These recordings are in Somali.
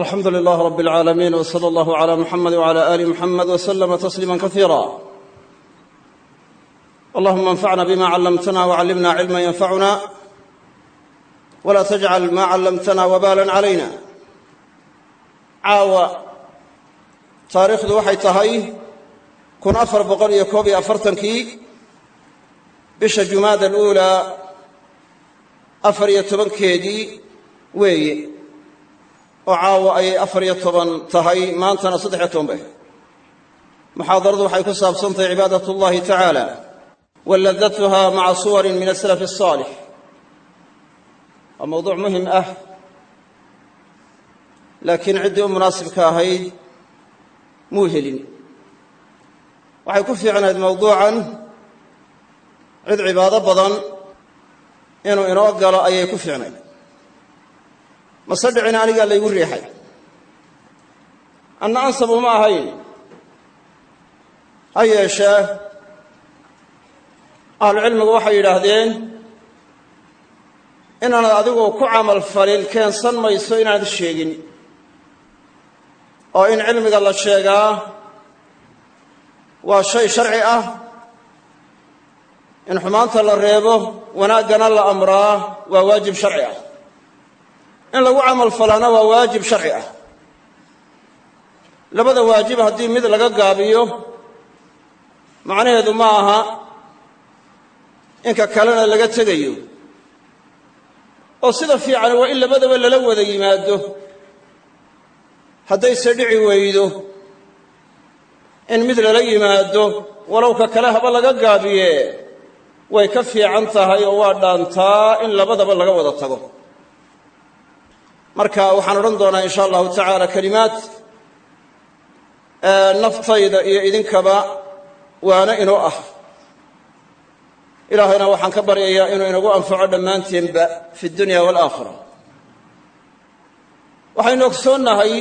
alxamdu lilaah rab اlcaalamiin wsala allahu cla muxamed wcla ali muxamed wslama tasliima kasiira allahuma anfacna bima callamtana wcallimna cilma yanfacuna wla tajcal ma callamtana wbalan calayna caawa taariikhdu waxay tahay kun afar boqol iyo koob iyo afartankii bisha jumaada aluulaa afar iyo tobankeedii weeye oo caawo ayay afar iyo toban tahay maantana saddexiyo toban bay. Muxaadaradu waxay ku saabsan tahay cibaadat ullahi tacaala wa ladatuha maca suwarin min asalaf asaalix waa mowduuc muhiim ah laakiin ciddii u munaasibka ahayd muu helin. Waxay ku fiicnayd mowduucan cid cibaado badan inuu inoo galo ayay ku fiicnayd mase dhicin anigaa laygu riixay? Anna ansab uma ahayn ha yeeshee. Ahlucilmigu waxay yidhaahdeen inaanad adigu ku camal falin keensan mayso inaanad sheegin. Oo in cilmiga la sheegaa. Waa shay sharci ah. In xumaanta la reebo wanaaggana la amraa. Waa waajib sharci ah in lagu camal falaana waa waajib sharci ah. Labada waajib haddii mid laga gaabiyo macnaheedu ma aha inka kalena laga tegayo. Oo sida fiican waa in labadaba lala wada yimaado. Haddayse dhici weydo in mid lala yimaado walow ka kale haba laga gaabiye way ka fiican tahay oo waa dhaantaa in labadaba laga wada tago marka waxaan odhan doonaa in sha allahu tacaala kelimaad naftayda iyo idinkaba waana inoo ah. Ilaahayna waxaan ka baryayaa inuu inagu anfaco dhammaanteenba fi dunya waalaakhira waxaynu ogsoonnahay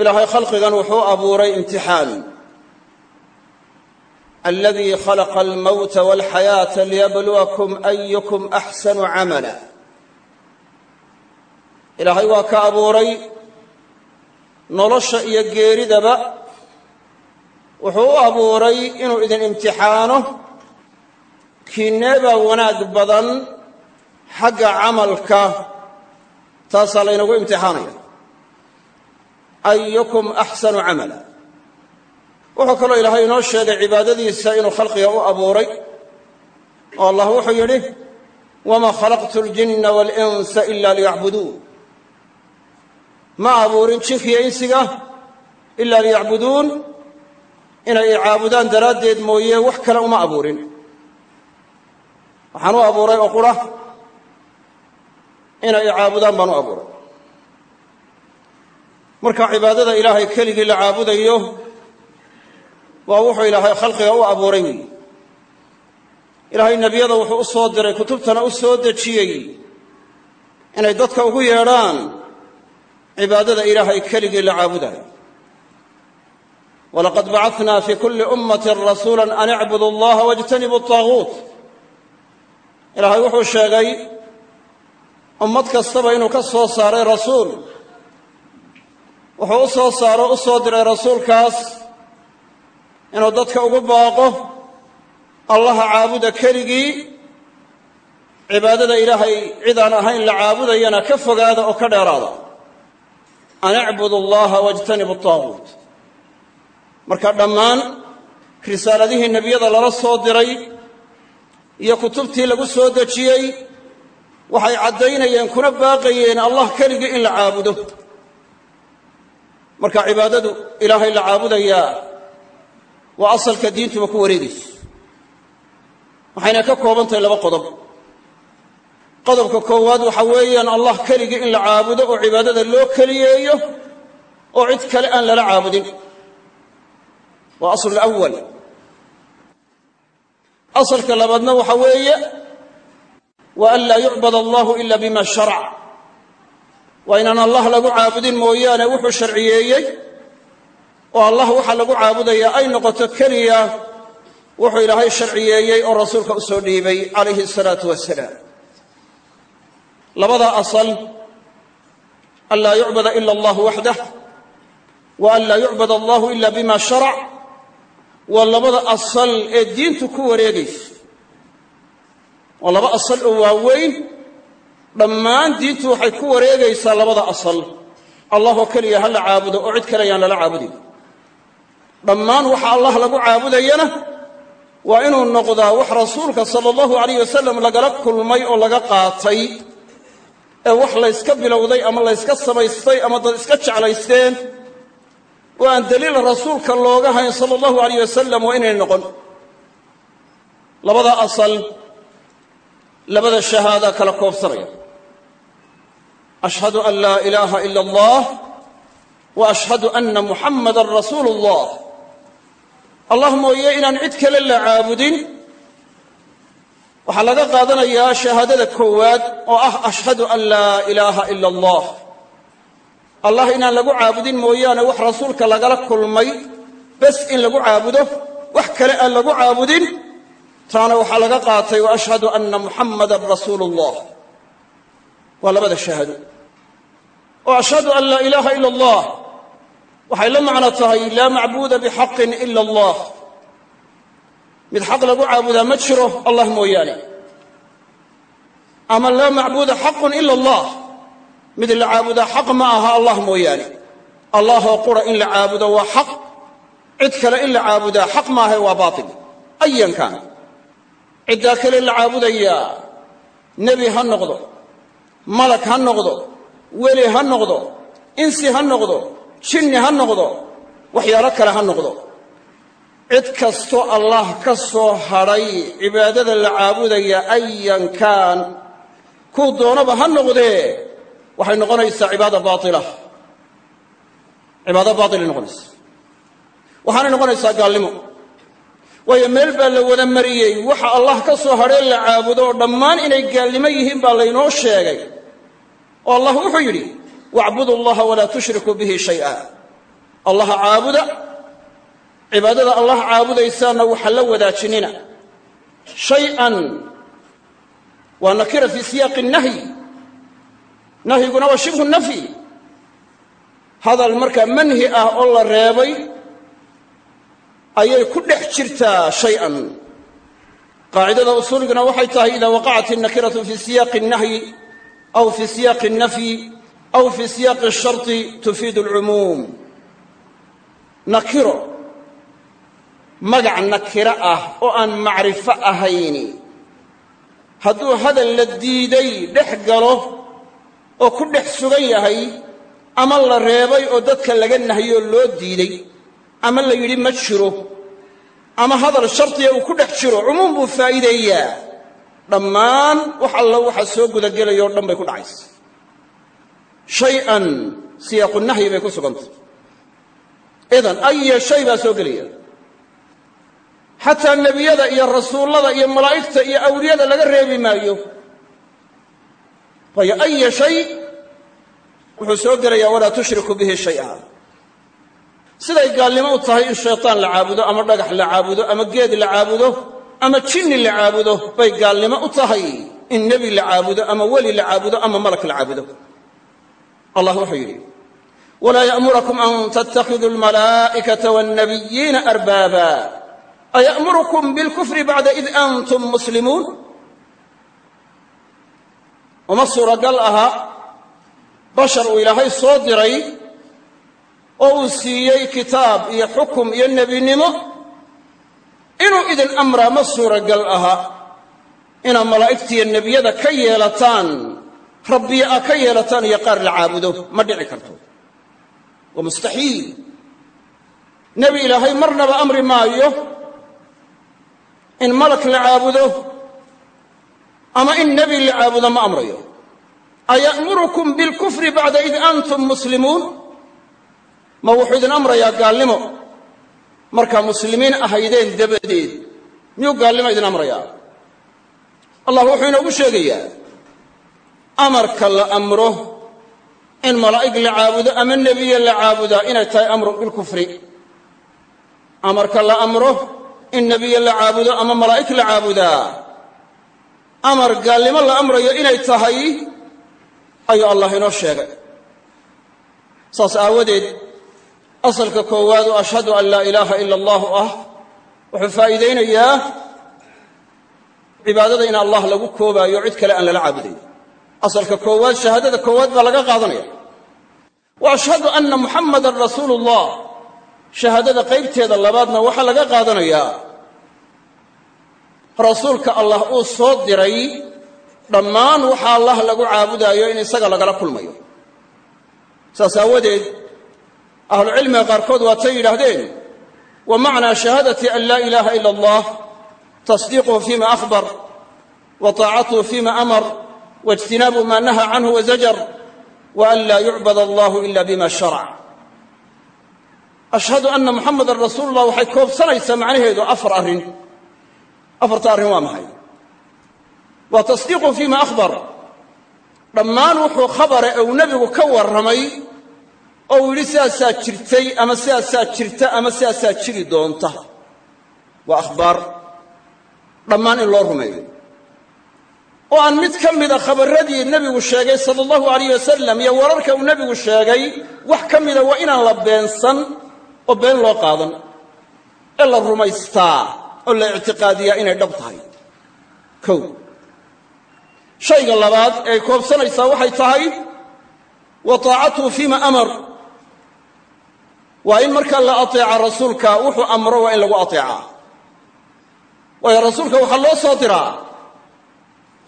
ilaahay khalqigan wuxuu abuuray imtixaan. Aladii khalaqa almowta walxayaata liyabluwakum ayukum axsanu camala ilaahay waa ka abuuray nolosha iyo geeridaba. Wuxuu u abuuray inuu idin imtixaano kiineebaa wanaag badan xagga camalka taasaa laynagu imtixaanaya ayukum axsanu camala. Wuxuu kaloo ilaahay inoo sheegay cibaadadiisa inuu khalqiga u abuuray. Oo allah wuxuu yidhi wamaa khalaqtu ljinna waalinsa ila liyacbuduun ma abuurin jinkiyo insiga ilaa liyacbuduun. Inay icaabudaan daraaddeed mooye wax kale uma abuurin. Waxaan u abuuray oo qura inay icaabudaan baan u abuuray. Marka cibaadada ilaahay keligii la caabudayo waa wuxuu ilaahay khalqiga u abuuray. Weyi ilaahay nebiyada wuxuu u soo diray kutubtana u soo dejiyey. Inay dadka ugu yeedhaan cibaadada ilaahay keligii la caabudayo. Walaqad bacatna fi kulli ummatin rasuula an icbudu allaha wاjtanibu طaaguut ilaahay wuxuu sheegay ummad kastaba inuu ka soo saaray rasuul. Wuxuu u soo saaro u soo diray rasuulkaas inuu dadka ugu baaqo allaha caabuda keligii cibaadada ilaahay cidaan ahayn la caabudayana ka fogaada oo ka dheeraada an icbudu allaha wاjtanibu طaaguut marka dhammaan risaaladihii nebiyada lala soo diray iyo kutubtii lagu soo dejiyey waxay caddaynayeen kuna baaqayeen allah keligii in la caabudo marka cibaadadu ilaahay la caabudayaa waa asalka diintuba ku wareegayso waxayna ka kooban tahay laba qodob qodobka koowaad waxa weeyaan allah keligii in la caabudo oo cibaadada loo keliyeeyo oo cid kale aan lala caabudin. Waa aslu lawal asalka labaadna waxa weeye wa an laa yucbad allahu ila bima sharac waa inaan allah lagu caabudin mooyaane wuxuu sharciyeeyey oo allah waxa lagu caabudayaa ay noqoto keliya wuxuu ilaahay sharciyeeyey oo rasuulka u soo dhiibay calayhi asalaatu wasalaam labada asal an laa yucbada ila allahu waxdah wa an laa yucbad allahu ila bima sharac waa labada asal ee diintu ku wareegayso waa laba asal oo waaweyn dhammaan diintu waxay ku wareegaysaa labada asal. Allahoo keliya ha la caabudo oo cid kale yaan lala caabudin. Dhammaan waxa allah lagu caabudayana waa inuu noqdaa wax rasuulka sala allahu alayh wasalam lagala kulmay oo laga qaatay ee wax layska bilowday ama layska samaystay ama dad iska jeclaysteen oo aan daliil rasuulka looga hayn sala allahu alayh wasalam waa inay noqon. Labada asal labada shahaada kala koobsanaya. Ashhadu an laa ilaaha ila allah wa ashhadu anna muxammadan rasuulu allah allah mooye inaan cid kale la caabudin waxaa laga qaadanayaa shahaadada koowaad oo ah ashhadu an laa ilaaha ila allah allah inaan lagu caabudin mooyaane wax rasuulka lagala kulmay bes in lagu caabudo wax kale aan lagu caabudin taana waxaa laga qaatay wa ashhadu anna muxammadan rasuulu allah waa labada shahaado. Oo ashhadu an laa ilaaha ila allah waxay la macno tahay laa macbuuda bixaqin ila allah mid xaq lagu caabudaa ma jiro allah mooyaane. Ama laa macbuuda xaqun ila allah. Mid la caabudaa xaq ma aha allah mooyaane. Allahoo qura in la caabudo waa xaq. Cid kale in la caabudaa xaq maahae waa baatil. Ayan kaan ciddaa kale la caabudayaa nebi ha noqdo malag ha noqdo weli ha noqdo insi ha noqdo jinni ha noqdo waxyaalo kale ha noqdo cid kastoo allah ka soo hadhay cibaadada la caabudaya ayan kaan kuu doonaba ha noqdee. Waxay noqonaysaa cibaada baaila cibaado baailay noqonaysa. Waxaanay noqonaysaa gaalnimo. Waayo meel baa la wada mariyey waxa allah ka soo hadhee la caabudo oo dhammaan inay gaalnimo yihiin baa laynoo sheegay. Oo allah wuxuu yidhi wacbudu allaha walaa tushrikuu bihi shay'a allaha caabuda cibaadada allah caabudaysaana waxa la wadaajinina. Shay-an waa nakira fii siyaaqi nahyi nahyiguna waa shibhu nafyi hadal markaa manhi ah oo la reebay ayay ku dhex jirtaa shay-an. Qaacidada usuuliguna waxay tahay ida waqacat innakiratu fii siyaaqi nahyi aw fii siyaaqi nafyi aw fii siyaaqi sharti tufiidu alcumuum nakiro magac nakiro ah oo aan macrifo ahayni. Hadduu hadal la diiday dhex galo oo ku dhex sugan yahay ama la reebay oo dadka laga nahyo loo diiday ama la yidhi ma jiro ama hadal shardiga uu ku dhex jiro cumuum buu faa'iideeyaa. Dhammaan wax alla waxa soo gudagelaya o dhan bay ku dhacaysa. Shay-an siyaaqu nahyi bay ku sugantay. Idan aya shay baa soo gelaya xataa nebiyada iyo rasuullada iyo malaa'igta iyo awliyada laga reebi maayo. Waayo aya shay? Wuxuu soo gelayaa walaa tushriku bihi shay'a. Siday gaalnimo u tahay in shaytaan la caabudo ama dhagax la caabudo ama geed la caabudo ama jinni la caabudo bay gaalnimo u tahay in nebi la caabudo ama weli la caabudo ama malak la caabudo. Allah wuxuu yidhi walaa ya'murakum an tattakhiduu almalaa'ikata waannabiyiina arbaaba aya'murukum bilkufri bacda id antum muslimuun uma suuragal aha bashar uu ilaahay soo diray oo uu siiyey kitaab iyo xukum iyo nebinimo inuu idin amraa ma suuragal aha inaad malaa'igtiiyo nebiyada ka yeelataan rabbiya a ka yeelataan iyo qaar la caabudo ma dhici karto waa mustaxiil nebi ilaahay marnaba amri maayo in malak la caabudo ama in nebi la caabudo ma amrayo. Aya'murukum bilkufri bacda id antum muslimuun? Ma wuxuu idin amrayaa gaalnimo? Markaa muslimiin ahaydeen dabadeed miyuu gaalnimo idin amrayaa? Allah wuxuu inoogu sheegayaa amarka la amro in malaa'ig la caabudo ama nebiye la caabudaa inay tahay amrun bilkufri. Amarka la amro in nebiye la caabudo ama malaa'ig la caabudaa amar gaalnimo la amrayo inay tahay ayuu allah inoo sheegay. Saas aawadeed asalka koowaad oo ashhadu an laa ilaaha ila allahu ah wuxuu faa'iidaynayaa cibaadada in allah lagu koobaayo cid kale aan lala caabudayn. Asalka koowaad shahaadada koowaad baa laga qaadanaya. Wa ashhadu anna muxammadan rasuulu ullah shahaadada qaybteeda labaadna waxaa laga qaadanayaa rasuulka allah uu soo diray dhammaan waxa allah lagu caabudaayo in isaga lagala kulmayo. Saas aawadeed ahlucilmiga qaarkood waatay yidhaahdeen wa macnaa shahaadati an laa ilaaha ila allah tasdiiquhu fima akhbar wa taacatuhu fima amar waijtinaabu ma naha canhu wazajar wa an laa yucbad allahu ila bima sharac ashhadu anna muxamadan rasuulullah waxay koobsanaysaa macnaheedu afar arrin. Afarta arrin waa maxay? Waa tasdiiqu fima akhbar. Dhammaan wuxuu khabare uu nebigu ka warramay oo uu yidhi sidaasaa jirtay ama sidaasaa jirta ama sidaasaa jiri doonta. Waa akhbaar dhammaan in loo rumeeyo. Oo aan mid ka mida khabarradii nebigu sheegay sala allahu alayh wasalam iyo wararka uu nebigu sheegay wax ka mida waa inaan la beensan oo been loo qaadan ee la rumaystaa oo la ictiqaadiyaa inay dhab tahay. Kow shayga labaad ee koobsanaysaa waxay tahay wa taacatuhu fiima amar. Waa in markaa la ateeca rasuulka wuxuu amro waa in lagu ateecaa waayo rasuulka waxaa loo soo diraa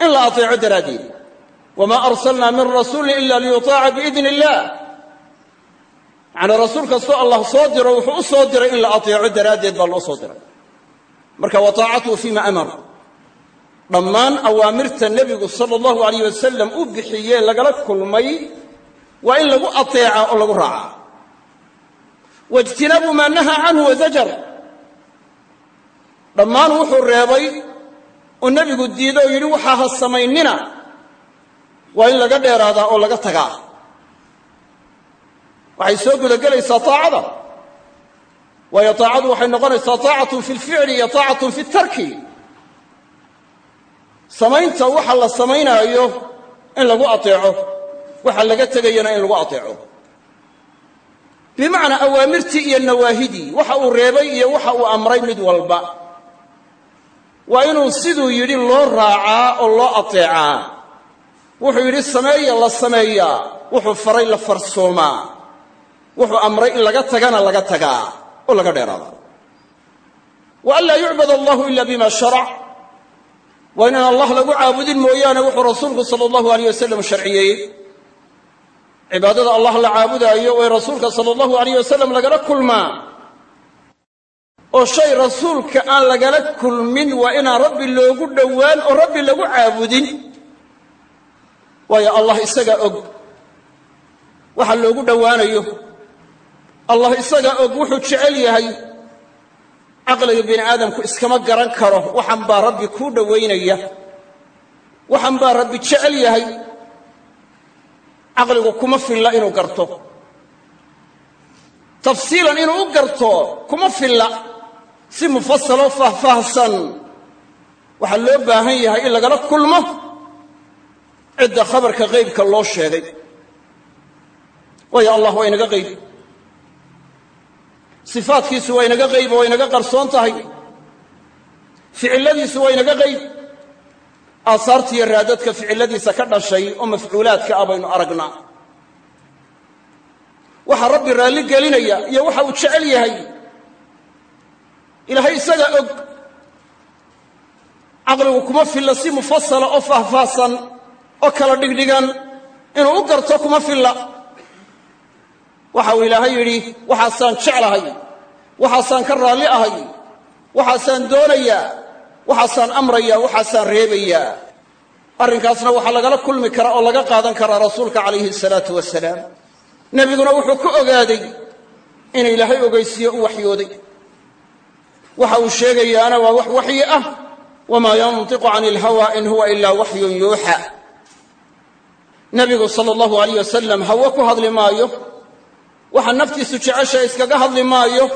in la ateeco daraaddeed. Wamaa arsalnaa min rasuulin ila liyutaaca biidni illah yacnii rasuul kastoo allah soo diro wuxuu u soo diray in la ateeco daraaddeed baa loo soo diray. Marka wa taacatuhu fiima amar. Dhammaan awaamirta nebigu sala allahu alayh wasalam u bixiyee lagala kulmay waa in lagu ateeca oo lagu raacaa waijtinaabu maa nahaa canhu wazajar dhammaan wuxuu reebay oo nebigu diido oo yidhi waxaa ha samaynina. Waa in laga dheeraadaa oo laga tagaa waxay soo gudagelaysaa taacada. Waayo taacadu waxay noqonaysaa taacatun fi lficli iyo taacatun fi tarki. Samaynta waxa la samaynaayo in lagu ateeco waxa laga tegayana in lagu ateeco. Bimacnaa awaamirtii iyo nawaahidii waxa uu reebay iyo waxa uu amray mid walba. Waa inuu siduu yidhi loo raacaa oo loo ateecaa. Wuxuu yidhi sameeya la sameeyaa wuxuu faray la farsoomaa wuxuu amray in laga tagana laga tagaa oo laga dheeraada. Wa an laa yucbad allahu ila bima sharac waa inaan allah lagu caabudin mooyaane wuxuu rasuulku sala allahu alayh wasalam sharciyeeyey cibaadada allah la caabudaayo way rasuulka sala allahu alayh wasalam lagala kulmaa. Oo shay rasuulka aan lagala kulmin waa inaan rabbi loogu dhowaan oo rabbi lagu caabudin. Waayo allah isagaa og. Waxa loogu dhowaanayo allah isagaa og wuxuu jecel yahay caqliga bini aadamku iskama garan karo. Waxan baa rabbi kuu dhowaynaya waxan baa rabbi jecel yahay caqligu kuma filla inuu garto. Tafsiilan inuu u garto kuma filla si mufasaloo faahfaahsan waxaa loo baahan yahay in lagala kulmo cidda khabarka qaybka loo sheegay. Waayo allah waa inaga qayb sifaadkiisu waa inaga qayb oo inaga qarsoon tahay. Ficiladiisu waa inaga qayb. Aasaartiiyo raadadka ficiladiisa ka dhashay oo mafcuulaadka ah baynu aragnaa. Waxa rabbi raalli gelinaya iyo waxa uu jecel yahay. Ilaahay isagaa og caqligu kuma filla si mufasala oo faahfaahsan oo kala dhigdhigan. Inuu u garto kuma filla waxa uu ilaahay yidhi waxaasaan jeclahay. Waxaasaan ka raalli ahay. Waxaasaan doonayaa waxaasaan amrayaa waxaasaan reebayaa arrinkaasna waxaa lagala kulmi karaa oo laga qaadan karaa rasuulka calayhi salaatu wasalaam nebiguna wuxuu ku ogaaday in ilaahay ogaysiiyo u waxyooday. Waxa uu sheegayaana waa wax waxyi ah. Wamaa yantiqu cani ilhawa in huwa ilaa waxyun yuuxa. Nebigu sala allahu alayh wasalam hawo ku hadli maayo waxa naftiisu jecesha iskaga hadli maayo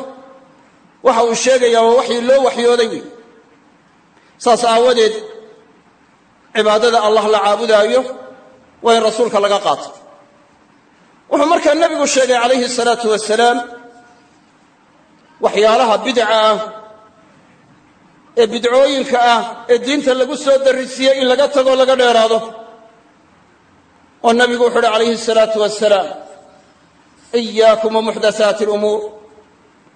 waxa uu sheegayaa waa waxii loo waxyooday. Wey saas aawadeed cibaadada allah la caabudaayo waa in rasuulka laga qaato. Wuxuu markaa nebigu sheegay calayhi salaatu wasalaam waxyaalaha bidca ah ee bidcooyinka ah ee diinta lagu soo darrisiiyey in laga tago laga dheeraado. Oo nabigu wuxu uhi calayhi salaatu wasalaam iyaakum wamuxdasaati alumuur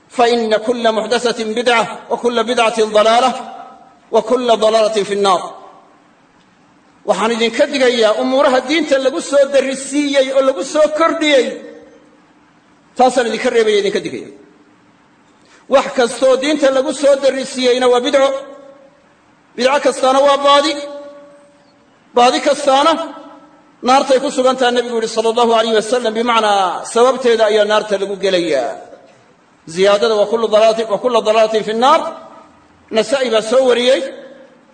faina kula muxdasatin bidca wa kula bidcatin dalaalah wa kula dalaalatin fi nnaar waxaan idinka digayaa umuuraha diinta lagu soo darrisiiyey oo lagu soo kordhiyey taasaan idinka reebaya idinka digaya wax kastooo diinta lagu soo darrisiiyeyna waa bidco bidco kastaana waa baadi baadi kastaana naartay ku sugantaha nebigu yihi sala allahu alayh wasalam bimacnaa sababteeda ayaa naarta lagu gelayaa ziyaadada wa kula dalaalatin fi nnaar nasa'i baa soo wariyey.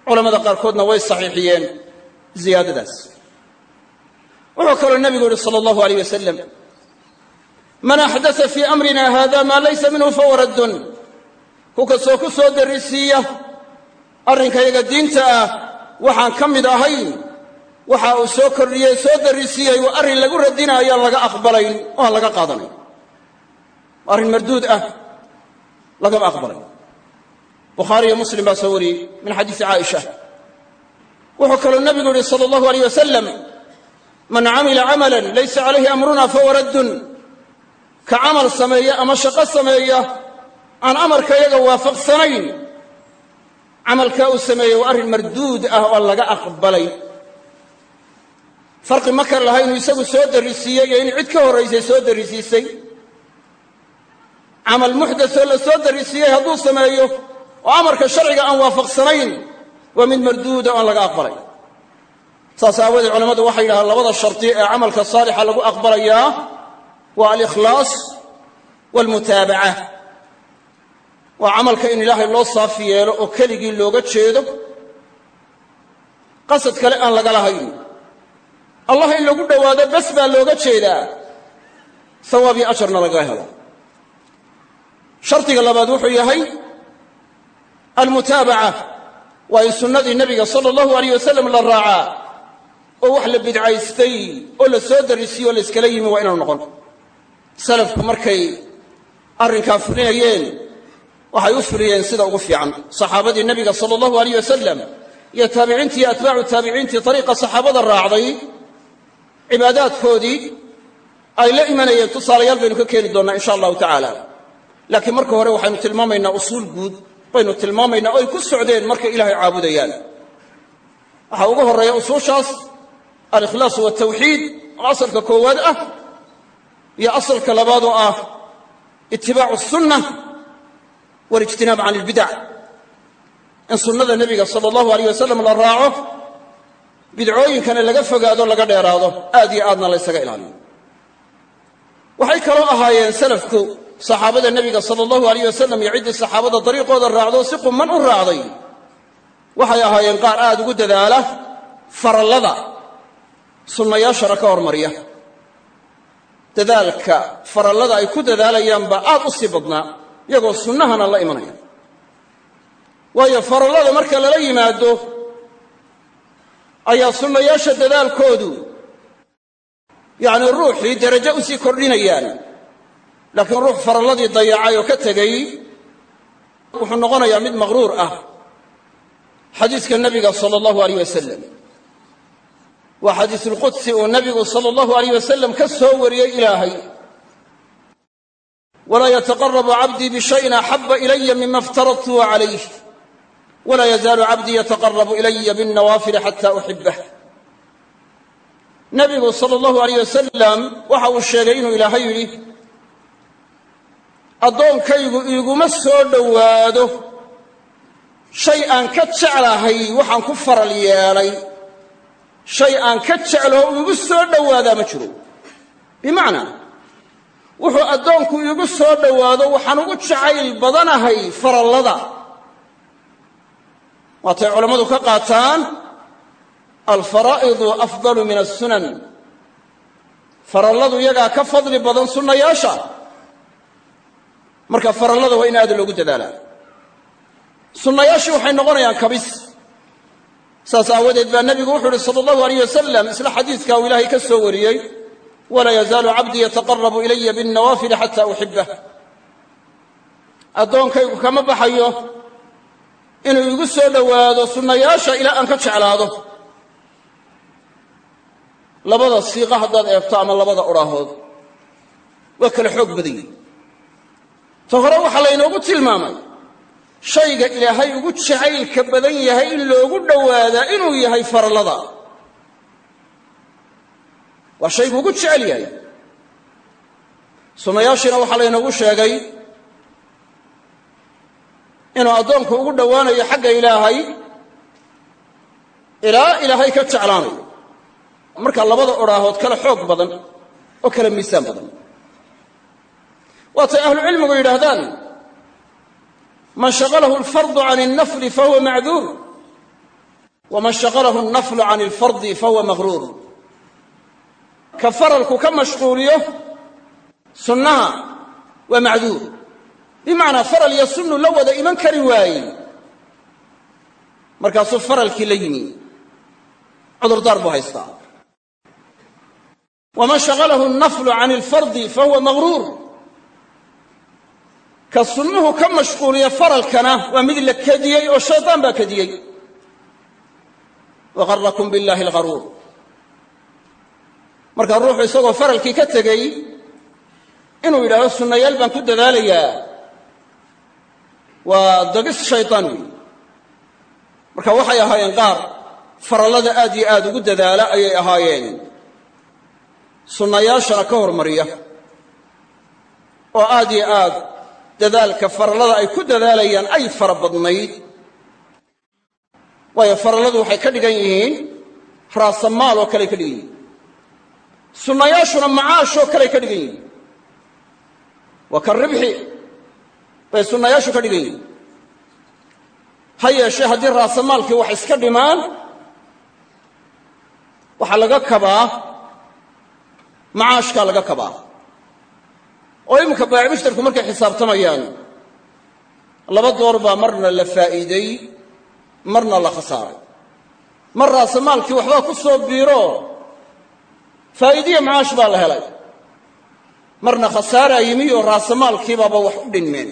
Culamada qaarkoodna way saxiixiyeen ziyaadadaas. Wuxuu kaloo nebigu yihi sala allahu alayh wasalam man axdasa fii amrina hada maa laysa minhu fahuwa raddun. Ku kastoo ku soo darrisiiya. Arrinkayaga diinta ah waxaan ka mid ahayn waxa uu soo kordhiyey soo darrisiiyey waa arrin lagu radinaayo aan laga aqbalayn oo aan laga qaadanayn. Arrin marduud ah lagama aqbalayn. Bukhaariyo muslim baa soo wariyey min xadiisi caaisha. Wuxuu kaloo nebigu yihi sala allahu alayh wasalam man camila camalan laysa calayhi amruna fahuwa raddun. Ka camal sameeya ama shaqo sameeya aan amarkayaga waafaqsanayn. Camalkaa uu sameeyey waa marduud ah oo aan laga aqbalay farqi ma kar laha inuu isagu soo darrisiiyey iyo in cid ka horraysay soo darrisiisay? Camal muxdasoo la soo darrisiiyey hadduu sameeyo oo amarka sharciga aan waafaqsanayn waa mid marduuda oo aan laga aqbalay. Saas aawadeed culammadu waxay yidhahdaan labada shardi ee camalka saalixa lagu aqbalayaa waa alikhlaas waalmutaabaca waa camalka in ilaahay loo saafi yeelo oo keligii looga jeedo. Qasad kale aan laga lahayn allah in lagu dhowaado bes baa looga jeedaa. Sawaab iyo ajarna laga helo. Shardiga labaad wuxuu yahay almutaabaca. Waa in sunnadii nebiga sala allahu alayh wasalam la raacaa. Oo wax la bidcaystay oo la soo darrisiyo o la iskala yimi waa inaanu noqon. Salafku markay arrinkaa fulinayeen waxay u fuliyeen sida ugu fiican. Saxaabadii nebiga sala allahu alayh wasalam iyo taabiciintii iyo atbaacu taabiciintii ariiqa saxaabada raacday cibaadaadkoodii ay la imanayeen tusaalayaal baynu ka keeni doonnaa insha allahu tacaala. Laakiin marka hore waxaynu tilmaamaynaa usuul guud baynu tilmaamaynaa oo ay ku socdeen markay ilaahay caabudayaan. Waxaa ugu horreeya usuushaas alikhlaas waltawxiid oo asalka koowaad ah iyo asalka labaad oo ah itibaacu sunna walijtinaab can ilbidac in sunnada nebiga sala allahu alayh wasalam la raaco bidcooyinkana laga fogaado laga dheeraado aad iyo aadna la ysaga ilaaliyo. Waxay kaloo ahaayeen salafku saxaabada nebiga sala allahu alayh wasalam iyo ciddii saxaabada dariiqooda raacdo si quman u raacday. Waxay ahaayeen qaar aad ugu dadaala farallada sunnayaashana ka hormariya. Dadaalka farallada ay ku dadaalayaan baa aad u sii badnaa iyagoo sunnahana la imanaya. Waayo farallada marka lala yimaado ayaa sunnayaasha dadaalkoodu yacnii ruuxii derajo u sii kordhinayaan. Laakiin ruux faralladii dayacay oo ka tegey wuxuu noqonayaa mid maqruur ah. Xadiiska nebiga sala allahu alayh wasalam waa xadiisulqudsi uu nebigu sala allahu alayh wasalam ka soo wariyey ilaahay. Walaa yataqarabu cabdii bishayin axaba ilaya mima iftaradtuhu calayh walaa yazaalu cabdii yataqarabu ilaya binnawaafili xata uxibah nebigu sala allahu alayh wasalam waxa uu sheegay inuu ilaahay yidhi addoonkaygu iiguma soo dhowaado shay aan ka jeclahay waxaan ku faral yeelay shay aan ka jecloo iigu soo dhowaadaa ma jiro bimacnaa wuxuu addoonku iigu soo dhowaado waxaan ugu jacayl badanahay farallada waatay culammadu ka qaataan alfaraa'idu afdalu min alsunan faralladu iyagaa ka fadli badan sunnayaasha. Marka farallada waa in aad loogu dadaalaa. Sunnayaashii waxay noqonayaan kabis. Saas aawadeed baa nebigu wuxuu uhi sala allahu alayh wasalam isla xadiidka uu ilaahay ka soo wariyey walaa yazaalu cabdii yataqarabu ilaya binnawaafili xata uxibah addoonkaygu kama baxayo inuu igu soo dhowaado sunnayaasha ilaa aan ka jeclaado. Labada siiqa haddaad eegto ama labada odhaahood waa kala xoog badan yihi ta hore waxaa laynoogu tilmaamay shayga ilaahay ugu jacaylka badan yahay in loogu dhowaadaa inuu yahay farallada. Waa shaygu ugu jecel yahay. Sunnayaashiina waxaa laynoogu sheegay inuu addoonku ugu dhowaanayo xagga ilaahay ilaa ilaahay ka jeclaanayo. Marka labada odhaahood kala xoog badan oo kala miisaan badan. Waatay ahlucilmigu yidhaahdaan man shaqalahu alfardu can alnafli fahuwa macduur waman shaqalahu alnaflu can alfardi fahuwa maqruur ka faralku ka mashquuliyo sunnaha waa macduur bimacnaa faral iyo sunnu la wada iman kari waayey. Markaasuu faralkii la yimi. Cudurdaar buu haystaa. Waman shaqalahu alnaflu can alfardi fahuwa maqruur ka sunnuhu ka mashquuliya faralkana waa mid la kadiyey oo shaydaan baa kadiyey. Waqarakum billahi algharuur. Marka ruuxu isagoo faralkii ka tegey inuu yidhaahdo sunnayaal baan ku dadaalayaa waa dagis shaydaan weyi marka waxay ahaayeen qaar farallada aad iyo aad ugu dadaala ayay ahaayeen. Sunnayaashana ka hormariya oo aad iyo aad dadaalka farallada ay ku dadaalayaan ay fara badnayd. Waayo faralladu waxay ka dhigan yihiin raasamaal oo kaley ka dhigan yihiin. Sunnayaashuna macaashoo kaley ka dhigan yihiin. Waa ka ribxi bay sunnayaashu ka dhigan yihiin ha yeeshee haddii raasamaalkii wax iska dhimaan waxaa laga kabaa macaashkaa laga kabaa. Oo iminka baaci mushtarku markay xisaabtamayaan laba door baa marna la faa'iiday marna la khasaaray. Mar raasamaalkii waxbaa ku soo biiro faa'iidiya macaash baa la helay. Marna khasaaraa yimi oo raasamaalkiibaaba wax u dhinmeen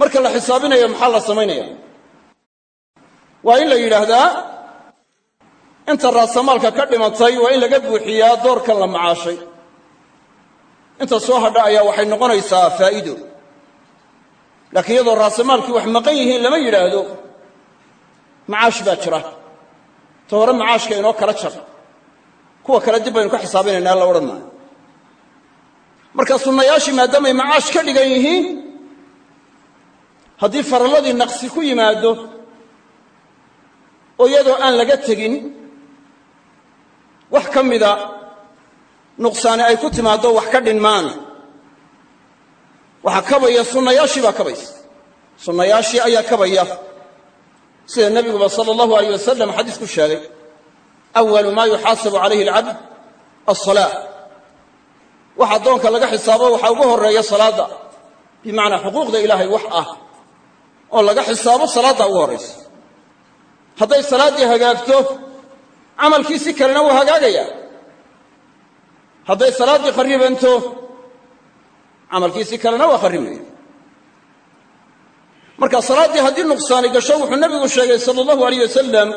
marka la xisaabinayo maxaa la samaynaya waa in la yidhaahdaa inta raasamaalka ka dhimatay waa in laga buuxiyaa doorkan la macaashay. Inta soo hadha ayaa waxay noqonaysaa faa'iido. Laakiin iyadoo raasamaalkii wax maqan yihiin lama yidhaahdo macaash baa jira. Ta hore macaashka inoo kala jar kuwa kale dib baynu ka xisaabinaynaa la odhan maayo. Marka sunnayaashii maadaamay macaash ka dhigan yihiin haddii faralladii naqsi ku yimaado oo iyadoo aan laga tegin wax ka mida nuqsaani ay ku timaaddo wax ka dhinmaan waxaa kabaya sunnayaashii baa kabaysa. Sunnayaashii ayaa kabaya. Sida nebiguba sala allahu alayh wasalam xadiis ku sheegay awalu maa yuxaasabu calayhi alcabd alsalaa wax addoonka laga xisaabo waxaa ugu horreeya salaadda. Bimacnaa xuquuqda ilaahay wax ah oo laga xisaabo salaadda ugu horraysa hadday salaaddii hagaagto camalkii si kalena wuu hagaagayaa. Hadday salaaddii kharibanto camalkii si kalena waa kharrimaya marka salaaddii haddii nuqsaani gasho wuxuu nebigu sheegay sala allahu alayh wasalam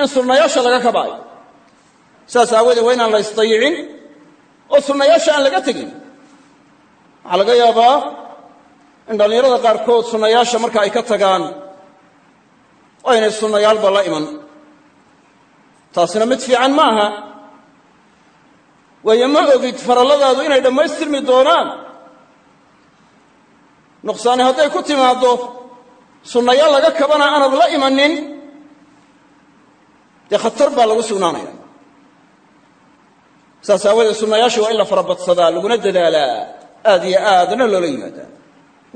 in sunnayaasha laga kabaayo. Saas aawadeed waa inaan la ysdayicin oo sunnayaasha aan laga tegin. Waxaa laga yaabaa in dhallinyarada qaarkood sunnayaasha marka ay ka tagaan oo aynay sunnayaalba la iman. Taasina mid fiican ma aha waayo ma ogid faralladaadu inay dhammaystirmi doonaan. Nuqsaani hadday ku timaaddo sunnayaal laga kabana aanad la imanin dee khatar baa lagu sugnaanaya. Saas aawadeed sunnayaashii waa in la farabadsadaa laguna dadaalaa. Aad iyo aadna loola yimaadaa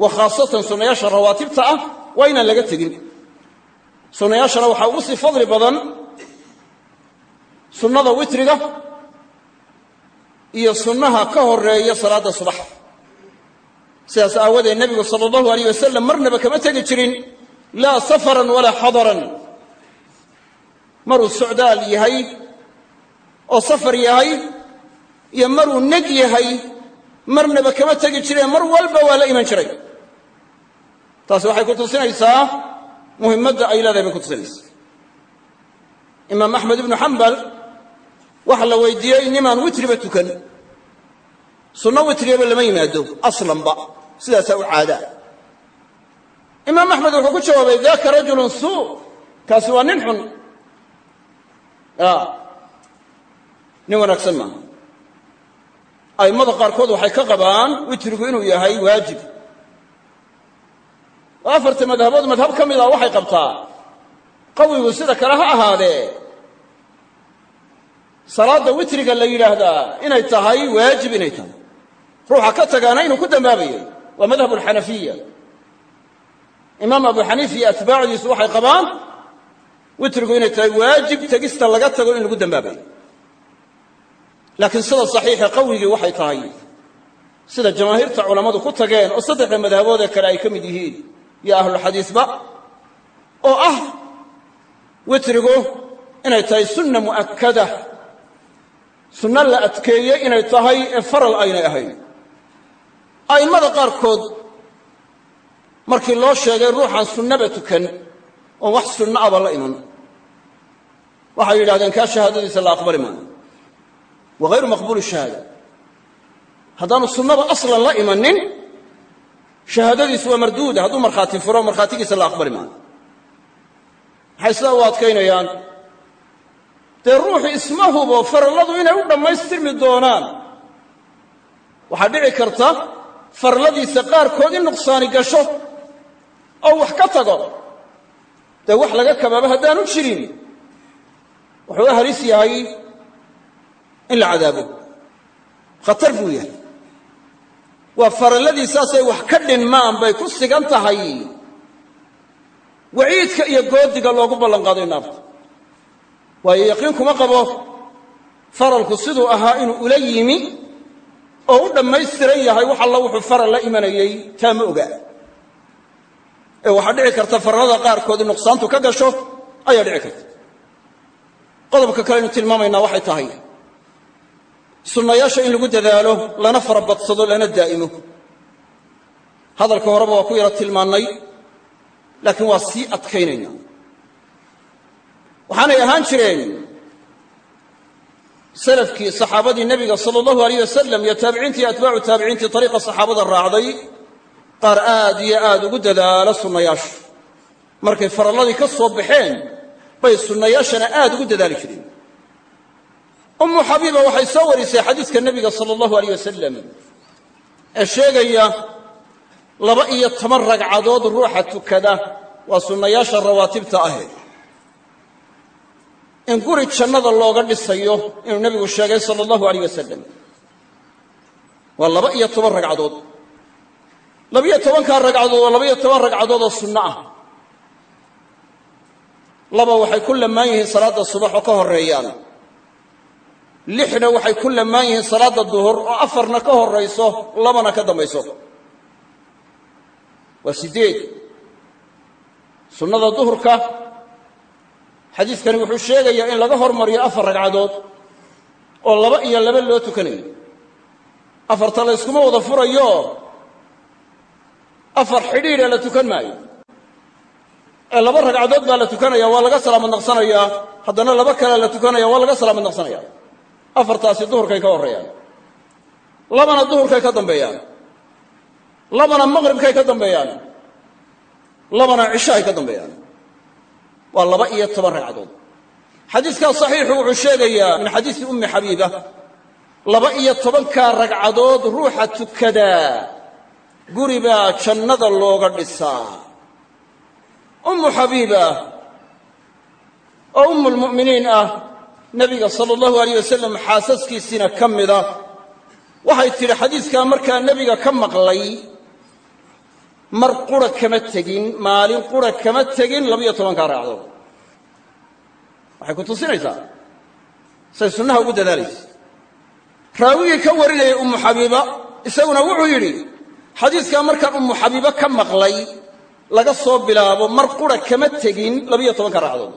wa khaasatan sunnayaasha rawaatibta ah waa inaan laga tegin. Sunnayaashana waxaa ugu sii fadli badan sunnada witriga iyo sunnaha ka horreeya salaadda subax. Sidaas aawadeed nebigu sala allahu alayh wasalam marnaba kama tegi jirin laa safaran walaa xadaran. Maruu socdaal yahay oo safar yahay iyo maruu neg yahay marnaba kama tegi jireen mar walba waa la iman jiray taasi waxay ku tusinaysaa muhimmadda ay leedahay bay ku tusinaysaa. Imaam axmed ibnu xambal waxa la weydiiyey nimaan witriba tukan. Sunno witrigaba lama yimaado aslanba sidaasaa u caadaa imaam axmed wuxuu ku jawaabay daka rajulun suu kaasi waa nin xun. Nin wanaagsan maaha. A'immada qaarkood waxay ka qabaan witrigu inuu yahay waajib afarta madhabood madhab ka mid a waxay qabtaa. Qawigu sida kale ha ahaadee salaadda witriga la yidhaahdaa inay tahay waajib inay tahay. Ruuxa ka tagaana inuu ku dambaabayo waa madhab alxanafiya imaam abu xaniif iyo atbaacdiisu waxay qabaan witrigu inay tahay waajib tegista laga tago in lagu dambaabayo laakiin sida saxiixa qawigii waxay tahay sida jamaahiirta culammadu ku tageen oo saddexda madhaboodee kale ay ka mid yihiin iyo ahlulxadiisba oo ah witrigu inay tahay sunna mu'akkada. Sunno la adkeeyey inay tahay ee faral aynay ahayn. A'immada qaarkood markii loo sheegay ruuxaan sunnaba tukan oon wax sunno aba la iman. Waxay yidhahdeen kaa shahaadadiisa la aqbali maayo. Wa hayru maqbuuli shahaada. Haddaanu sunnaba aslan la imanin shahaadadiisu waa marduuda hadduu markhaati furo markhaatigiisa la aqbali maayo. Maxay sidaa u adkaynayaan? Dee ruuxu isma hubo faralladu inay u dhammaystirmi doonaan. Waxaa dhici karta faralladiisa qaarkood in nuqsaani gasho oo wax ka tago. Dee wax laga kabaaba haddaanu jirin. Wuxuu u halis yahay in la cadaabo. Khatar buu yahay waa faralladiisaasay wax ka dhinmaan bay ku sigan tahay. Waciidka iyo goodiga loogu ballanqaaday naarta waayo yaqiin kuma qabo faralku siduu ahaa inuu ula yimi oo u dhammaystiran yahay wax alla wuxuu faral la imanayey taa ma ogaa. Ee waxaa dhici karta farallada qaarkood in nuqsaantu ka gasho ayaa dhici karta. Qodobka kale aynu tilmaamaynaa waxay tahay sunnayaasha in lagu dadaalo lana farabadsado lana daa'imo. Hadalka horeba waa ku yara tilmaannay laakiin waa sii adkaynayna. Waxaanay ahaan jireen salafkii saxaabadii nebiga sala allahu alayh wasalam iyo taabiciintii iyo atbaacu taabiciintii ariiqa saxaabada raacday qaar aad iyo aad ugu dadaala sunnayaasha. Markay faralladii ka soo baxeen bay sunnayaashana aad ugu dadaali jireen ummu xabiiba waxay soo warisay xadiiska nebiga sala allahu alayh wasalam ee sheegaya laba iyo toban ragcadood ruuxa tukada waa sunnayaasha rawaatibta ahe. In guri jannada looga dhisayo inuu nebigu sheegay sala allahu alayh wasalam waa laba iyo toban ragcadood. Labiyo tobankaa ragcadood waa labaiyo toban ragcadood oo sunno ah. Laba waxay ku lamaan yihiin salaadda subax oo ka horreeyaan lixna waxay ku lamaan yihiin salaadda duhur oo afarna ka horrayso labana ka dambayso. Waa siddeed. Sunnada duhurka xadiidkani wuxuu sheegayaa in laga hormariyo afar ragcadood oo laba iyo laba loo tukanayo afarta la yskuma wada furayo afar xidhiidha la tukan maayo. Ee laba ragcadood baa la tukanaya waa laga salaamad naqsanayaa haddana laba kale la tukanaya waa laga salaamad naqsanaya afartaasi duhurkay ka horreeyaan. Labana duhurkay ka dambeeyaan. Labana maqribkay ka dambeeyaan. Labana cishaay ka dambeeyaan. Waa laba iyo toban ragcadood. Xadiiskaa saxiixu wuxuu sheegayaa min xadiisi ummi xabiiba laba iyo tobankaa ragcadood ruuxa tukadaa guri baa jannada looga dhisaa. Ummu xabiiba oo ummulmu'miniin ah nebiga sala allahu alayh wasalam xaasaskiisiina ka mida. Waxay tidhi xadiiskaa markaa nebiga ka maqlay mar qura kama tegin maalin qura kama tegin labiyo tobankaa ragcadood waxay ku tusinaysaa? Say sunnaha ugu dadaalaysa. Raawigii ka warinayay ummu xabiiba isaguna wuxuu yidhi xadiiskaa markaan ummu xabiibo ka maqlay laga soo bilaabo mar qura kama tegin labiyo tobanka ragcadood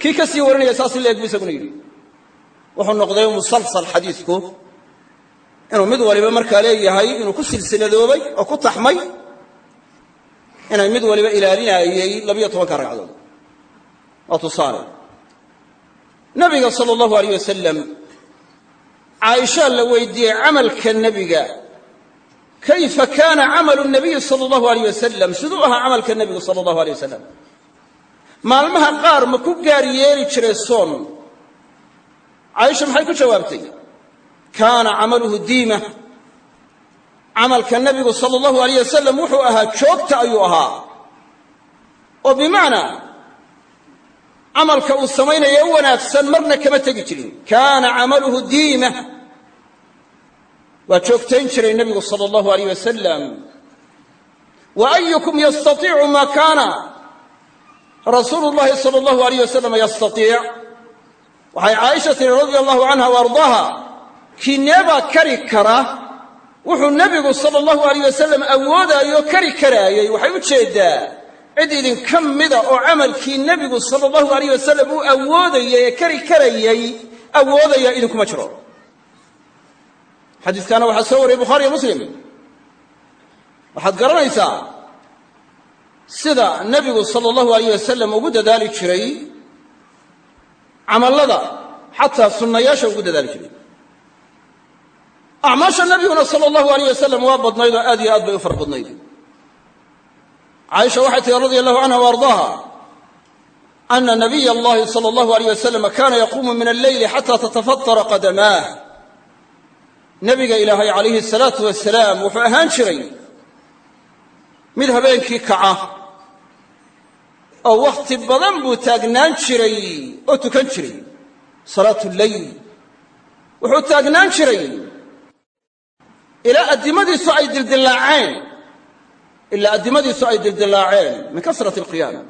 kii ka sii warinaya saasi la eg bu isaguna yidhi. Wuxuu noqday musalsal xadiidku inuu mid waliba markaa leeyahay inuu ku silsiladoobay oo ku taxmay inay mid waliba ilaalinaayey labiyo tobanka ragcadood. Waa tusaale. Nabiga sala allahu alayh wasalam caaishaa la weydiiyey camalka nebiga kayfa kaana camalu nabiyi sala allahu alayh wasalam siduu ahaa camalka nebigu sala allahu alay wasalam maalmaha qaar ma ku gaar yeeli jiray soon caaisha maxay ku jawaabtay? Kaana camaluhu diima. Camalka nebigu sala allahu alayh wasalam wuxuu ahaa joogta ayuu ahaa. Oo bimacnaa camalka uu samaynaya u wanaagsan marna kama tegi jirin. Kaana camaluhu diima. Waa joogtayn jiray nebigu sala allahu alayh wasalam wa ayukum yastaiicu ma kaana rasuulu llahi sala allahu alayh wasalam yastaiic waxay caaisha tihi radia allahu canha wa ardaaha kineebaa kari kara wuxuu nebigu sala allahu alayh wasalam awoodaayo kari karaayey waxay u jeeddaa cid idinka mida oo camalkii nebigu sala allahu alayh wasalam uu awoodayay ee kari karayay awoodaya idinkuma jiro. Xadiiskaana waxaa soo wariyey bukhaariyo muslim. Waxaad garanaysaa sida nebigu sala allahu alayh wasalam ugu dadaali jiray camallada xataa sunnayaasha ugu dadaali jiray. Acmaasha nebiguna sala allahu alayh wasalam waa badnayd oo aad iyo aad bay u far badnayd caaisha waxay tihi radia allahu canha wa ardaaha ana nabiy allahi sala allahu alayh wasalam kana yaquumu min alleyli xata tatafatara qadamaah nebiga ilaahay calayhi salaatu wasalaam wuxuu ahaan jiray mid habeenkii kaca oo wakhti badan buu taagnaan jiray oo tukan jiray. Salaatu leyl wuxuu taagnaan jiray. Ilaa addimadiisu ay dildillaaceen. Ilaa addimadiisu ay dildillaaceen. Min kasrati alqiyaam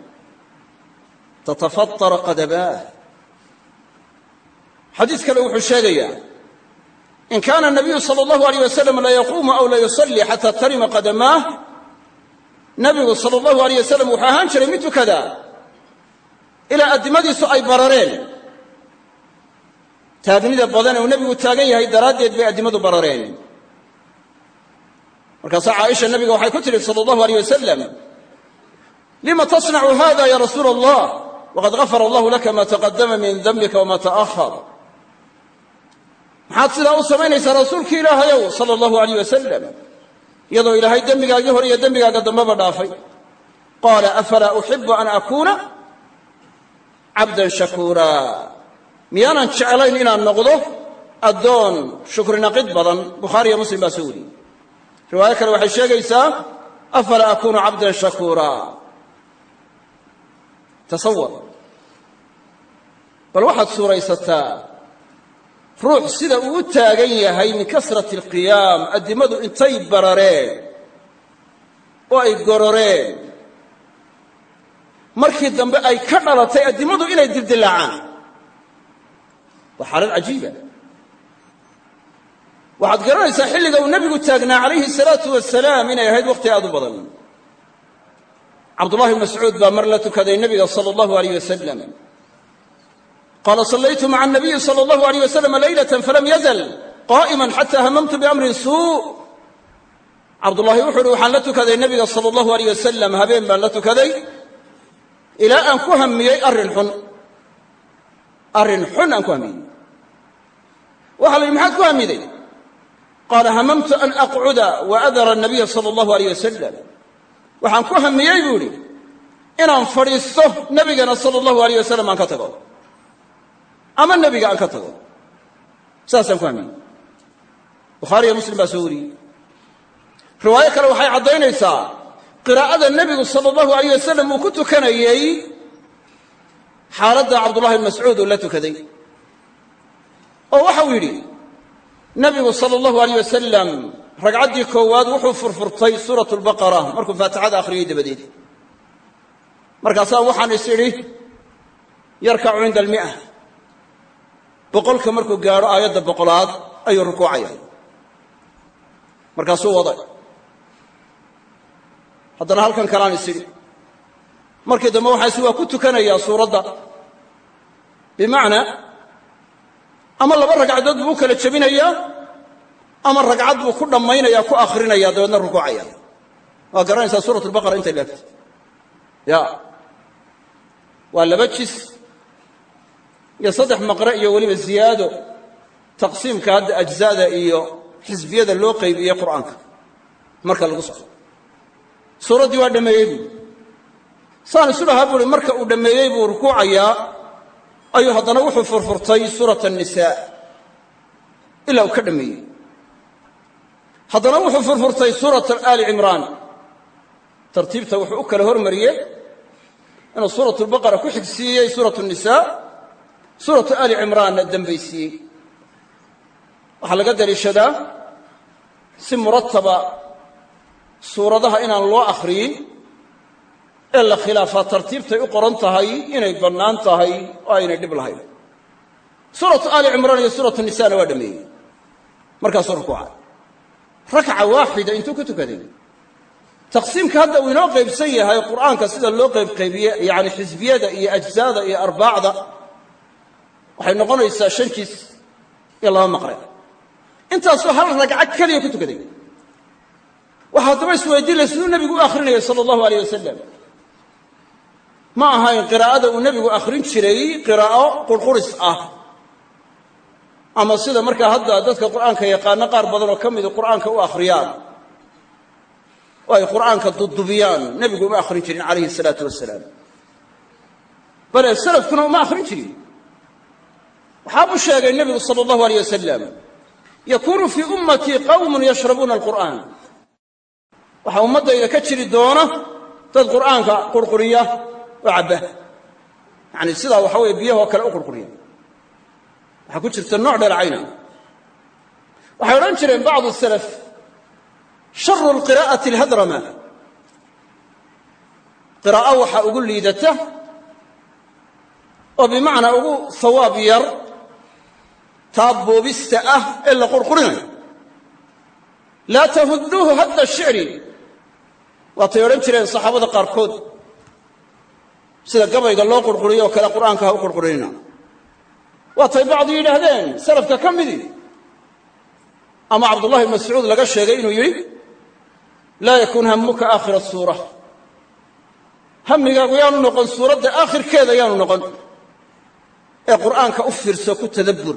tatafatara qadabaah xadiis kale wuxuu sheegayaa in kaana nabiyu sala allahu alayh wasalam la yaquumu aw la yusalli xata tarima qadamaah nabigu sala allahu alayh wasalam wuxuu ahaan jiray mid tukadaa ilaa addimadiisu ay barareen. Taagnida badan uu nebigu taagan yahay daraaddeed bay addimadu barareen. Markaasaa caaisha nabiga waxay ku tidhi sala allahu alayh wasalam lima tasnacu hada ya rasuula allah waqad gafara allahu laka ma taqadama min dambika wama ta'ahar maxaad sidaa u samaynaysaa rasuulki ilaahayow sala allahu alayh wasalam iyadoo ilaahay dembigaagii hore iyo dembigaaga dambeba dhaafay. Qaala afalaa uxibu an akuuna cabdan shakuura? Miyaanan jeclayn inaan noqdo addoon shukrinaqid badan bukhaariyo muslim baa soo wariyey. Riwaayo kale waxay sheegaysaa afalaa akuunu cabdan shakuura? Tasawar bal waxaad suuraysataa ruux sida uu taagan yahay min kasrati alqiyaam addimadu intay barareen oo ay gororeen. Markii dambe ay ka dhalatay addimadu inay dildillaacaan. Waa xaalad cajiiba. Waxaad garanaysaa xilliga uu nebigu taagnaa calayhi salaatu wasalaam inay ahayd wakhti aad u badan. Cabdullahi bn mascuud baa mar la tukaday nebiga sala allahu alayh wasalam qaala sallaytu maca anabiyi sala allahu alayh wasalam leylatan falam yazal qaa'iman xata hamamtu biamrin suu cabdullahi wuxu uhi waxaan la tukaday nebiga sala allahu alayh wasalam habeen baan la tukaday ilaa aan ku hamiyey arrin xun arrin xun aan ku hamiyey waxa la yidhi maxaad ku hamiday qaala hamamtu an aqcuda wa adara anabiya sala allahu alayh wasalam waxaan ku hamiyey buu idhi inaan fadhiisto nebigana sala allahu alayh wasalam aan ka tago ama nebiga aan ka tago. Saasaan ku hamiyey bukhaariyo muslim baa soo wariyey. Riwaayo kale waxay caddaynaysaa qiraa'ada nebigu sala allahu alayh wasalam uu ku tukanayey xaaladda cabdullahi bn mascuud uu la tukaday. Oo waxau yidhi nebigu sala allahu alayh wasalam ragcaddii koowaad wuxuu furfurtay suuratu lbaqara markuu faatixada akhriyey dabadeed. Markaasaa waxaan is idhi yarkacu cinda almi'a boqolka markuu gaadho aayadda boqolaad ayuu rukuucaya markaasuu waday. Haddana halkan kalaan is idhi markii dambe waxaa is waa ku tukanayaa suuradda. Bimacnaa ama laba ragcadood buu kala jebinayaa ama ragcad buu ku dhammaynaya ku akrinaya dabeedna rukuucaya. Waa garanaysaa suurat intay leegtay ya waa laba jis iyo saddex maqre iyo weliba ziyaado taqsiimka hadda ajzada iyo xisbiyada loo qaybiyey qur'aanka. Marka lagu socdo. Suuraddii waa dhammeeyey buui saan isu dhahaa buuhi marka uu dhammeeyey buu rukuucayaa. Ayuu haddana wuxuu furfurtay suurat annisaa. Ilaa uu ka dhammeeyey haddana wuxuu furfurtay suurat aali cimraan. Tartiibta wuxuu u kala hormariyey inuu suurat lbaqara ku xigsiiyey suurat nisaa suuratu aali cimraanna dembaysiiyey waxaa laga daliishadaa si murataba suuradaha inaan loo akhriyin ee la khilaafaa tartiibtay u qoran tahay inay bannaan tahay oo aynay dhib lahayn. Suuratu aali cimraan iyo suuratu nisaana waa dhameeyey. Markaasuu rukuuca rakca waaxida intuu ku tukaday taqsiimka hadda uu inoo qaybsan yahay qur'aanka sida loo qaybqaybiye yani xisbiyada iyo ajzaada iyo arbaacda waxay noqonaysaa shan jis iyo laba maqre intaasoo hal ragco keliya ku tukaday. Waxaa haddaba isweydiinlay siduu nebigu u akhrinayay sala allahu aleyh wasalam ma ahayn qiraa'ada uu nebigu akhrin jiray qiraa'o qurquris ah. Ama sida markaa hadda dadka qur'aanka yaqaano qaar badan oo ka midu qur'aanka u akhriyaan. Oo ay qur'aanka dudubiyaan. Nebigu uma akhrin jirin calayhi salaatu wasalaam bale salafkuna uma akhrin jirin waxaa buu sheegay nebigu sala allahu aleyh wasalam yakuunu fii ummatii qawmun yashrabuuna alqur'aan. Waxaa ummaddayda ka jiri doona dad qur'aanka qurquriya oo cabba. Yacani sidaa waxa weeye biyahoo kale u qurquriya. Waxaa ku jirta nooc dheelcayna waxay odhan jireen bacdu salaf sharu lqiraa'ati alhadrama. Qiraa'o waxaa ugu liidata oo bimacnaa ugu hawaab yar taa boobista ah ee la qurqurinayo. Laa tahudduuhu hadda shicri. Waatay odhan jireen saxaabada qaarkood sida gabayga loo qurquriyo oo kale qur'aanka ha u qurqurinina waatay bacdu yidhaahdeen salafka ka midii ama cabdullahi bn mascuud laga sheegay inuu yidhi laa yakun hamuka aakhira suura. Hammigaagu yaanu noqon suuradda aakhirkeeda yaanu noqon. Ee qur'aanka u fiirso ku tadabbur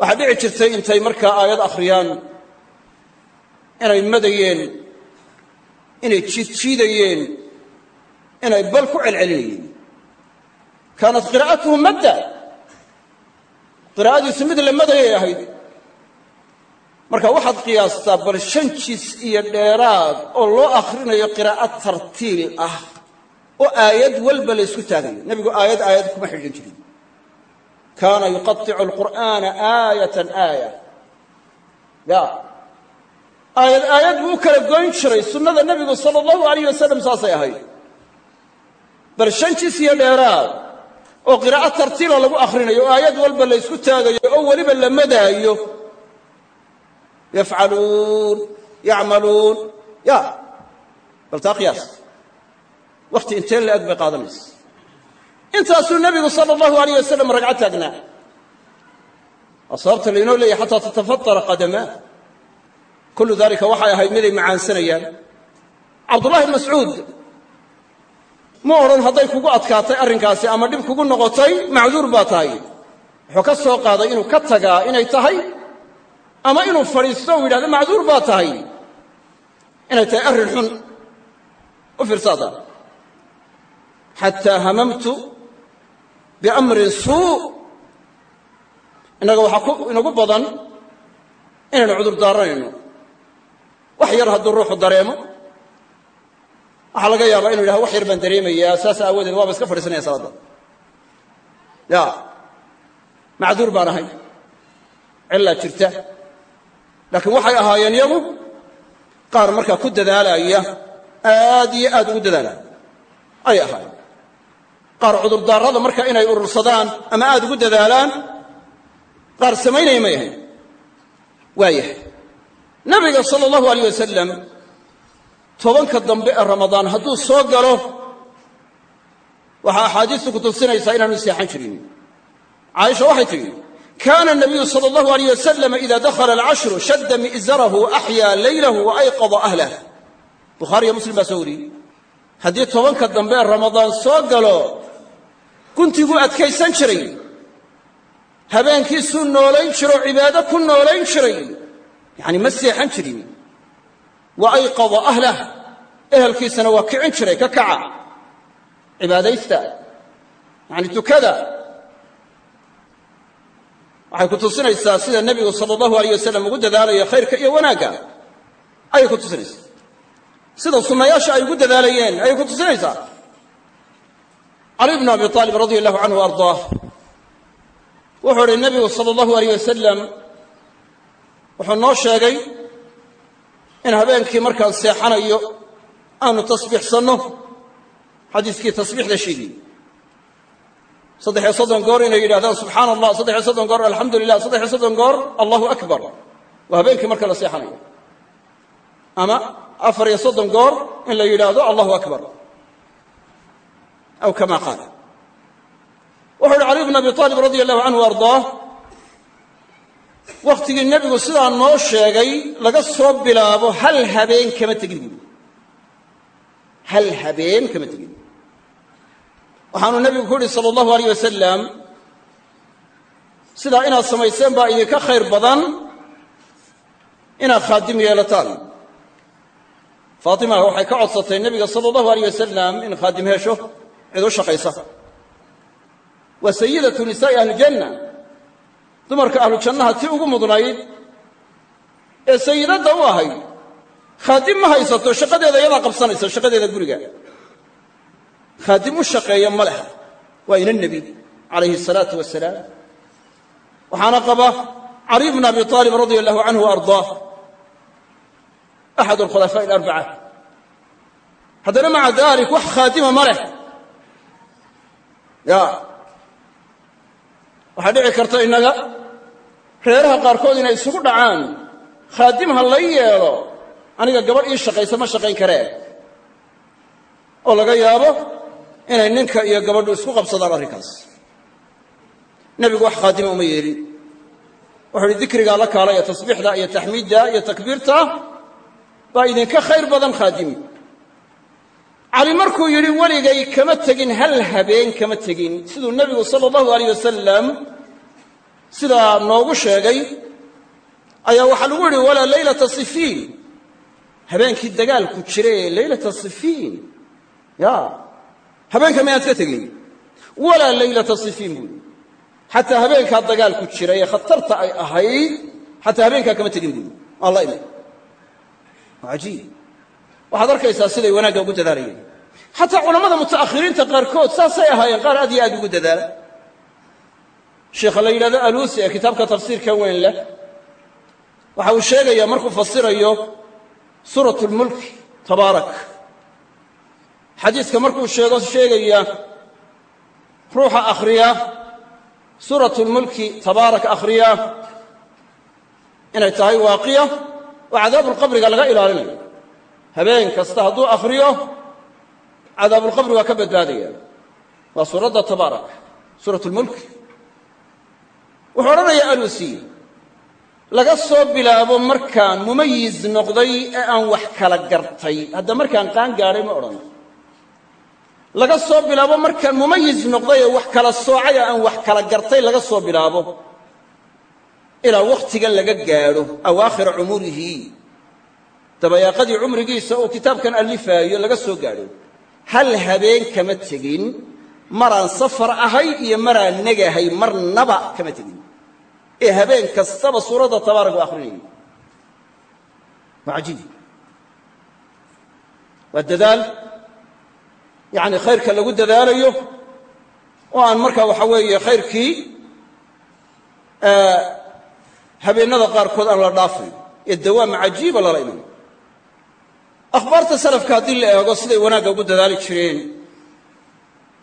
waxaa dhici jirtay intay markaa aayad akhriyaan inay madayeen inay jiidjiidayeen inay bal ku celcelinayeen kaanat qiraa'atuhu madda. Qiraa'adiisu mid la madayay ahayd. Marka waxaad qiyaastaa bal shan jis iyo dheeraad oo loo akhrinayo qiraa'ad tartiil ah oo aayad walba la ysku taagayo nebigu aayad aayad kuma xidhan jirin kaana yuqaicu alqur'aana aayatan aaya. Ya. Aayad aayad buu u kala goyn jiray sunnada nebigu sala allahu alayh wasalam saasay ahayd. Bal shan jis iyo dheeraad oo qiraa'ad tartiila lagu akhrinayo oo aayad walba la ysku taagayo oo weliba la madaayo. Yafcaluun yacmaluun ya. Bal taa qiyaas. Wakhti intee la eg bay qaadanaysa intaasuu nebigu sala allahu alayh wasalam ragco taagnaa waa sababta laynoo leeyahy xataa tatafatara qadamaa kullu dalika waxay ahayd miday macaansanayaan. Cabdullahi mascuud ma odhan hadday kugu adkaatay arrinkaasi ama dhib kugu noqotay macduur baa tahay. Wuxuu ka soo qaaday inuu ka tagaa inay tahay ama inuu fadhiisto uu yidhahdo macduur baa tahay. Inay tahay arrin xun. U fiirsaada. Xataa hamamtu biamrin suu. Innaga waxaa inagu badan inaynu cudur daaranayno wax yar hadduu ruuxu dareemo waxaa laga yaabaa inu yidhahdo wax yar baan dareemayaa saas aawadeed waaba iska fadhiisanaya salaadda. Ya macduur baan ahay. Cillaa jirta. Laakiin waxay ahaayeen yagu qaar markaa ku dadaalaya aad iyo aad ugu dadaalaya. Ayay ahaayeen qaar cudurdaarada marka inay urursadaan ama aad ugu dadaalaan qaar samaynaya may ahayn waayahay nabiga sala allahu alayh wasalam tobanka dambe ee ramadaan hadduu soo galo waxaa axaadiistu ku tusinaysaa inaanu seexan jirin. Caaisha waxay tidhi kaana nabiyu sala allahu alayh wasalam ida dakhala alcashru shadda mi'zarahu axyaa leylahu wa ayqada ahlah bukhaariyo muslim baa soo wariyey. Haddii tobanka dambe ramadaan soo galo guntiguu adkaysan jiray. Habeenkiisuu noolayn jiroo cibaado ku noolayn jiray. Yacni ma seexan jirin. Wa ayqada ahlah. Ehelkiisana waa kicin jiray ka kaca. Cibaadaysta. Yacni tukada. Waxay ku tusinaysaa sida nebigu sala allahu alayh wasalam ugu dadaalaya khayrka iyo wanaagga. Ayay ku tusinaysaa. Sida sunnayaasha ay ugu dadaalayeen ayay ku tusinaysaa cali bnu abi aalib radia allahu canhu ardaah wuxuu uhi nebigu sala allahu alayh wasalam wuxuu noo sheegay in habeenkii markaan seexanayo aanu tasbiixsanno xadiiskii tasbiixda sheegiyey saddexiyo soddon goor inay yidhahdaan subxaana allah saddexiyo soddon goor alxamdu lilah saddexiyo soddon goor allahu akbar. Waa habeenkii marka la seexanayo. Ama afar iyo soddon goor in la yidhaahdo allahu akbar aw kama qaal wuxu uhi cali bn abi aalib radia allahu canhu ardaah wakhtigii nebigu sidaa noo sheegay laga soo bilaabo hal habeen kama tegin buuri hal habeen kama tegin waxaanu nebigu ku yidhi sala allahu alayh wasalam sidaa inaad samayseen baa idinka khayr badan inaad khaadim yeelataan faatima waxay ka codsatay nebiga sala allahu alayh wasalam in khaadim hesho cid u shaqaysa. Waa sayidatu nisaa'i ahlijanna dumarka ahlu jannaha tii ugu mudnayd ee sayidadda u ahayd khaadim ma haysato shaqadeeda iyadaa qabsanaysa shaqadeeda guriga. Khaadim u shaqeeya ma leha. Waa ina nebi calayhi asalaatu wasalaam waxaana qaba cali bn abi aalib radia allahu canhu wa axad alkhulafaa'i alarbaca. Haddana maca dalik wax khaadima ma leh ya. Waxaa dhici karta innaga reeraha qaarkood inay isugu dhacaan. Khaadim ha lay yeelo. Aniga gabadh ii shaqaysa ma shaqayn karee oo laga yaabo inay ninka iyo gabadhu isku qabsadaan arrinkaas. Nebigu wax khaadima uma yeelin wuxuu uhi dikrigaa la kaalaya tasbiixda iyo taxmiidda iyo takbiirta baa idinka khayr badan khaadimi cali markuu yidhi weligay kama tegin hal habeen kama tegin. Siduu nebigu sala allahu alayh wasalam noogu sheegay ayaa waxaa lagu yidhi walaa leylata sifiin. Habeenkii dagaalku jirae leylata sifiin. Ya. Habeenka miyaad ka tegin walaa leylata sifiin buu yidhi. Xataa dagaalku jiray ee khatarta ay ahayd xataa habeenkaa kama tegin buu yidhi. Waa la imay waa siday wanaagga ugu dadaalayeen xataa culammada muta'akhiriinta qaarkood saasay ahaayeen qaar aad iyo aad ugu dadaala. Sheikha la yidhahdo aluusi ee kitaabka tafsiirka weyn leh. Waxa uu sheegayaa markuu fasirayo suurat lmulk tabaarak. Xadiiska markuu sheego sheegaya ruuxa akhriya suurat lmulki tabaarak akhriya. Inay tahay waaqiya oo cadaabulqabriga laga ilaalinayo. Habeen kasta hadduu akhriyo cadaabulqabri waa ka badbaadaya. Waa suuradda tabaarak suurat lmulk wuxuu odhanayaa alusi laga soo bilaabo markaan mumayiz noqday ee aan wax kala gartay. Hadda markaan qaan gaadhay ma odhan. Laga soo bilaabo markaan mumayiz noqday ee wax kala soocay aan wax kala gartay laga soo bilaabo. Ilaa wakhtigan laga gaadho awaakhira cumurihi dabayaaqadii cumrigiisa uu kitaabkan allifaayo laga soo gaadho hal habeen kama tegin maraan safar ahay iyo maraan negahay marnaba kama tegin. Ee habeen kastaba suuradda tabaarak u akhrinayay waa cajiib waa dadaal yacni khayrka lagu dadaalayo oo aan markaa waxa weeye khayrkii habeennada qaarkood aan la dhaafayn ee dawaama cajiiba lala iman akhbaarta salafka haddii la eego siday wanaagga ugu dadaali jireen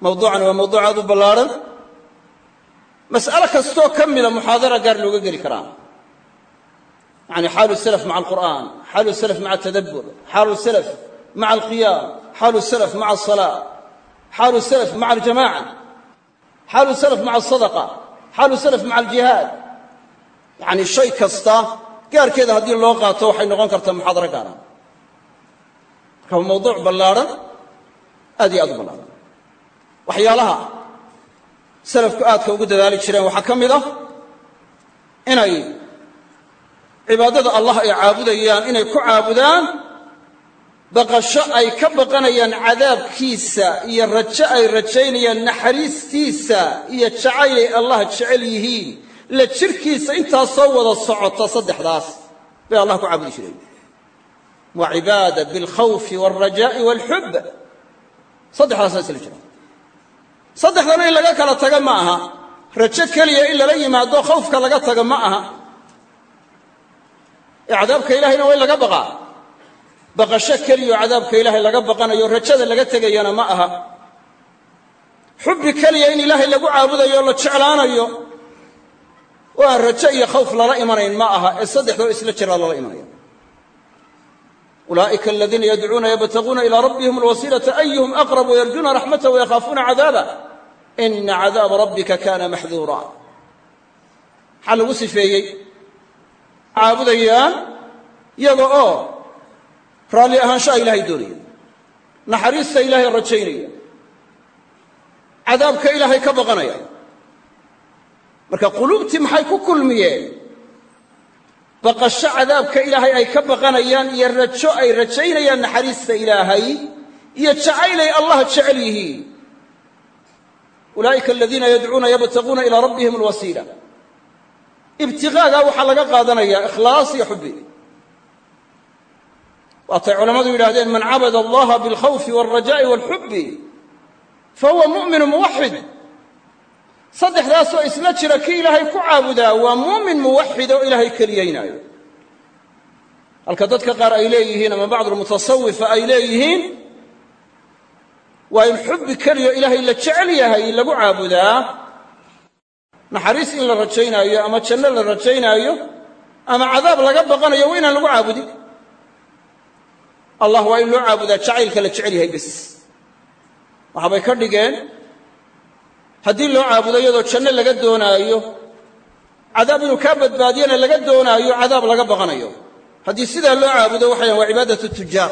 mawduucan waa mawduuc aad u ballaadhan mas'alo kastoo ka mida muxaadara gaar looga geli karaa yani xaalu salaf maca alqur'aan xaalu salaf maca atadabbur xaalu salaf maca alqiyaam xaalu salaf maca alsalaa xaalu salaf maca aljamaca xaalu salaf maca alsadaqa xaalu salaf maca aljihaad. Yacni shay kasta gaarkeeda haddii loo qaato waxay noqon kartaa muxaadaro gaara marka waa mawduuc aad iyo aad u ballaadhan waxyaalaha salafku aadka ugu dadaali jireen waxaa ka mid ah inay cibaadada allah ay caabudayaan inay ku caabudaan baqasho ay ka baqanayaan cadaabkiisa iyo rajo ay rajaynayaan naxariistiisa iyo jacaylay allah jecel yihiin. La jirkiisa intaasoo wada socota saddexdaas bay allah ku caabudi jireen waa cibaada bilkhawfi waalrajaa'i waalxub saddexdaasaa isla jira saddexdana in laga kala taga ma aha rajo keliya in lala yimaado khawfka laga taga ma aha ee cadaabka ilahayna waa in laga baqaa baqasho keliyaoo cadaabka ilaahay laga baqanayo rajada laga tegayana ma aha xubbi keliya in ilaahay lagu caabudayo o la jeclaanayo oo aan rajo iyo khawf lala imanayn ma aha ee saddexdoo isla jiraa lala imanaya ulaa'ika aladiina yadcuuna yabtaguuna ilaa rabbihim alwasiilata ayuhum aqrab wayarjuuna raxmata wayakhaafuuna cadaaba ina cadaaba rabbika kana maxduura maxaa lagu sifeeyey caabudayaan iyaga oo raalli ahaanshaha ilaahay doonaya naxariista ilaahay rajaynaya cadaabka ilaahay ka baqanaya marka quluubtii maxay ku kulmiyeen baqasho cadaabka ilaahay ay ka baqanayaan iyo rajo ay rajaynayaan naxariista ilaahay iyo jacaylay allah jecel yihiin. Ulaa'ika aladiina yadcuuna yabtaguuna ilaa rabbihim alwasiila. Ibtiqaagaa waxaa laga qaadanayaa ikhlaas iyo xubbi. Waatay culammadu yidhahdeen man cabada allaha bilkhawfi waalrajaa'i waalxubbi fa huwa mu'minu muwaxid saddexdaasoo isla jira kii ilaahay ku caabudaa waa muumin muwaxid oo ilaahay keliyaynaayo halka dadka qaar ay leeyihiin ama bacdulmutasawifa ay leeyihiin waa in xubbi keliyo ilaahay la jecel yahay lagu caabudaa naxariis in la rajaynaayo ama janno la rajaynaayo ama cadaab laga baqanayo waa inaan lagu caabudin. Allah waa in loo caabudaa jacaylka la jecel yahay waxaabay ka dhigeen haddii loo caabudo iyadoo janno laga doonaayo cadaab inuu kaa badbaadiyana laga doonaayo cadaab laga baqanayo. Haddii sidaa loo caabudo waxayan waa cibaadatu tujaar.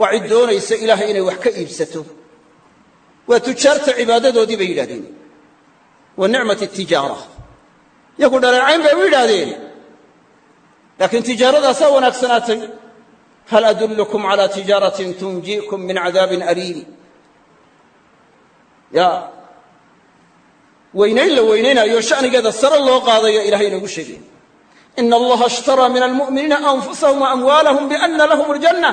Waa cid doonaysa ilaahay inay wax ka iibsato. Waa tujaarta cibaadadoodii bay yidhahdeen wa nicmat tijaara. Iyagu dhaleecayn bay u yidhaahdeen. Laakiin tijaaradaasaa wanaagsanaatay. Hal adullukum calaa tijaaratin tunjiikum min cadaabin aliim. Ya weynayn la weynaynayo shanigeeda sare loo qaadayo ilahay inoogu sheegay. Ina allaha ishtaraa min almu'miniina anfusahum waamwaalahum biana lahum aljanna.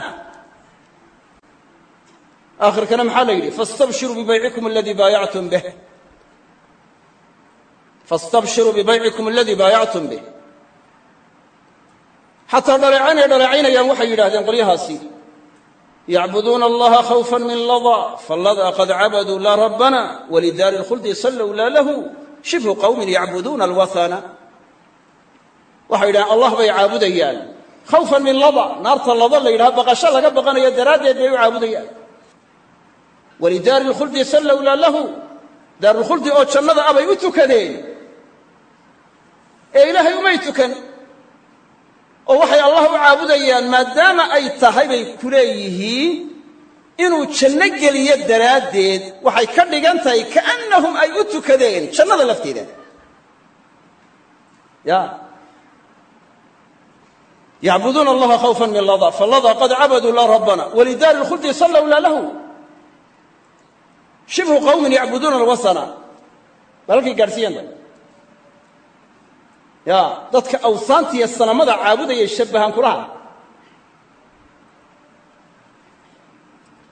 Aakhirkana maxaa la yidhi? Fastabshiruu bibaycikum aladii baayactum bih. Fastabshiruu bibaycikum aladii baayactum bih. Xataa dhaleecayn ay dhaleecaynayaan waxay yidhahdeen qolyahaasi yacbuduuna allaha khawfa min lada fallada qad cabaduu laa rabbana walidaari lkhuldi sallow laa lahu shibhu qowmin yacbuduuna alwathana waxay yidhahdeen allah bay caabudayaan khawfan min lada naarta lada la yidhaha baqasho laga baqanayo daraaddeed bay u caabudayaan walidaari lkhuldi sallow laa lahu daarulkhuldi oo jannada ah bay u tukadeen ee ilaahay umay tukan oo waxay allah u caabudayaan maadaama ay tahay bay ku leeyihiin inuu janno geliyo daraaddeed waxay ka dhigan tahay kaannahum ay u tukadeen jannada lafteeda. Ya. Yacbuduuna allaha khawfan min lada falada qad cabaduu laa rabbana walidaari lkhuldi sallow laa lahu. Shibhu qawmin yacbuduuna alwasana. Bal halkay gaadhsiiyeen ya dadka awsaanta iyo sanamada caabudayay shabbahaan kulaha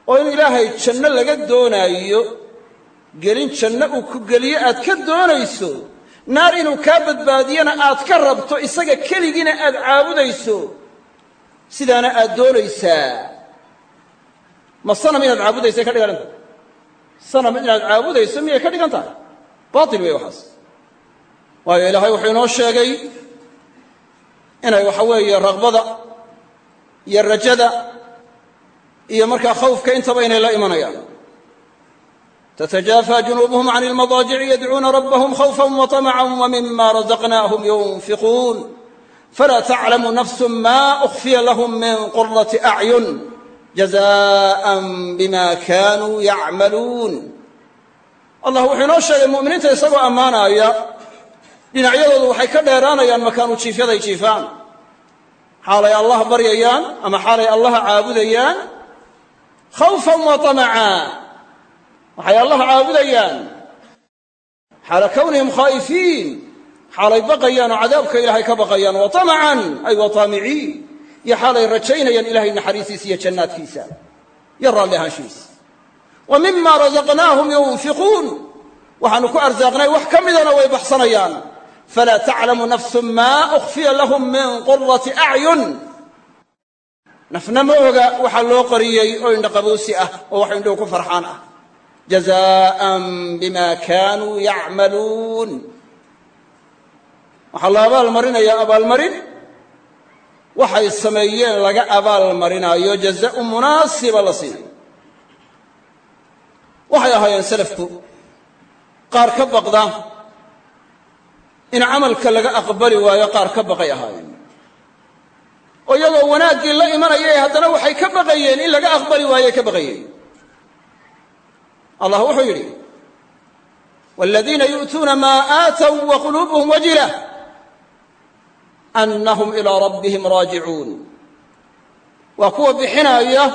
oo in ilaahay janno laga doonaayo gelin janno uu ku geliyo aad ka doonayso naar inuu kaa badbaadiyana aad ka rabto isaga keligiina aad caabudayso sidaana aad doonaysaa. Ma sanam inaad caabudaysay ka dhigan tahay sanam inaad caabudayso miyay ka dhigan tahay? Baatil wey waxaas waayo ilaahay wuxuu inoo sheegay inay waxa weeye raqbada iyo rajada iyo markaa khawfka intaba inay la imanayaan تتجافى جنوبهم عن المضاجع يدعون ربهم خوفا وطمعا ومما رزقناهم ينفقون فلا تعلم نفس ما أخفي لهم من قرة أعين جزاء بما كانوا يعملون allah wuxuu inoo sheegay mu'miniinta isagoo ammaanaaya dhinacyadoodu waxay ka dheeraanayaan makaanu jiifyaday jiifaan. Xaalay allah baryayaan ama xaalay allaha caabudayaan? Khawfan wa tamaca waxay allah caabudayaan. Xaala kownihim khaa'ifiin. Xaalay baqayaan oo cadaabka ilaahay ka baqayaan. Wa tamacan ay wa taamiciin. Iyo xaalay rajaynayaan ilahay naxariistiisa iyo jannaadkiisa. Iyo raalli ahaanshihiisa wa mima razaqnaahum yunfiquun. Waxaanu ku arsaaqnay wax ka midana way baxsanayaan falaa taclamu nafsu maa ukhfiya lahum min qurati acyun nafna ma oga waxaa loo qariyey oo indhaqabuusi ah oo wax indhuhu ku farxaan ah jazaa'an bima kaanuu yacmaluun waxaa la abaalmarinayaa abaalmarin waxay sameeyeen laga abaalmarinaayo jazau munaasiba la siinayo waxay ahaayeen salafku qaar ka baqda in camalka laga aqbali waayo qaar ka baqay ahaayeen. oo iyagoo wanaaggii la imanayay haddana waxay ka baqayeen in laga aqbali waayoy ka baqayeen. Allah wuxuu yidhi waaladiina yu'tuuna maa aatow wa quluubuhum wajila annahum ilaa rabbihim raajicuun. Waa kuwa bixinaaya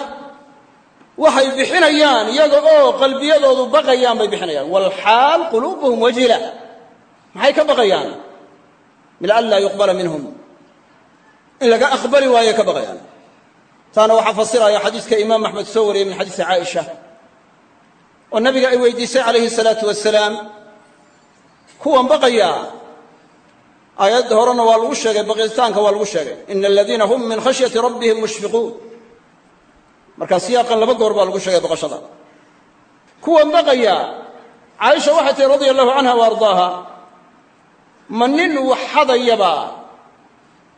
waxay bixinayaan iyaga oo qalbiyadoodu baqayaan bay bixinayaan. Walxaal quluubuhum wajila maxay ka baqayaan? Min an laa yuqbala minhum. In laga aqbali waayo ka baqayaan. Taana waxaa fasiraya xadiiska imaam axmed soo wariyey min xadiisi caaisha oo nabiga ay weydiisay calayhi salaatu wasalaam kuwan baqaya. Aayadda horena waa lagu sheegay baqitaanka waa lagu sheegay. Ina aladiina hum min khashyati rabbihim mushfiquun. Markaa siyaaqan laba goor baa lagu sheegay baqashada. Kuwan baqaya. Caaisha waxay tihi radia allahu canha wa ma nin waxadayaba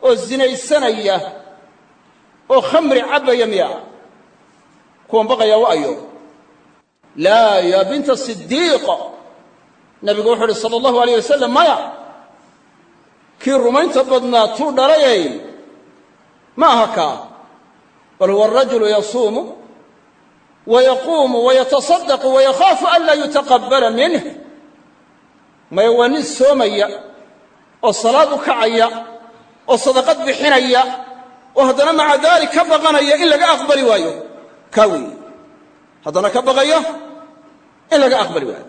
oo zinaysanaya oo khamri cabbaya miya kuwan baqaya wa ayo. Laa ya binta sidiiq nabigu wuxuu uhi sala allahu alayh wasalam maya kii rumaynta badnaa tuu dhalayay ma aha kaa bal huwa arajulu yasuumu wayaquumu wayatasadaqu wayakhaafu an laa yutaqabbala minh maya waa nin soomaya oo salaad u kacaya oo sadaqad bixinaya oo haddana maca daalik ka baqanaya in laga aqbali waayo. Kaa weeye. Haddana ka baqayo in laga aqbali waayo.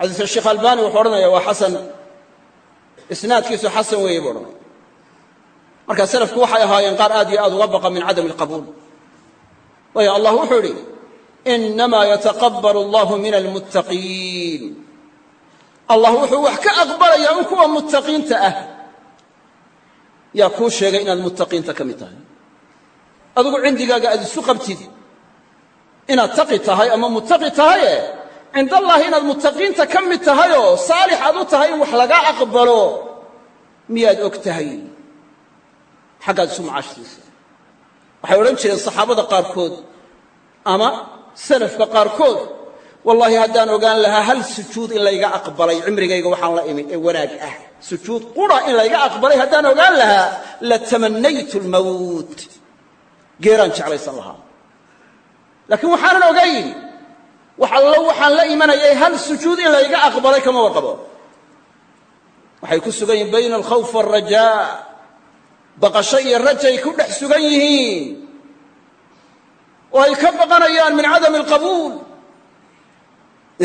Xadiiska sheekh albani wuxuu odhanaya waa xasan. Isnaadkiisu xasan weeye buu odhanaya. Markaa salafku waxay ahaayeen qaar aad iyo aad uga baqa min cadami alqabuul waayo allah wuxuu idhi inamaa yataqabbalu allahu min almuttaqiin allah wuxuu wax ka aqbalayaa in kuwa muttaqiinta ah. Yaa kuu sheegay inaad muttaqiinta ka mid tahay. Adigu cindigaaga aad isu qabtid. Inaad taqi tahay ama muttaqi tahaye cindallahi inaad muttaqiinta ka mid tahayoo saalix aad u tahay in wax laga aqbalo miyaad og tahay. Xaggaad isu macaashtiisa. Waxay odhan jireen saxaabada qaarkood ama salafka qaarkood wallaahi haddaan ogaan lahaa hal sujuud in layga aqbalay cimrigayga waxaan la imi ee wanaag ah. Sujuud qura in layga aqbalay haddaan ogaan lahaa la tamanaytu lmawt geeraan jeclaysan lahaa. Laakiin waxaanan ogayn wax allo waxaan la imanayay hal sujuud in layga aqbalay kama warqabo. Waxay ku sugan yihiin bayna alkhawf waalrajaa baqasho iyo rajay ku dhex sugan yihiin. Oo ay ka baqanayaan min cadami alqabuul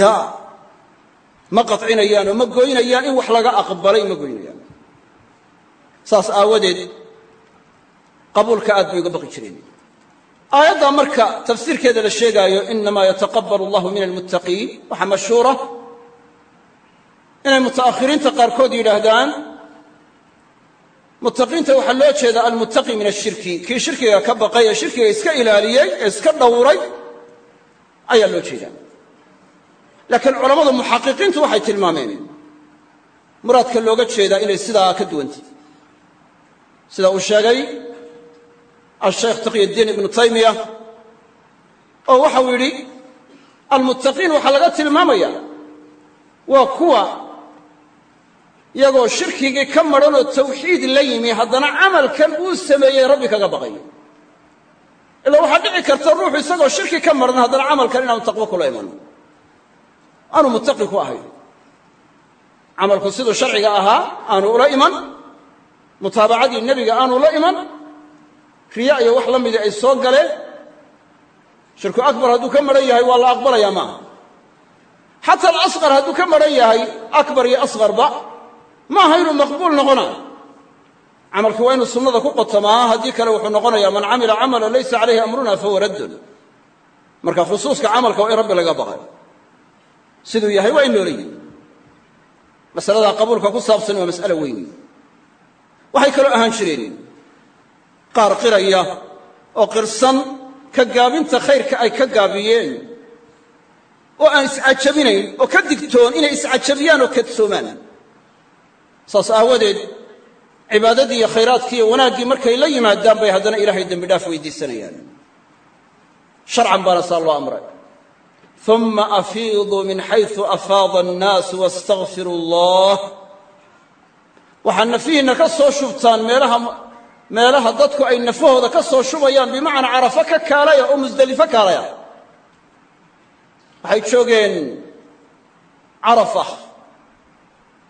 ya ma qacinayaan oo ma goynayaan in wax laga aqbalay ma goynayaan. Saas aawadeed qabuulka aad bay uga baqi jireen. Aayaddaa marka tafsiirkeeda la sheegaayo inamaa yataqabbalu allahu min almuttaqiin waxaa mashhuura. Inay muta'akhiriinta qaarkood yidhaahdaan muttaqiinta waxaa loo jeedaa almuttaqi min ashirki kii shirkiga ka baqay ee shirkiga iska ilaaliyey ee iska dhowray ayaa loo jeedaa laakiin culammada muxaqiqiintu waxay tilmaameen. Muraadka looga jeedaa inay sidaa ka duwantay sida uu sheegay ashaykh taqyiddiin ibnu taymiya oo waxau yidhi almuttaqiin waxaa laga tilmaamaya waa kuwa iyagoo shirkigii ka madhanoo tawxiid la yimi haddana camalkan uu sameeyey rabbi kaga baqayo ilaa waxaa dhici karta ruuxu isagoo shirki ka madhan haddana camalkan inaanu taqwo kula iman aanu muttaqi ku ahayn camalku siduu sharciga ahaa aanu ula iman. Mutaabacadii nebiga aanu la iman. Riya iyo wax la midii ay soo galeen shirku akbar hadduu ka madhan yahay waa la aqbalayaa maaha xata alasqar hadduu ka madhan yahay akbar iyo asqarba maaha inuu maqbuul noqonayo camalku waa inuu sunnada ku qotamaa haddii kale wuxuu noqonayaa man camila camalan laysa calayhi amruna fahuwa raddun. Marka khusuuska camalka waa in rabbi laga baqay siduu yahay waa in loola yihi masaladaa qabuulka ku saabsan waa mas'alo weyn. Waxay kaloo ahaan jireen qaar qiraya oo qirsan ka gaabinta khayrka ay ka gaabiyeen oo aan iscajabinayn oo ka digtoon inay iscajabiyaan oo kadsoomaan saas aawadeed cibaadadii iyo khayraadkii iyo wanaaggii markay la yimaadaan bay haddana ilaahay dembi dhaaf weydiisanayaan. Sharcan baana saa loo amray uma afiiduu min xaysu afaada annaasu wastakfiruu allah waxaad nafihiinna ka soo shubtaan meelaha meelaha dadku ay nafahooda ka soo shubayaan bimacnaa carafo ka kaalaya oo musdelifo kaalaya waxay joogeen carafa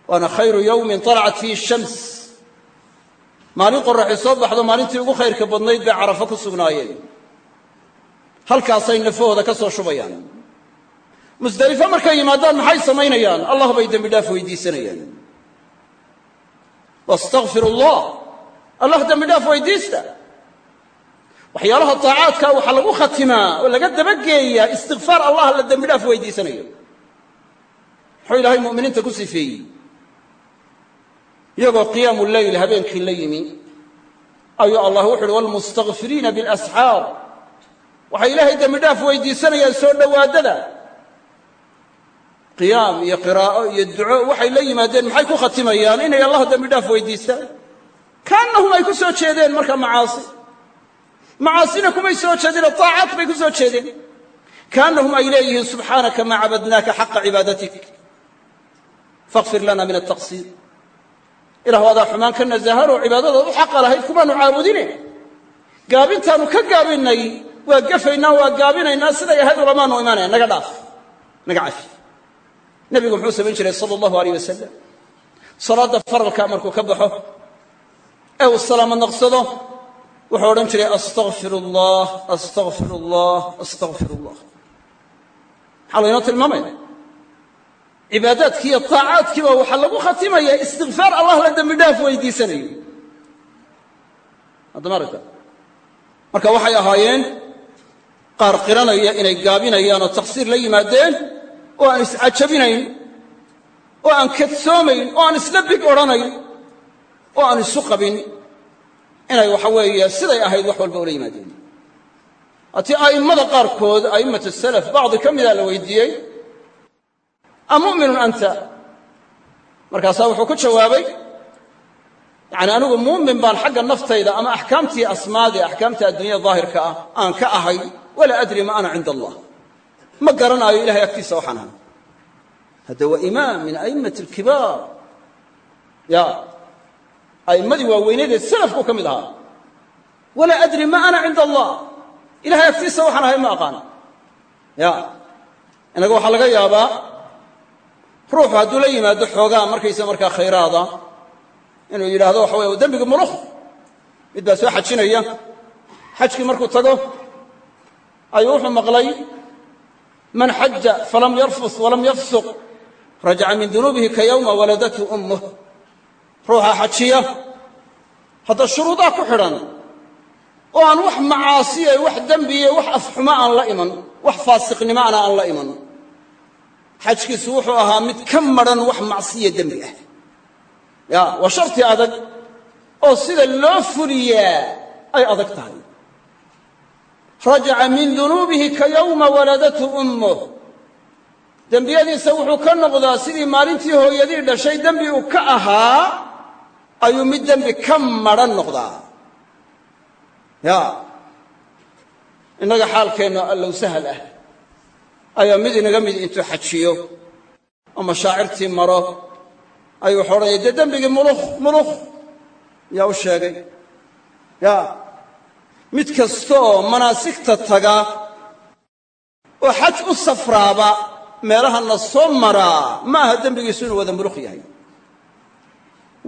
waana khayru yowmin طalacat fiihi shams maalin qoraxi soo baxdo maalintii ugu khayrka badnayd bay carafo ku sugnaayeen halkaasay nafahooda ka soo shubayaan musdelifo markay yimaadaan maxay samaynayaan? Allah bay dembi dhaaf weydiisanayaan. Wastakfir allah allah dembi dhaaf weydiista. Waxyaalaha taacaadka waxaa lagu khatimaa oo laga dabageeyaa istikfaar allah la dembi dhaaf weydiisanayo. Muxuu ilaahay mu'miniinta ku sifeeyey? Iyagoo qiyaamu leyl habeenkii la yimi ayuu allah wuxu uhi waalmustakfiriina biاlasxaar waxay ilaahay dembi dhaaf weydiisanayaan soo dhowaadada qiyaam iyo qiraa'o iyo duco waxay la yimaadeen maxay ku khatimayaan inay allah dembi dhaaf weydiistaan. Kaannahum ay ku soo jeedeen marka macaasi. Macaasina kumay soo jeedeen taacaad bay ku soo jeedeen. Kaannahum ay leeyihiin subxaanaka maa cabadnaaka xaqa cibaadatik. Fakfir lana min altaqsiir ilahu adaa xumaan ka nasahanoo cibaadadaad u xaqa lahayd kumaanu caabudine? Gaabintaanu ka gaabinay waa gafaynaa waa gaabinaynaa siday ahayd ulamaanu imaanaya naga dhaaf naga cafi nebigu muxuu samayn jiray sala allahu aleyh wasalam salaadda faralka markuu ka baxo ee uu salaamo naqsado wuxuu odhan jiray astaqfir allah astaqfir allah astaqfir allah maxaa laynoo tilmaamaya cibaadaadkii iyo taacaadkiiba waxaa lagu khatimaya istikfaar allah la dembi dhaaf weydiisanayo. Haddama aragta? Marka waxay ahaayeen qaar qiranaya inay gaabinayaan oo taqsiir la yimaadeen oo aan iscajabinayn oo aan kadsoomayn oo aan isla big odhanayn oo aan isu qabin. Inay waxa weeye siday ahayd wax walba ula yimaadeen. Hatii a'immada qaarkood a'immat salaf bacdi ka mida la weydiiyey amu'minun anta? Markaasaa wuxuu ku jawaabay yacni anigu muumin baan xagga naftayda ama axkaamtii asmaadii axkaamta adduunyada daahirka ah aan ka ahay walaa adri ma ana cinda allah ma garanaayo ilahay agtiisa waxaan ahay. Hadda waa imaam min a'immati alkibaar. Ya a'immadii waaweyneedee salafkuu ka mid ahaa. Walaa adri ma ana cinda allah. Ilahay agtiisa waxaan ahay ma aqaan ya innaga waxaa laga yaabaa ruuxu hadduu la yimaado xoogaa markaysa markaa khayraada. Inuu yidhaahdo waxa weye dembiga mulukh mid soo xajinaya. Xajkii markuu tago ayuu wuxuu maqlay man xaja falam yarfus walam yafsuq. Rajaca min dunuubihi ka yowma waladathu ummuh. Ruuxa xajiya hadda shuruudaa ku xidhan. Oo aan wax macaasiye wax dembiye wax afxumo aan la iman wax faasiqnimoana aan la iman. Xajkiisu wuxuu ahaa mid ka madhan wax macsiya dembi ah. Ya waa sharti adag oo sida loo fuliyaa ay adag tahay rajaca min dunuubihi ka yowma waladathu ummuh dembiyadiisa wuxuu ka noqdaa sidii maalintii hooyadii dhashay dembi uu ka ahaa ayuu mid dembi ka madhan noqdaa. Ya. Innaga xaalkeennu allow sahal ah. Ayaa mid inaga mid intuu xajiyo oo mashaacirtii maro ayuu wuxuu odhanaya dee dembigii mulukh mulukh yaa u sheegay. Ya mid kasta oo manaasigta taga oo xaj u safraaba meelahana soo maraa ma aha dembigiisu inuu wada mulukh yahay.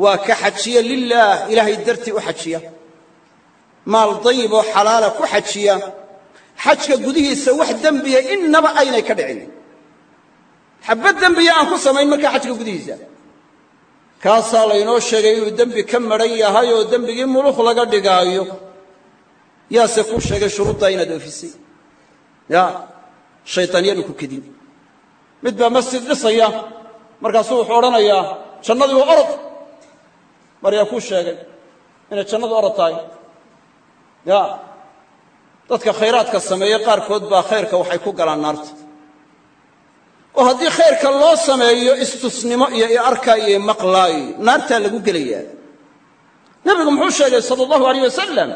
Waa ka xajiya lilaah ilaahay dartii u xajiya. Maal dayib oo xalaala ku xajiya. Xajka gudihiisa wax dembiya innaba aynay ka dhicin. Xabad dembiya aan ku samayn markaa xajka gudihiisa. Kaasaa laynoo sheegay inuu dembi ka madhan yahay oo dembigii mulukh laga dhigaayo yaase kuu sheegay shuruuddaa inaad oofisay. Ya shaytaanyadu ku kedin. Mid baa masjid dhisaya markaasuu wuxuu odhanayaa jannadii waa orod. Mar yaa kuu sheegay inay jannadu orod tahay. Ya dadka khayraadka sameeye qaarkood baa khayrka waxay ku galaan naarta. Oo haddii khayrka loo sameeyo istusnimo iyo iarkaa iyo maqlaay naartaa lagu gelayaa. Nebigu muxuu sheegay sala allahu alayh wasalam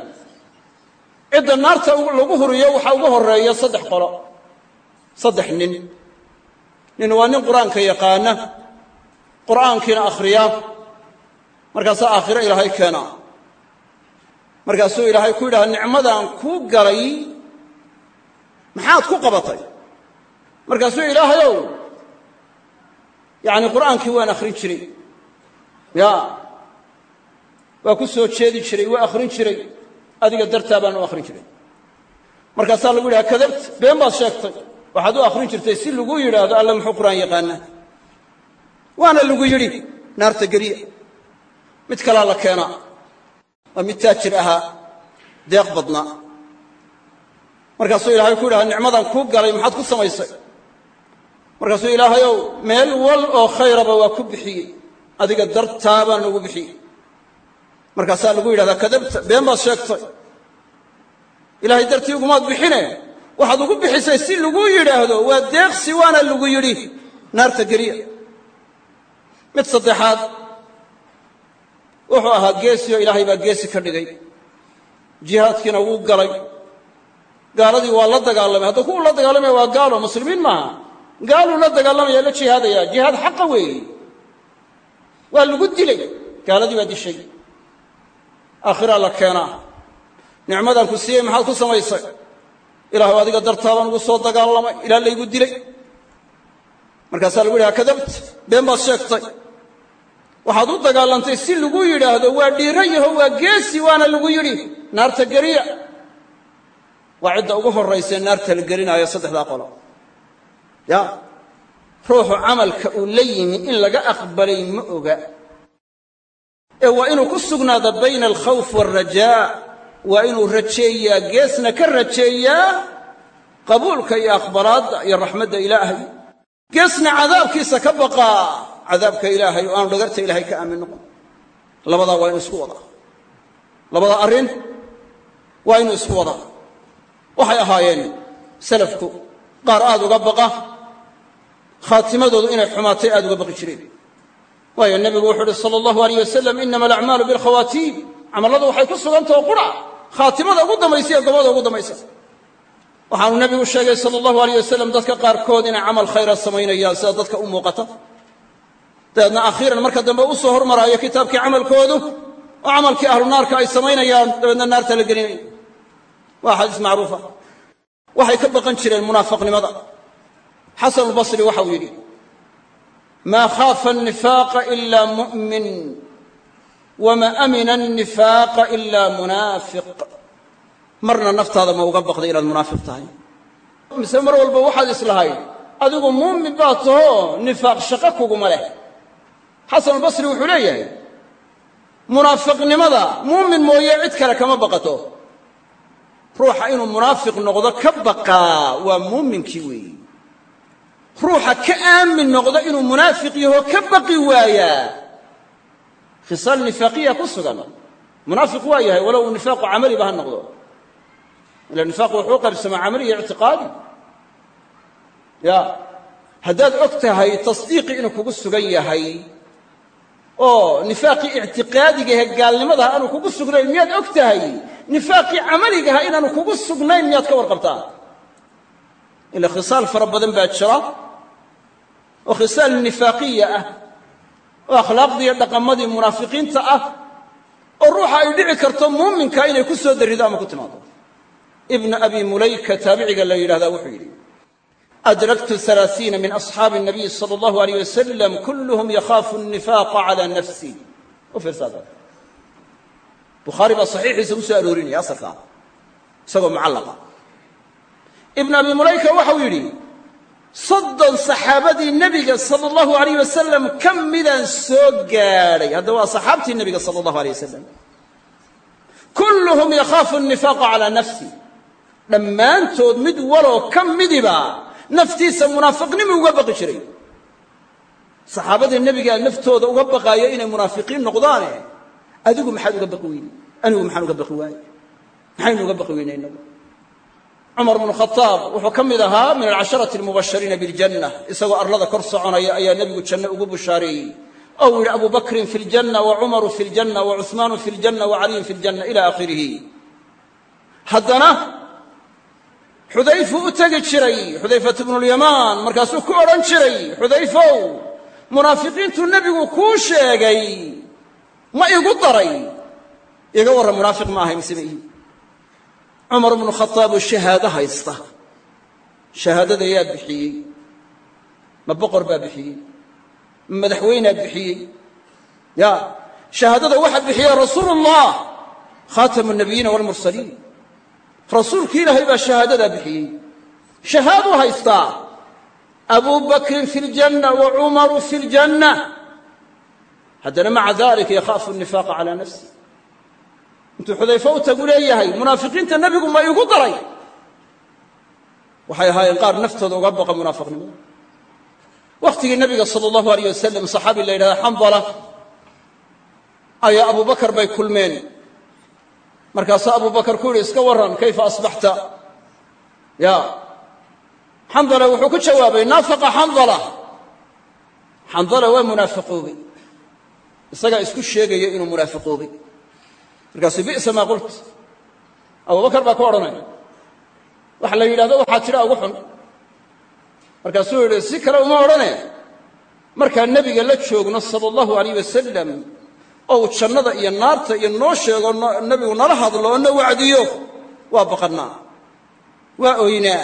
cidda naarta lagu huriyo waxaa ugu horreeya saddex qolo saddex nin. Nin waa nin qur'aanka yaqaana qur'aankiina akhriya markaasaa aakhiro ilaahay keena. Markaasuu ilaahay ku yidhaha nicmadaan kuu galay maxaad ku qabatay? Markaasuu ilaahayow yacni qur'aankii waan akhrin jiray. Ya waa ku soo jeedi jiray waa akhrin jiray adiga dartaa baan u akhrin jiray. Markaasaa lagu yidhaha kadabt been baad sheegtay. Waxaad u akhrin jirtay si lagu yidhaahdo alle muxuu qur'aan yaqaanaa? Waana lagu yidhi naarta geliya mid kalaa la keenaa waa mid taajir ahaa deeq badnaa. Markaasuu ilaahay ku yidhaha nicmadan kuu galay maxaad ku samaysay? Markaasuu ilaahayow meel wal oo khayraba waa ku bixiyey adiga dartaa baan ugu bixiyey markaasaa lagu yidhahdaa kadabta been baad sheegtay. Ilaahay dartii ugumaad bixine waxaad ugu bixisay si lagu yidhaahdo waa deeqsi waana lagu yidhi. Naarta geliya mid saddexaad wuxuu ahaa geesi oo ilaahay baa geesi ka dhigay. Jihaadkiina wuu galay. Gaaladii waa la dagaalamay. Hadda kuwu la dagaalamaya waa gaalo muslimiin maaha. Gaaluu la dagaalamaya la jihaadaya jihaad xaqa weeye waa lagu dilay. Gaaladii baa dishay aakhiraa la keenaa nicmadaan ku siiyey maxaad ku samaysay? Ilaahu adiga dartaabaan ugu soo dagaalamay ilaa laygu dilay. Markaasaa lagu yidhaha kadabt been baad sheegtay. Waxaad u dagaalantay si lagu yidhaahdo waa dhiira yaho waa geesi waana lagu yidhi naarta geliya waa cidda ugu horraysee naarta la gelinaayo saddexdaa qolo. Ya ruuxu camalka uu la yimi in laga aqbalay ma oga ee waa inuu ku sugnaado bayna alkhawf waalrajaa waa inuu rajeeyaa geesna ka rajeeyaa qabuulka iyo aqbalaadda iyo raxmadda ilaahay. Geesna cadaabkiisa ka baqaa cadaabka ilaahay oo aanu dhagarta ilaahay ka aamin noqon. Labadaa waa inu isku wadaa labada arrin waa inuu isku wadaa waxay ahaayeen salafku qaar aad uga baqa khaatimadoodu inay xumaatay aad uga baqi jireen waayo nebigu wuxuu uhi sala allahu alayh wasalam inama alacmaalu bilkhawaatiim camalladu waxay ku sugantao qura. Khaatimada ugu dambaysa iyo gobada ugu dambaysa. Waxaanu nebigu sheegay sala allahu alayh wasalam dadka qaarkood inay camal khayra samaynayaan sida dadka u muuqata. Dabeedna akhiiran marka dambe u soo hormaraayo kitaabkii camalkoodu oo camalkii ahlu naarka ay samaynayaan dabeedna naarta la gelinaya waa xadiis macruufa waxay ka baqan jireen munaafaqnimada. Xasanulbasri waxau yidhi maa khaafa annifaaqa ila mu'min wama amina annifaaqa ila munaafiq marna naftaada ma uga baqday inaad munaafiq tahay mise mar walba waxaad islahayd adigu muumin baa tahoo nifaaq shaqo kuguma leh xasanulbasri wuxuu leeyahay munaafiqnimada muumin mooye cid kale kama baqato ruuxa inuu munaafiq noqdo ka baqaa waa muuminkii weeyi ruuxa ka aamin noqdo inuu munaafiq yaho ka baqi waayaa khisaal nifaaqiya ku sugan munaafiq waa yahay walow uu nifaaqu camaliba ha noqdo. Ila nifaaqu wuxuu qaybsamaa camali iyo ictiqaadi. Ya haddaad og tahay tasdiiqii inuu kugu sugan yahay oo nifaaqii ictiqaadigahe gaalnimadaha aanu kugu sugnayn miyaad og tahay? Nifaaqii camaligaha inaanu kugu sugnayn miyaad ka warqabtaa? Ila khisaal fara badan baa jira oo khisaal nifaaqiya ah oo akhlaaqdiiyo dhaqamadii munaafiqiinta ah oo ruuxa ay dhici karto muuminka inay ku soo darido ama ku timaado. Ibnu abi mulayka taabiciga la yidhahdaa wuxuu yidhi adragtu alaaiina min asxaabi nabiyi sala allahu alayh wasalam kulluhum yakhaafu nifaaqa cala nafsi. U bukhaari baa saxiixiisa u aroorinaya asalkaa isagoo mucallaqa. Ibnu abi mulayka waxau yidhi soddon saxaabadii nebiga sala allahu alayh wasalam ka midaan soo gaadhay hadda waa saxaabtii nebiga sala allahu alayh wasalam kulluhum yakhaafu nifaaqa calaa nafsi. Dhammaantood mid waloo ka midiba naftiisa munaafiqnimi uga baqi jiray. Saxaabadii nebigaa naftooda uga baqaaya inay munaafiqiin noqdaane adigu maxaad uga baqi weyne? Anigu maxaan uga baqi waaye? Maxaynu uga baqi weyne innagu cumar bnu khadaab wuxuu ka mid ahaa min alcasharati almubashariina biljanna. Isagoo arlada kor soconaya ayaa nebigu janno ugu bushaareeyey oo uu yidhi abu bakrin fi ljanna wa cumaru fi ljanna wa cuhmaanu fi ljanna wa caliyun fi ljanna ila aakhirihi. Haddana xudayfuu u tegi jiray xudayfatu bnulyamaan markaasuu ku odhan jiray xudayfow munaafiqiintuu nebigu kuu sheegay ma igu daray. Iga warran munaafiq ma ahay mise ma ihi cumar bnu khadaab oo shahaado haysta. Shahaadada yaa bixiyey. Ma boqor baa bixiyey? Ma madaxweynaa bixiyey? Ya shahaadada waxaa bixiya rasuulu ullah khaatamu nabiyiina walmursaliin rasuulkii ilaahay baa shahaadadaa bixiyey. Shahaaduu haystaa abu bakrin fi ljanna wa cumaru fi ljanna haddana maca dalika yakhaafu nifaaqa calaa nafsi intuu xudayfe u tagu leeyahay munaafiqiinta nebigu ma igu daray waxay ahaayeen qaar naftooda uga baqa munaafiqnimada wakhtigii nebiga sala allahu alayh wasalam saxaabi la yidhahda xandala ayaa abu bakar bay kulmeen. Markaasuu abu bakar ku yidhi iska warran kayfa asbaxta? Ya. Xandala wuxuu ku jawaabay naafaqa xandala xandala waa munaafiqoobay isagaa isku sheegaya inuu munaafiqoobay markaasuu bi'sa maa qult abubakar baa ku odhanaya waxa la yidhahdo waxaa tidha ugu xun. Markaasuu yidhi si kale uma odhane. Markaa nebiga la joogno sala allahu alayh wasalam oo uu jannada iyo naarta iyo noo sheego nebigu nala hadlo oo na wacdiyo. Waa baqannaa waa oynaa.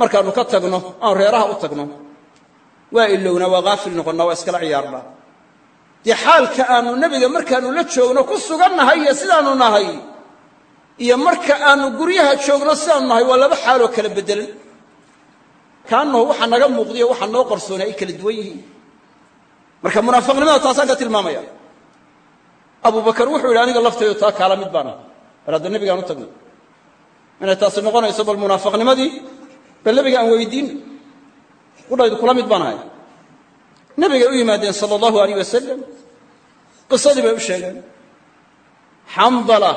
Markaannu ka tagno aan reeraha u tagno. Waa ilownaa waa haafil noqonnaa waa iskala ciyaarnaa dee xaalka aanu nebiga markaannu la joogno ku sugannahay iyo sidaannu nahay iyo marka aanu guryaha joogno sidaannu nahay waa laba xaaloo kala beddelan kaannahu waxa naga muuqdiyo waxa noo qarsoonay ay kala duwan yihiin. Marka munaafiqnimada taasaan ka tilmaamaya. Abu bakar wuxuu yidhi aniga laftaydu taa kaala mid baana mar hadda nebigaan u tagno. Inay taasi noqonayso bal munaafiqnimadii bal nebiga aan weydiinno qudhaydu kula mid baan ahay nebigay u yimaadeen sala allahu alayh wasalam qisadii bay u sheegeen. Xandala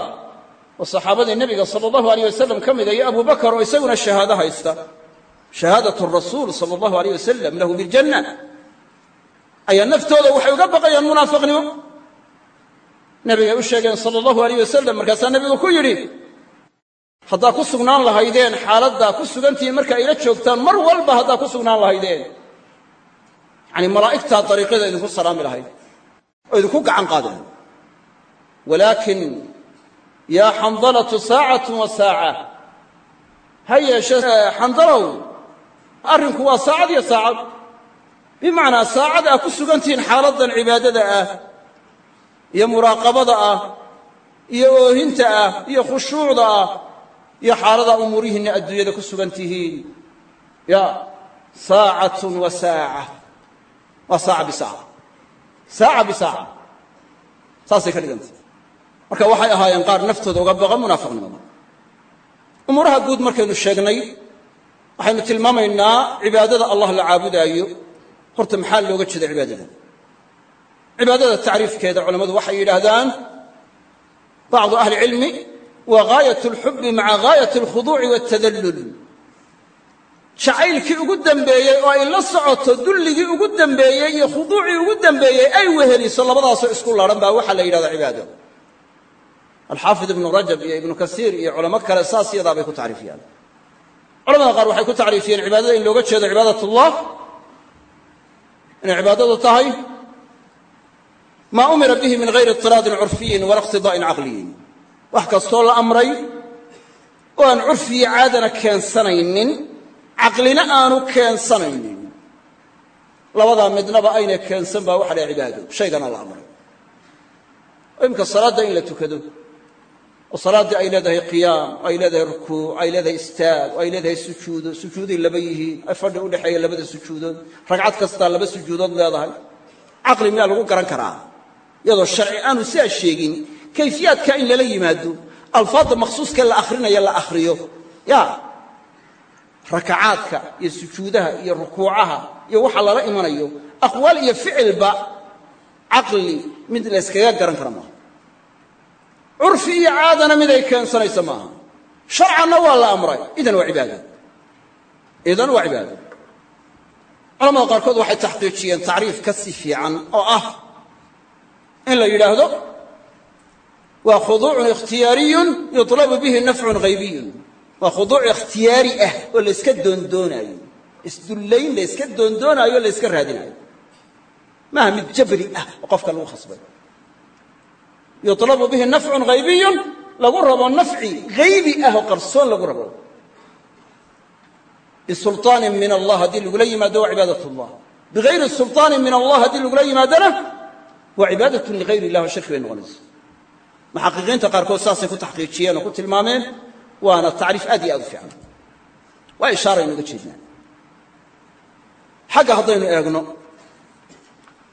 oo saxaabadii nebiga sala allahu alayh wasalam ka mida iyo abu bakar oo isaguna shahaado haysta. Shahaadat rasuul sala allahu alayh wasalam lahu biljanna ayaa naftooda waxay uga baqayaan munaafiqnimo. Nebigay u sheegeen sala allahu alayh wasalam markaasaa nebigu ku yidhi haddaa ku sugnaan lahaydeen xaaladdaa ku sugantihiin marka ayla joogtaan mar walba haddaa ku sugnaan lahaydeen yacni malaa'igtaa dariiqyada idinku salaami lahayd oo idinku gacan qaadeen. Walaakin yaa xandalatu saacatun wa saaca. Ha yeeshe xandalow arrinku waa saacad iyo saacad. Bimacnaa saacad aa ku sugantihiin xaaladdan cibaadada ah iyo muraaqabada ah iyo oohinta ah iyo khushuucda ah iyo xaaladaa umuurihiinna adduunyada ku sugan tihiin ya saacatun wa saaca waa saaca bisaaca saaca. Bisaaca saasay ka dhigantay. Marka waxay ahaayeen qaar naftooda uga baqa munaafiqnimada umuuraha guud markaynu sheegnay waxaynu tilmaamaynaa cibaadada allah la caabudaayo. Horta maxaa looga jeeda cibaadada? Cibaadada tacriifkeeda culammadu waxay yidhaahdaan bacdu ahli cilmi waa gaayat alxubbi maca gaayat alkhuduuci waaltadallul jacaylkii ugu dembeeyey oo ay la socoto dulligii ugu dembeeyey iyo khuduucii ugu dembeeyey ay weheliso labadaasoo isku laran baa waxaa la yidhahdaa cibaado. Alxaafid ibnu rajab iyo ibnu kasiir iyo culamo kale saas yadaa bay ku tacriifiyaan. Culamada qaar waxay ku tacriifiyeen cibaadada in looga jeedo cibaadat ullah inay cibaadadu tahay maa umira bihi min hayri itiraadin curfiyin wala iqtidaa'in caqliyin. Wax kastoo la amray oo aan curfiyo caadana keensanaynin caqlina aanu keensanaynin. Labadaa midnaba aynay keensan baa waxa dhaha cibaado shaygana la amray. Oo imika salaadda in la tukado oo salaaddii ay leedahay qiyaam ay leedahay rukuuc ay leedahay istaag ay leedahay sujuudo sujuuday laba yihiin ay fadhi u dhexeeya labada sujuudood ragcad kastaa laba sujuudood leedahay. Caqli miyaa lagu garan karaa? Iyadoo sharci aanu sidaa sheegin kayfiyaadka in lala yimaado alfaadda makhsuuska la akrinaya la akhriyo. Ya rakacaadka iyo sujuudaha iyo rukuucaha iyo waxa lala imanayo aqwaal iyo ficilba caqli mid layskaga garan kara maaha. Curfi iyo caadana mid ay keensanaysa maaha. Sharcanna waa la amray. Idan waa cibaado idan waa cibaado culamada qaarkood waxay taxqiijiyeen tacriif ka si fiican oo ah in la yidhaahdo waa khuduucun ikhtiyaariyun yutlabu bihi nafcun haybiyun waa khuduuc ikhtiyaari ah oo layska doondoonaayo isdullayn layska doondoonaayo o layska raadinaayo maaha mid jabri ah oo qofka lagu khasbay yutlabu bihi nafcun haybiyun lagu rabo nafci haybi ah oo qarsoon lagu rabo bisulطaanin min allah haddii lagula yimaado waa cibaadat اllah bigayri sulطaanin min allah haddii lagula yimaadona waa cibaadat ligayr illah oo shirki bay noqonaysa muxaqiqiinta qaarkood saasay ku taxqiijiyeen oo ku tilmaameen waana tacriif aad iyo aad u fiican waa ishaaraynu uga jeednaa xagga haddaynu eegno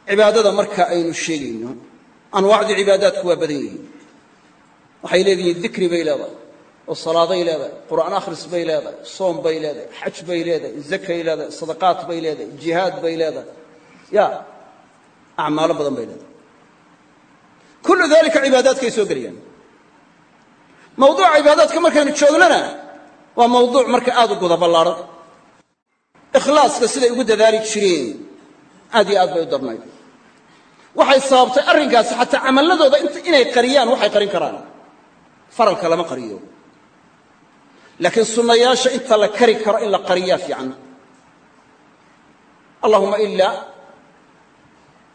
cibaadada marka aynu sheegayno anwaacdii cibaadaadku waa badan yihiin waxay leeyihiin dikri bay leedahay oo salaaday leedahay qur'aan akhris bay leedahay soom bay leedahay xaj bay leedahay zakay leedahay sadaqaat bay leedahay jihaad bay leedahay ya acmaalo badan bay leedahay kullu dalika cibaadaadkay soo gelayaan mawduuca cibaadaadka markaynu joognana waa mawduuc marka aad u guda ballaaran ikhlaaska siday ugu dadaali jireen aad iyo aad bay u darnayd waxay sababtay arrinkaasi xataa camalladooda inay qariyaan waxay qarin karaan. Faralka lama qariyo. Laakiin sunnayaasha inta la kari karo in la qariyaa fiican. Allahuma ilaa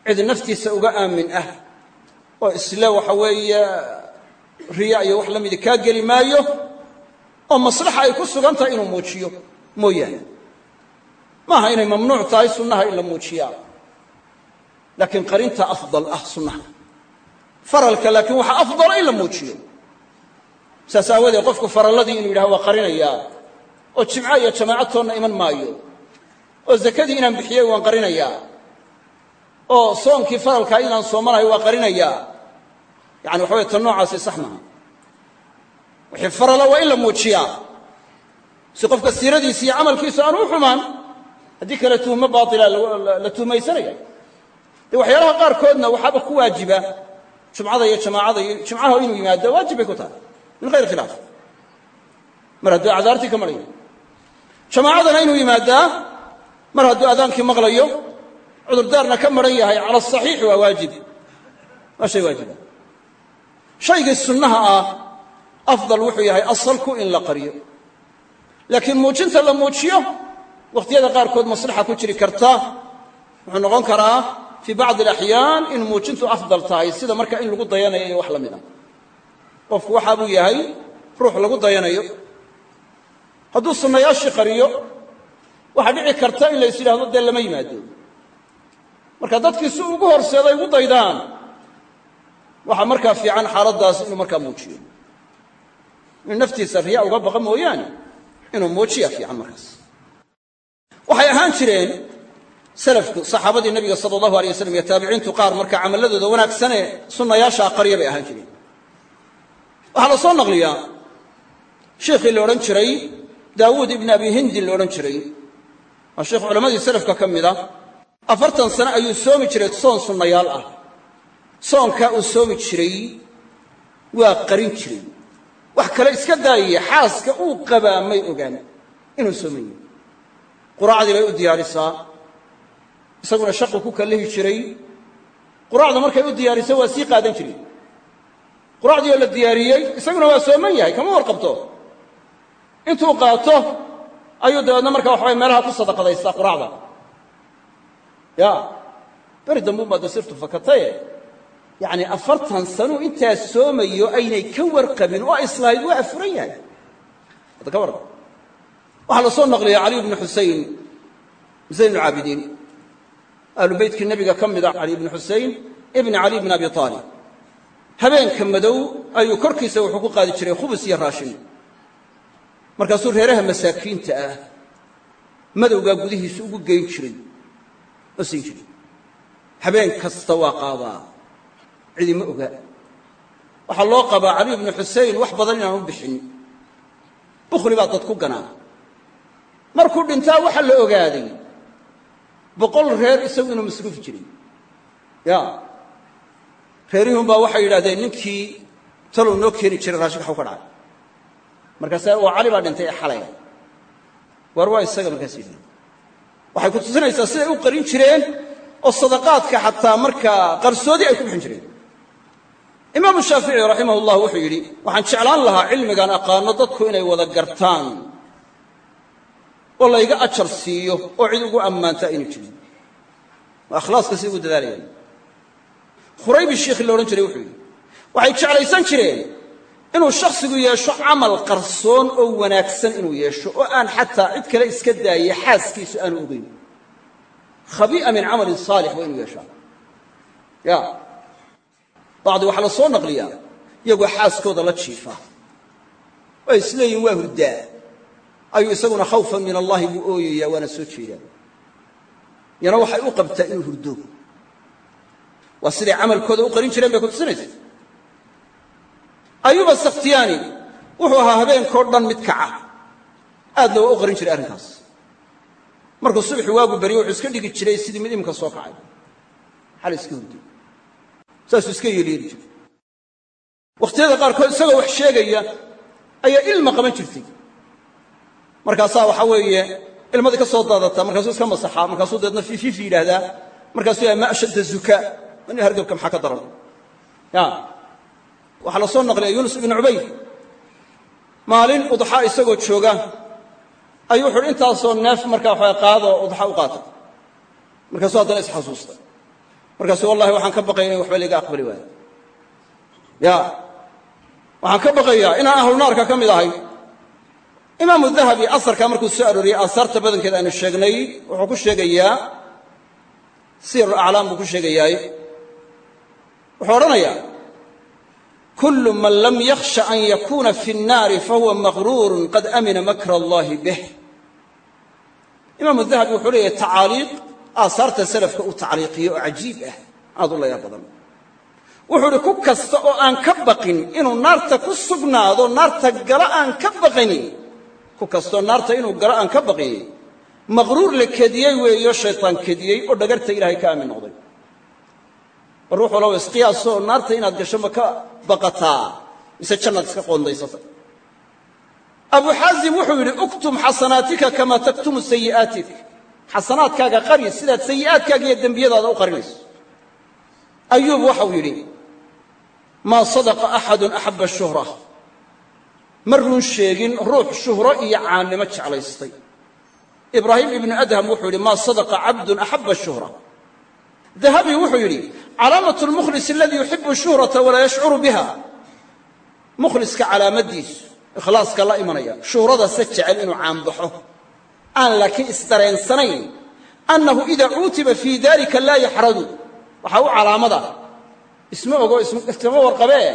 cid naftiisa uga aamin ah. Oo isle waxa weeye riya iyo wax la midi kaa geli maayo oo maslaxa ay ku sugan tahay inuu muujiyo mooyaane. Maaha inay mamnuuc tahay sunnaha in la muujiyaa. Laakiin qarinta afdal ah sunnaha. Faralka laakiin waxaa afdala in la muujiyo. Saas aawadeed qofku faralladii inuu yidhaha waa qarinayaa oo jimco iyo jamaaco toonna iman maayo. Oo zakadii inaan bixiyey waan qarinayaa oo soonkii faralkaa inaan soomanahay waa qarinayaa yani waxa wey tan noocaasi sax maaha. Wixii farala waa in la muujiyaa. Si qofka siiradiisa iyo camalkiisu aan u xumaan haddii kale tuhmo baatila la tuhmaysanaya dee waxyaalaha qaarkoodna waxaaba ku waajiba jumcada iyo jamaacada iyo jimcaha inuu yimaado waajib bay ku tahay. Min hayr khilaaf. Mar hadduu acdaartii ka marayo. Jamaacadana inuu yimaadaa mar hadduu adaankii maqlayo cudurdaarna ka maran yahay cala asaxiixi waa waajib. Waa shay waajiba shaygii sunnaha ah afdal wuxuu yahay asalku in la qariyo. Laakiin muujinta la muujiyo wakhtiyada qaarkood maslaxa ku jiri karta wuxuu noqon karaa fii bacdi alaxyaan in muujintu afdal tahay sida marka in lagu dayanayo iyo wax la mid a qofku waxaa buu yahay ruux lagu dayanayo. Hadduu sunnayaashii qariyo waxaa dhici karta in lays yidhahdo dee lama yimaado. Marka dadkii si ugu horseeday ugu daydaan waxaa markaa fiican xaaladdaas inuu markaa muujiyo. Inuu naftiisa riya uga baqa mooyaane inuu muujiya fiican markaas. Waxay ahaan jireen salafku saxaabadii nebiga sala allahu alay waslam iyo taabiciintu qaar markaa camalladooda wanaagsanee sunnayaashaa qarya bay ahaan jireen. Waxaa la soo naqliyaa sheikhii la odhan jiray daawuud ibni abi hindi la odhan jiray. Waa sheikh culammadii salafka ka mid a afartan sane ayuu soomi jiray soon sunnayaal ah soonkaa uu soomi jiray waa qarin jiray. Wax kale iska daayaya xaaska uu qabaa may ogaan inuu soomayo quraacdii bay u diyaarisaa. Isaguna shaqu ku kallihi jiray. Quraacda markay u diyaariso waa sii qaadan jiray. Quraacdii oo la diyaariyey isaguna waa sooman yahay kama warqabto. Intuu qaato ayuu dabeedna markaa waxabay meelaha ku sadaqadaystaa quraacda. Ya beri dambuun baa dasirtu fakataye yacni afartan sanuu intaa soomayo aynay ka warqabin oo islahayd waa afuran yahay. Hadda ka warqab. Waxaa la soo naqliya cali bnu xusein zayn lcaabidiin ahlu beytkii nebiga ka mida cali bni xusein ibni cali bni abi aalib habeenka madow ayuu korkiisa wuxuu ku qaadi jiray khubus iyo raashin. Markaasuu reeraha masaakiinta ah madowgaa gudihiisa ugu geyn jiray. Oo siin jiray. Habeen kasta waa qaadaa cidima ogaa waxaa loo qabaa cali bnu xusein wax badan inaan u bixin. Bukhli baa dad ku ganaa. Markuu dhintaa waxaa la ogaaday boqol reer isagu inuu masruufi jiray ya. Reerihun baa waxay yidhahdeen ninkii talow noo keeni jiray raashinka xaw ka dhacay. Markaase waa cali baa dhintay ee xalay. Waar waa isaga markaas waxay ku tusinaysaa siday u qarin jireen oo sadaqaadka xataa markaa qarsoodi ay ku bixin jireen imaamu shaafici raximah llah wuxuu yidhi waxaan jeclaan lahaa cilmigan aqaano dadku inay wada gartaan oo layga ajar siiyo oo cid ugu ammaanta aynu jirin. Waa akhlaaska si ugu dadaalayaan khuraybi shiikhi la odhan jiray wuxuu yidhi waxay jeclaysan jireen inuu shakhsigu yeesho camal qarsoon oo wanaagsan inuu yeesho oo aan xataa cid kale iska daaye xaaskiisu aanu ogeyn. Khabii'a min camalin saalix waa inuu yeeshaa. Ya bacdi waxaa la soo naqliyaa iyagoo xaaskooda la jiifa. Way isleeyihin waa hurdaa. Ayuu isaguna khawfan min allahi buu ooyayaa waana soo jeedaa. Yana waxay u qabtaa inuu hurdo waa siday camalkooda u qarin jireen bay ku tusinaysa. Ayuba sakhtiyaani wuxuu ahaa habeenkao dhan mid kaca. Aadna waa u qarin jiray arrinkaas. Markuu subaxi waagu baryo wuxuu iska dhigi jiray sidii mid imika soo kacay. Xal iska hurday saasuu iska yeelyeeli jiray wakhtiyada qaarkood isagoo wax sheegaya ayaa ilma qaban jirtay. Markaasaa waxaa weeye ilmadii ka soo daadataa markaasuu iska masaxaa markaasuu deedna fiifiifi yidhaahdaa markaasuu ma ashadda zukaa ani hargebka maxaa ka daran? Ya. Waxaa la soo naqliya yuunus ibnu cubayd maalin udxa isagoo jooga ayuu wuxuuhi intaasoo neef markaa waxaa qaadoo udxa u qaatay. Markaasuu haddana isxasuustay markaasuu wallahi waxaan ka baqaya in waxba layga aqbali waayo. Ya waxaan ka baqayaa inaan ahlu naarka ka mid ahay. Imaamu dahabi asarkaa markuu soo arooriyey aasaarta badankeed aynu sheegnay wuxuu ku sheegayaa siyar aclaam buu ku sheegayaay wuxuu odhanayaa kul man lam yakhsha an yakuna fi الnaari fahuwa maqruurun qad amina makr allahi bih imaamu dahabi wuxuu leeyahay tacaaliiq aasaarta salafka uu tacliiqiyo oo cajiib ah aad u layaab badan. Wuxuu uhi ku kasta oo aan ka baqin inuu naarta ku sugnaado naarta gala aan ka baqini ku kastoo naarta inuu galo aan ka baqin maqruur la kediyey weeyo shaytaan kediyey oo dhagarta ilaahay ka aamin noqday. Bar wuxuu law naarta inaad gasho ma ka baqataa mise jannaad iska qoondaysata abu xaasim wuxuu yidhi uktum xasanaatika kamaa taktumu sayi'aatik xasanaadkaaga qari sidaad sayi'aadkaaga iyo dembiyadaada u qarinayso. Ayuub waxau yidhi maa sadaqa axadun axabba shuhra. Ma run sheegin ruux shuhro iyo caannimo jeclaystay. Ibraahim ibnu adham wuxuu yidhi maa sadaqa cabdun axabba shuhra. Dahabi wuxuu yidhi calaamatu lmukhlis aladii yuxibu shuhrata walaa yashcuru biha. Mukhliska calaamadiisu ikhlaaska la imanaya shuhrada se jecel inuu caanbaxo aan laakiin isdareensanayn annahu ida cuutiba fii dalika laa yaxradu. Waxaa u calaamada. Isma ogo iskama warqabee?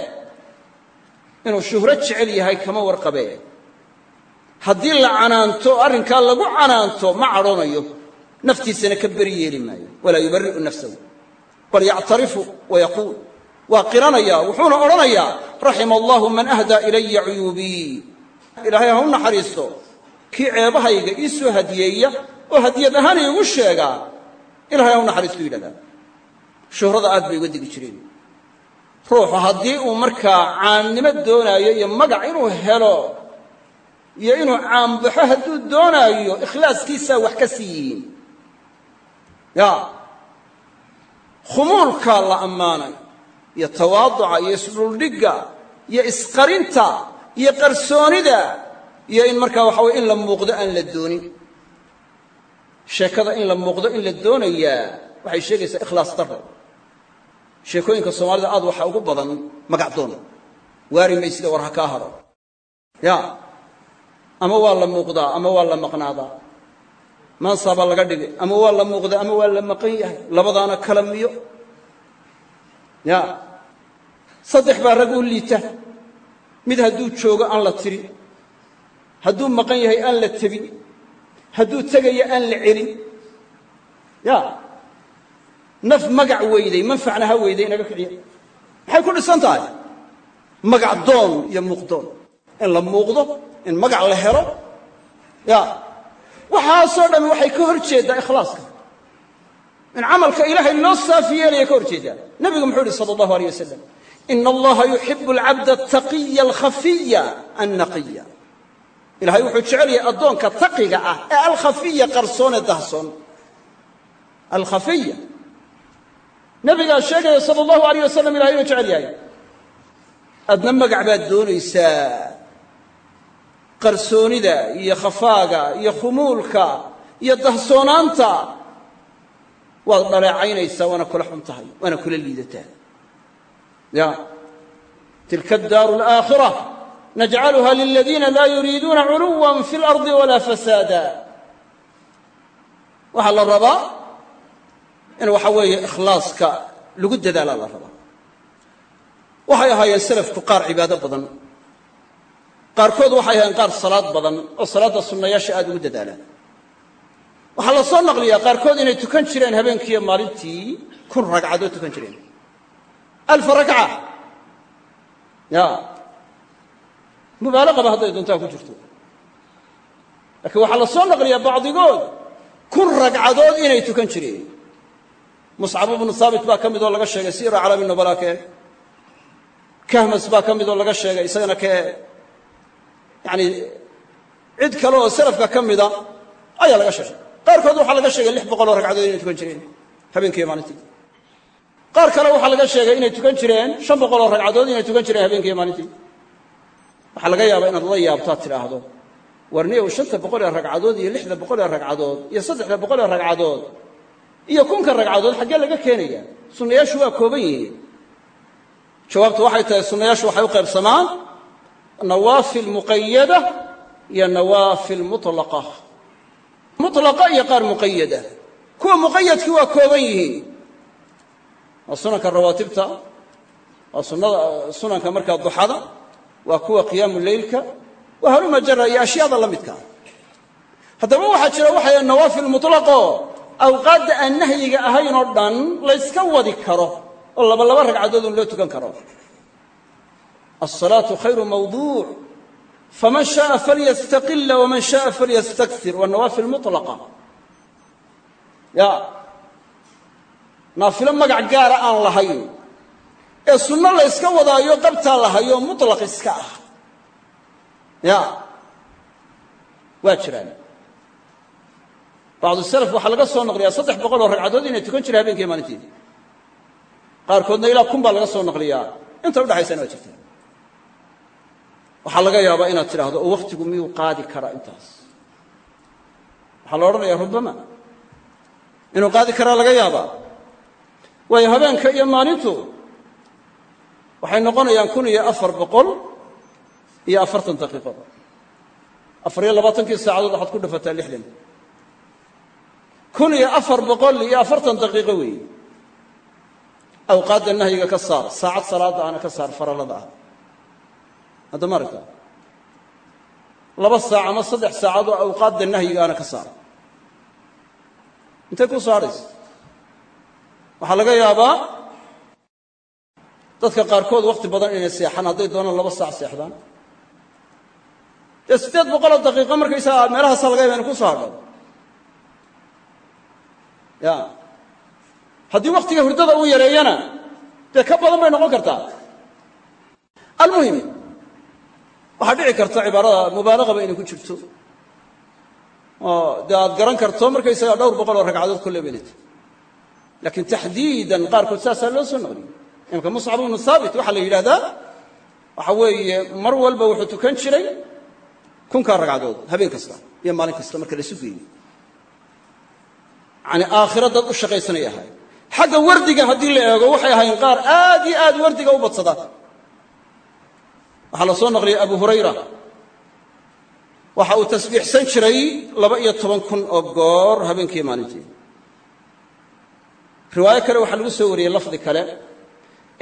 Inuu shuhro jecel yahay kama warqabee? Haddii la canaanto arrinkaa lagu canaanto ma cadhoonayo. Naftiisana ka beri yeeli maayo. Walaa yubari'u nafsahu. Bal yactarifu wayaquul waa qiranaya wuxuuna odhanayaa raxima allahu man ahdaa ilaya cuyuubii. Ilaahay ha u naxariisto kii ceebahayga ii soo hadiyeeya oo hadiyad ahaan iigu sheegaa ilahay ha u naxariistu yidhahdaa. Shuhrada aad bay uga digi jireen. Ruuxu haddii uu markaa caannimo doonaayo iyo magac inuu helo iyo inuu caanbaxo hadduu doonaayo ikhlaaskiisaa wax ka sii yihiin. Ya khumuulkaa la ammaanay iyo tawaaduca iyo isdhuldhigga iyo isqarinta iyo qarsoonida iyo in markaa waxa weye in la muuqdo aan la doonin. Sheekada in la muuqdo in la doonayaa waxay sheegaysaa ikhlaas daro sheekooyinka soomaalida aad waxaa ugu badan magacdoon waari maysida war ha kaa haro. Ya ama waa la muuqdaa ama waa la maqnaadaa. Maansaabaa laga dhigay ama waa la muuqdaa ama waa la maqan yahay. Labadaana kala miyo. Ya saddex baa rag u liita. Mid hadduu joogo aan la tirin hadduu maqan yahay aan la tebin. Hadduu tegayo aan la celin. Ya. Naf magac weyday manfacna ha weyday inaga kiciya maxay ku dhisan tahay? Magac doon iyo muuqdoon in la muuqdo in magac la helo. Ya. Waxaasoo dhami waxay ka hor ikhlaaska. In camalka ilaahay loo saafi ka hor jeeddaa muxuu ihi sala allahu aleyh wasalam ina allaha yuxibu alcabda ataqiya alkhafiya annaqiya ilahay wuxuu jecel yahay addoonka taqiga ah ee alkhafiya ee dahsoon. Alkhafiya. Nabigaa sheegaya sala allahu aleyh wasalam ilahay inuu jecel yahay. Adna magac baad doonaysaa. Qarsoonida iyo khafaaga iyo khumuulka iyo dahsoonaanta waad dhaleecaynaysaa waana kula xun tahay waana kula liidataa. Ya. Tilka addaaru alaakhira najcaluha liladiina laa yuriiduuna culuwa fi اlardi walaa fasaada waxaa la rabaa in waxa weeye ikhlaaska lagu dadaalaa la rabaa waxay ahaayeen salafku qaar cibaado badan qaarkood waxay ahaayeen qaar salaad badan oo salaadda sunnayaasha aada ugu dadaalaan waxaa la soo naqliyaa qaarkood inay tukan jireen habeenkiiyo maalintii kun ragcadood tukan jireen alfa ragca ya mubaalaqaba hadday doontaa ku jirto. Laakiin waxaa la soo naqliyaa bacdigood kun ragcadood inay tukan jireen. Muscab ibnu haabit baa ka mid oo laga sheegay siira calaami nubala kee. Kahmas baa ka mid oo laga sheegay isagana kee. Yacani cid kale oo salafka ka mida ayaa laga sheegay. Qaarkood waxaa laga sheegay lix boqol oo ragcadood inay tukan jireen habeenkiiyo maalintii. Qaar kale waxaa laga sheegay inay tukan jireen shan boqol oo ragcadood inay tukan jireen habeenkiiyo maalintii waxaa laga yaabaa inaad la yaabtaad tidhaahdo. Warniyow shanta boqol ee ragcadood iyo lixda boqol ee ragcadood iyo saddexda boqol ee ragcadood iyo kunka ragcadood xaggee laga keenaya. Sunnayaashu waa kooban yihiin. Jawaabtu waxay tahay sunnayaashu waxay u qaybsamaan nawaafil muqayada iyo nawaafil mutlaqa. Mutlaqa iyo qaar muqayada kuwa muqayadkii waa kooban yihiin. Waa sunanka rawaatibta waa sunada sunanka markaa duxada waa kuwa qiyaamu leylka waa haruma jara iyo ashyaada la midka. Haddaba waxaa jira waxay nawaafil mutlaqo awqaadda aan nahyiga ahayn oo dhan layska wadi karo oo laba laba ragcadood un loo tukan karo. Alsalaatu khayru mawduuc. Faman shaءa falyastaqila waman shaءa falyastakir waa nawaafil mutlaqa. Ya. Naafilo magac gaara aan ee sunno la yska wadaayo qabtaa lahayo mutlaq iska ah. Ya. Waa jiraan. Bacdu salaf waxaa laga soo naqliyaa saddex boqol oo ragcadood inay tukan jireen habeenkiiyo maalinteedi. Qaarkoodna ilaa kun baa laga soo naqliyaa. Inta udhaxaysana waa jirta waxaa laga yaabaa inaad tidhaahdo oo wakhtigu miyuu qaadi karaa intaas? Waxaa la odhanayaa rubama inuu qaadi karaa laga yaabaa. Waayo habeenka iyo maalintu waxay noqonayaan kun iyo afar boqol iyo afartan daqiiqo. Afar iyo labaatankii saacadood waxaad ku dhafataa lixdan. Kun iyo afar boqol iyo afartan daqiiqo weeye. Awqaadda nahyiga ka saar saacad salaadda ana ka saar farallada ah. Hadda ma aragta? Laba saac ama saddex saacadoo awqaadda nahyiga ana ka saar. Intay ku saadhaysa waxaa laga yaabaa dadka qaarkood wakhti badan inay seexaan hadday doonaan laba saac seexdaan. Dee siddeed boqoloo daqiiqo markaysagaa meelahaasaa laga yaba ina ku soo hadho ya. Haddii wakhtiga hurdada uu yareeyana dee ka badan bay noqon kartaa. Almuhim waxaa dhici karta cibaarada mubaalaqaba inay ku jirto. Oo dee aad garan karto markaysagaa dhowr boqol oo ragcadood kolle baynata laakiin taxdiidan qaarkood saasaa loo soo naqliyey imaka muscab ibnu haabit waxaa la yidhahdaa waxa weeye mar walba wuxuu tukan jiray kunkaa ragcadood habeen kasta iyo maalin kasta marka la isu geeyo yani aakhiro dad u shaqaysanay ahay xagga wardiga haddii la eego waxay ahayn qaar aad iyo aad wardiga u badsada waxaa la soo naqliyay abu hurayra. Waxa uu tasbiixsan jiray laba iyo toban kun oo goor habeenkii maalintii. Riwaayo kale waxaa lagu soo wariyey lafdi kale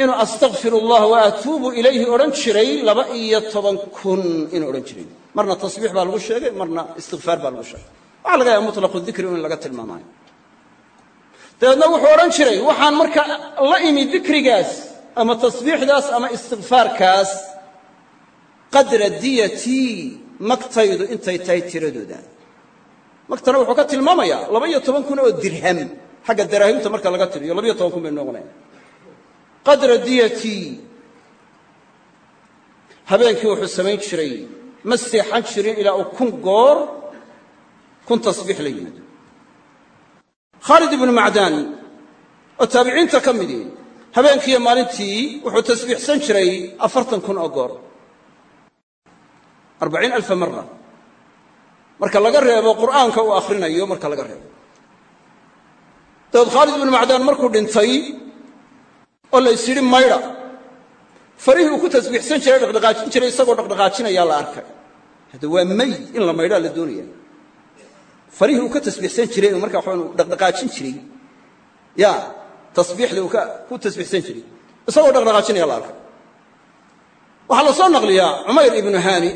inuu astakfir wa atuubu ilayhi odhan jiray laba iyo toban kun inuu odhan jiray. Marna tasbiix baa lagu sheegay marna istikfaar baa lagu sheegay. Waxaa laga yaaba mutlaqu dikri in laga tilmaamayo dabeedna wuxuu odhan jiray waxaan marka la imi dikrigaas ama tasbiixdaas ama istikfaarkaas qadra diyatii magtaydu intay tahay tiradooda. Magtana wuxuu ka tilmaamayaa laba iyo toban kun oo dirham xagga daraahimta marka laga tiriyo labaiyo toban kun bay noqonaya qadra diyatii habeenkii wuxuu samayn jiray ma seexan jirin ilaa uu kun goor kun tasbiix la yimaado khaalid ibnu macdaan oo taabiciinta ka midii habeenkiiyo maalintii wuxuu tasbiixsan jiray afartan kun oo goor. Arbaciin alfa mara marka laga reebo qur'aanka uu akhrinayo marka laga reebo. Dabeed khaalid ibnu macdaan markuu dhintay oo la is yidhi maydha farihii uu ku tasbiixsan jiray dhaqdhaqaajin jiray isagoo dhaqdhaqaajinayaa la arkay. Hadda waa meyd in la maydhaa la doonaya. Farihii uu ka tasbiixsan jiray oo marka waxaan dhaqdhaqaajin jiray. Ya tasbiixda uu ku tasbiixsan jiray. Isagoo dhaqdhaqaajinaya la arkay. Waxaa la soo naqliyaa cumayr ibnu haani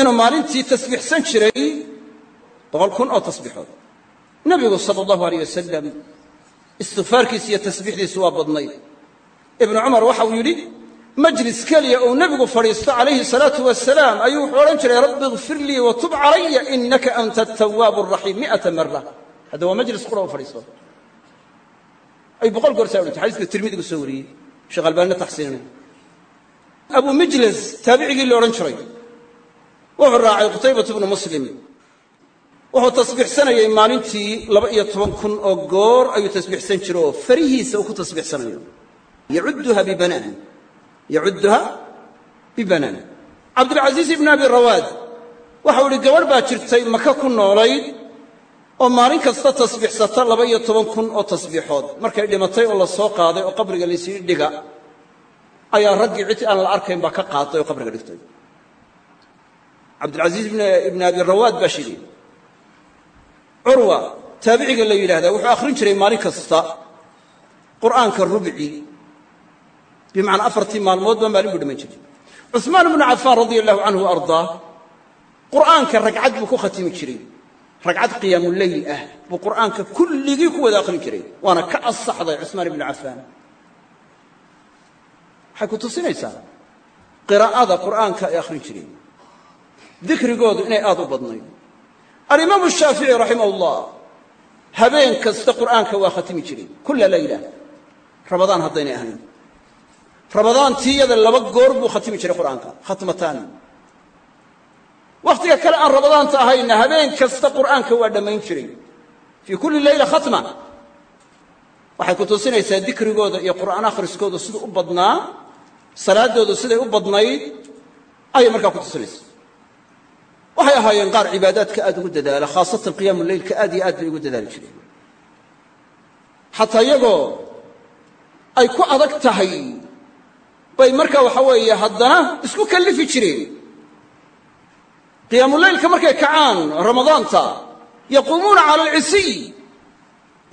inuu maalintii tasbiixsan jiray boqol kun oo tasbiixood. Nebigu sala allahu aleyh wasalam istikfaarkiisa iyo tasbiixdiisu waa badnayd ibnu cumar waxa uu yidhi majlis keliya uu nebigu fadhiisto calayhi salaatu wasalaam ayuu wuxuu odhan jiray rabbi ikfir lii watub calaya inaka anta atawaabu araxiim mi'ata mara hadda waa majlis qura u fadhiisto. Ay boqol goor saa jir xadiiska tirmidigu soo wariyey sheekh albaanina taxsiinina abu taabicigii la odhan jiray wuxuu raacay qutaybatu bnu muslim wuxuu tasbiixsanayey maalintii laba iyo toban kun oo goor ayuu tasbiixsan jiro. Oo farihiisa uu ku tasbiixsanayo. Yacudduha bibanaan. Yacudduha bibanaan. Cabdulcasiis ibnu abi rawaad waxau idhi gabadh baa jirtay maka ku noolayd oo maalin kasta tasbiixsata laba iyo toban kun oo tasbiixood. Markay dhimatay oo la soo qaaday oo qabriga laysihi dhiga ayaa raggii cid aan la arkayn baa ka qaatay oo qabriga dhigtay. Cabdilcasiis ibn abi rawaad baa shidhi curwa taabiciga la yidhahdaa wuxuu akhrin jiray maalin kasta qur'aanka rubci. Bimacnaa afartii maalmood baa maalin buu dhiman jiray. Cuثmaan ibnu cafaan radia allahu canhu ardaa qur'aanka ragcad buu ku khatimi jiray. Ragcad qiyaamuleyl ah buu qur'aanka kulligii ku wada akhrin jiray waana ka asaxday cuثmaan ibnu cafaan. Waxay ku tusinaysaa qiraa'ada qur'aanka ay akhrin jireen. Dikrigoodu inay aad u badnayd alimaamu shaafici raximah ullah habeen kasta qur'aanka waa khatimi jiray. Kulla layla rabadaan haddaynay ahayn. Rabadaantii iyada laba goor buu khatimi jiray qur'aanka khatmataan wakhtiga kale aan rabadaanta ahayna habeen kasta qur'aanka waa dhammayn jiray. Fii kulli leyla khatma. Waxay ku tusinaysaa dikrigooda iyo qur'aan akhriskooda siduu u badnaa salaadoodu siday u badnayd ayay markaa ku tusinaysaa waxay ahaayeen qaar cibaadaadka aad ugu dadaala khaasatan qiyaamu leylka aad iyo aad bay ugu dadaali jireen. Xataa iyagoo ay ku adag tahay bay markaa waxa weeye haddana isku kallifi jireen. Qiyaamuleylka markay kacaan ramadaanta yaquumuuna cala alcisiy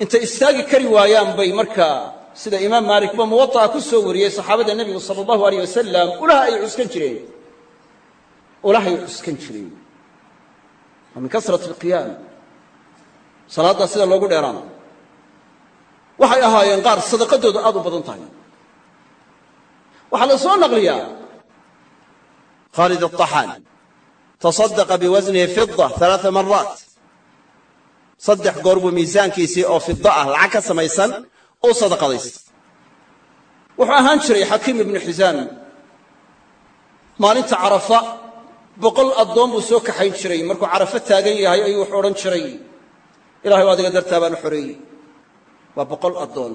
intay istaagi kari waayaan bay markaa sida imaam maalikba muwada'a ku soo wariyey saxaabada nebigu sala allahu aleyh wasalam ulaha ay cuskan jireen. Ulahay cuskan jireen waa min kasrati alqiyaam salaaddaa sida loogu dheeraana waxay ahaayeen qaar sadaqadoodu aad u badan tahay waxaa la soo naqliyaa khaalid aلطaxaan tasadaqa biwasnihi fida ثalaثa maraat saddex goor buu miisaankiisii oo fida ah lacag ka samaysan u sadaqadaysta wuxuu ahaan jiray xakiim ibnu xisaam maalinta carafa boqol addoon buu soo kaxayn jiray. Markuu carafo taagan yahay ayuu wuxuu odhan jiray ilahay adiga dartaa baan xoreeyey. Waa boqol addoon.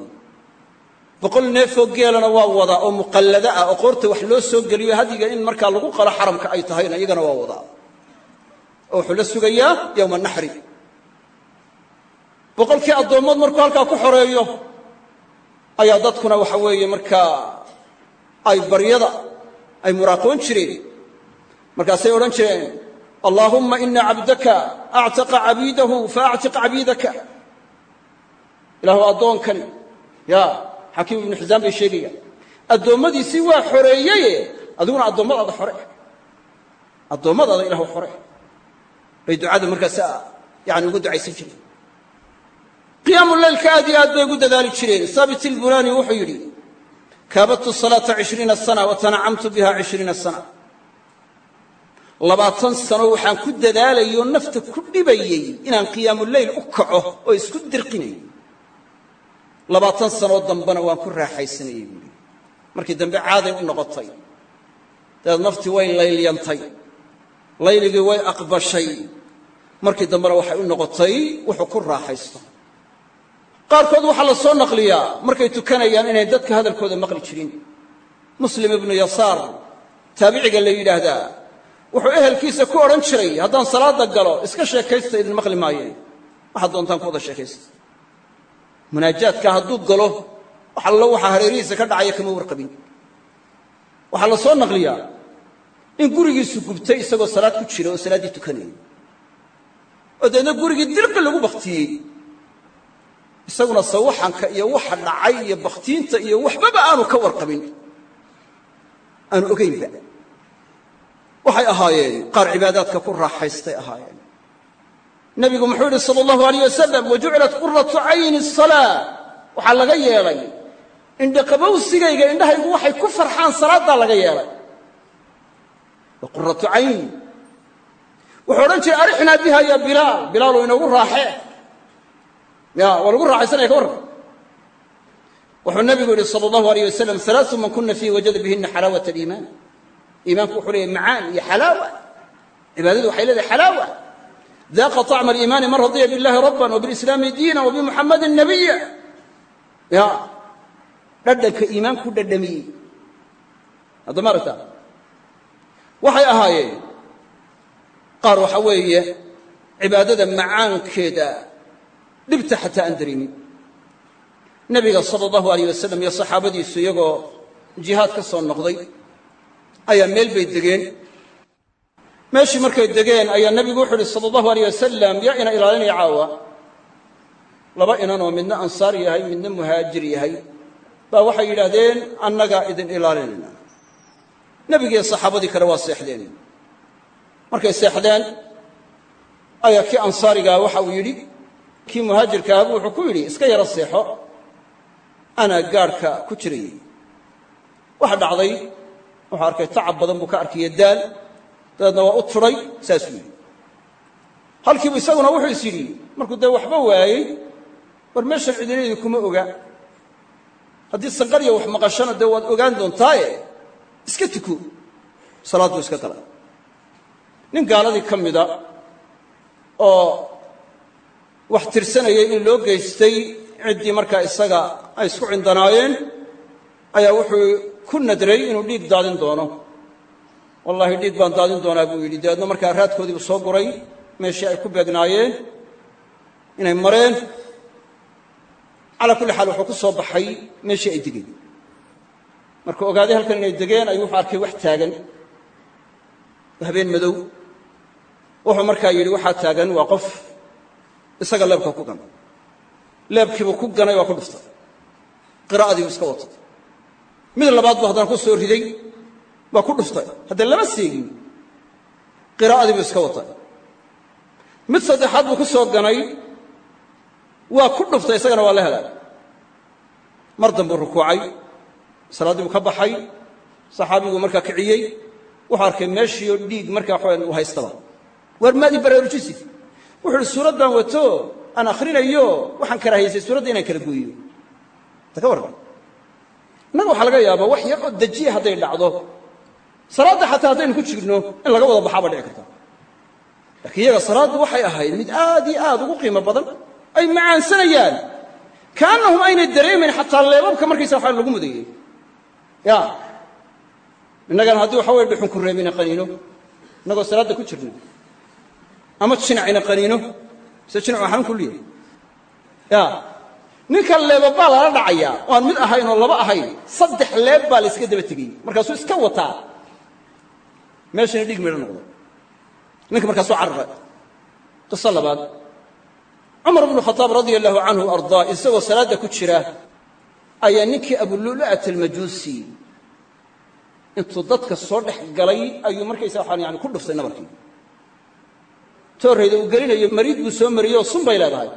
Boqol neefoo geelana waa wadaa oo muqallada ah oo qoorta wax loo soo geliyo hadiga in markaa lagu qalo xaramka ay tahayna iyagana waa wadaa oo wuxuu la sugayaa yowma naxri. Boqolkii addoommood markuu halkaa ku xoreeyo ayaa dadkuna waxa weeye markaa ay baryada ay muraaqoon jireen markaasay odhan jireen allaahumma ina cabdaka actaqa cabiidahu faactiq cabiidaka ilaahu addoonkani ya xakiim ibnu xisaan bay sheegayaan addoommadiisii waa xoreeyeye adiguna addoommadaada xore. Addoommadaada ilahu xore. Bay ducada markaasa yani ugu ducaysan jireen. Qiyaamu aad iyo aad bay ugu dadaali jireen. Saabit ilbunani wuxuu yidhi kaabadtu salaata cishriina sana wa tanacamtu biha cishriina sana labaatan sano waxaan ku dadaalayoo nafta ku dhibayey inaan qiyaamuleyl u kaco oo isku dirqinayy labaatan sanoo dambena waan ku raaxaysanayey buuhi markii dambe caaday u noqotay. Dabeed naftii way laylyantay layligii way aqbashay. Markii dambena waxay u noqotay wuxuu ku raaxaysto. Qaarkood waxaa la soo naqliyaa markay tukanayaan inay dadka hadalkooda maqli jirin. Muslim ibnu yasaar taabiciga la yidhaahdaa wuxuu ehelkiisa ku odhan jiray haddaan salaada galo iska sheekaysta idin maqli maayeen waxaad doontaan ku wada sheekaysta. Munaajaadka hadduu galo wax waxaa hareerihiisa ka dhacaya kama warqabin. Waxaa la soo naqliyaa in gurigiisu gubtay isagoo salaad ku jira oo salaaddii tukanayay. Oo deedna gurigii dirqi lagu baktiyey. Isaguna sawaxanka iyo waxa dhacay iyo bakhtiinta iyo waxbaba aanu ka warqabin. Aanu ogaynba waxay ahaayeen qaar cibaadaadka ku raaxaystay ahaayeen. Nebigu muxuu yidhi sala allahu alayh wasalam wajucilat quratu cayni asalaa waxaa laga yeelay indhaqabowsigayga indhahaygu waxay ku farxaan salaaddaa laga yeelay. Wa quratu cayn wuxuu odhan jiray arixnaa biha ya bilaal. Bilaalu inoogu raaxee. Ya waa lagu raaxaysanaya ka warran. Wuxuu nabigu yihi sala allahu alayh wasalam alaau man kuna fiihi wajada bihina xalaawat aliimaan iimaanku wuxuu leeyahy macaan iyo xalaawa cibaadadu waxay leedahay xalaawa daaqa طacma aliimaani man radiya biاllahi rabban wbilislaami diina wabimuxamadin nabiya ya dhadhanka iimaanku dhadhamiyey. Hadda ma aragta? Waxay ahaayeen qaar waxa weeye cibaadada macaankeeda dhibta xataa aan dareemin nebiga sala allahu alayh wasalam iyo saxaabadiisu iyagoo jihaad ka soo noqday ayaa meel bay degeen. Meeshii markay degeen ayaa nebigu wuxu uhi sala allahu alayh wasalam yaa ina ilaalinaya caawa. Laba inanoo midna ansaar yahay midna muhaajir yahay. Baa waxay yidhaahdeen annagaa idin ilaalinayna nebigiiyo saxaabadii kale waa seexdeen. Markay seexdeen ayaa kii ansaarigaa waxa uu yidhi kii muhaajirka ahabu wuxuu ku yidhi iska yaro seexo anaa gaadhka ku jirayey waxa dhacday wuxuu arkay tacab badan buu ka arkaya daal. Dabeedna waa u turay saasuu yidhi. Halkiibu isaguna wuxuu is yidhi markuu dee waxba waayey war meeshan cidinaydi kuma oga. Haddii sanqarya wax maqashana dee waad ogaan doontaaye iska tuko salaad buu iska gala nin gaaladii ka mida oo wax tirsanayay in loo geystay ciddii markaa isaga ay isku cindanaayeen ayaa wuxuu ku nadray inuu dhiig daadin doono. Wallaahi dhiig baan daadin doonaa buu yidhi. Dabeedna markaa raadkoodiibu soo guray meeshii ay ku beegnaayeen inay mareen. Calaa kulli xaal wuxuu ku soo baxay meeshii ay degeen. Markuu ogaaday halkan inay degeen ayuu wuxuu arkay wax taagan. Habeen madow. Wuxuu markaa yidhi waxaa taagan waa qof isaga leebka ku gana. Leebkiibuu ku ganay waa ku dhuftay. Qiraa'adiibu iska watay mid labaad buu haddana ku soo riday waa ku dhuftay. Haddee lama seegin qiraa'adiibuu iska watay. Mid saddexaad buu ku soo ganay waa ku dhuftay isagana waa la helay mar dambuu rukuucay salaaddii buu ka baxay saxaabiguu markaa kiciyey. Wuxuu arkay meeshiioo dhiig markaa uu haystaba waar maadii baraarujisi wuxu uhi suuraddan wato aan akhrinayo waxaan karaahaysay suuradda inaan kala gooyo. Ta ka warran innaga waxaa laga yaabaa wax yar oo dejiya hadday dhacdo. Salaadda xataa haddaynu ku jirno in laga wada baxaaba dhici karta. Laakiin iyaga salaaddu waxay ahayd mid aad iyo aad ugu qiimo badan. Ay macaansanayaan. Kaannahum aynay dareemayn xataa leebabka markaysa waxa lagu mudayey ya. Innagana haddii waxa weye dhuxun ku reebina qaniino. Innagoo salaadda ku jirno ama jinacina qaniino. Mise jinacu xanuun ku leeyahay ya ninka leebabaa lala dhacayaa oo mid ahayn oo laba ahayn. Saddex leeb baa la iska daba tegey. Markaasuu iska wataa. Meeshana dhiig midho noqdo. Ninka markaasuu carara. Qiso labaad. Cumar bnu khadaab radia allahu canhu ardaa isagoo salaadda ku jira ayaa ninkii abulu'lu'at almajuusi. Intuu dadka soo dhex galay ayuu markaysa waxaan yani ku dhuftay nabarkii. Toorrayda uu gelinayo mariid buu soo mariyey oo sun bay leedahay.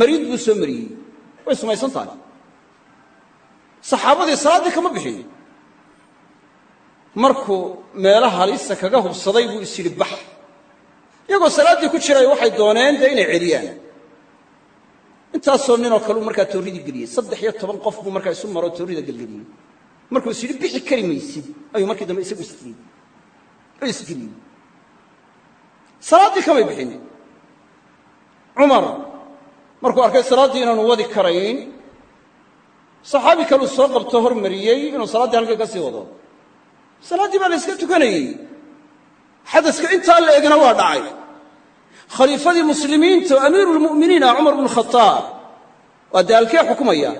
Mariid buu soo mariyey way sumaysan tahay. Saxaabadii salaaddii kama bixin. Markuu meelaha halista kaga hubsaday buu is yidhi bax. Iyagoo salaaddii ku jiray waxay dooneen dee inay celiyaan. Intaasoo ninoo kaleu markaa toorridii geliyey. Saddex iyo toban qof buu markaa isu maroo toorrida gelgeliyey markuu is yidhi bixi kari maysid ayuu markii dambe isagu isgeliyey oo isgeliyey salaaddii kamay bixin. Cumar markuu arkay salaaddii inaanu wadi karayn saxaabi kaluu soo qabto hormariyey inuu salaaddii halkii ka sii wado. Salaaddii baa la yska tukanayey. Xadaska intaa la egna waa dhacay. Khaliifadii muslimiinta oo amiiru lmu'miniin ah cumar bnu khataab waa daalkee xukumaya.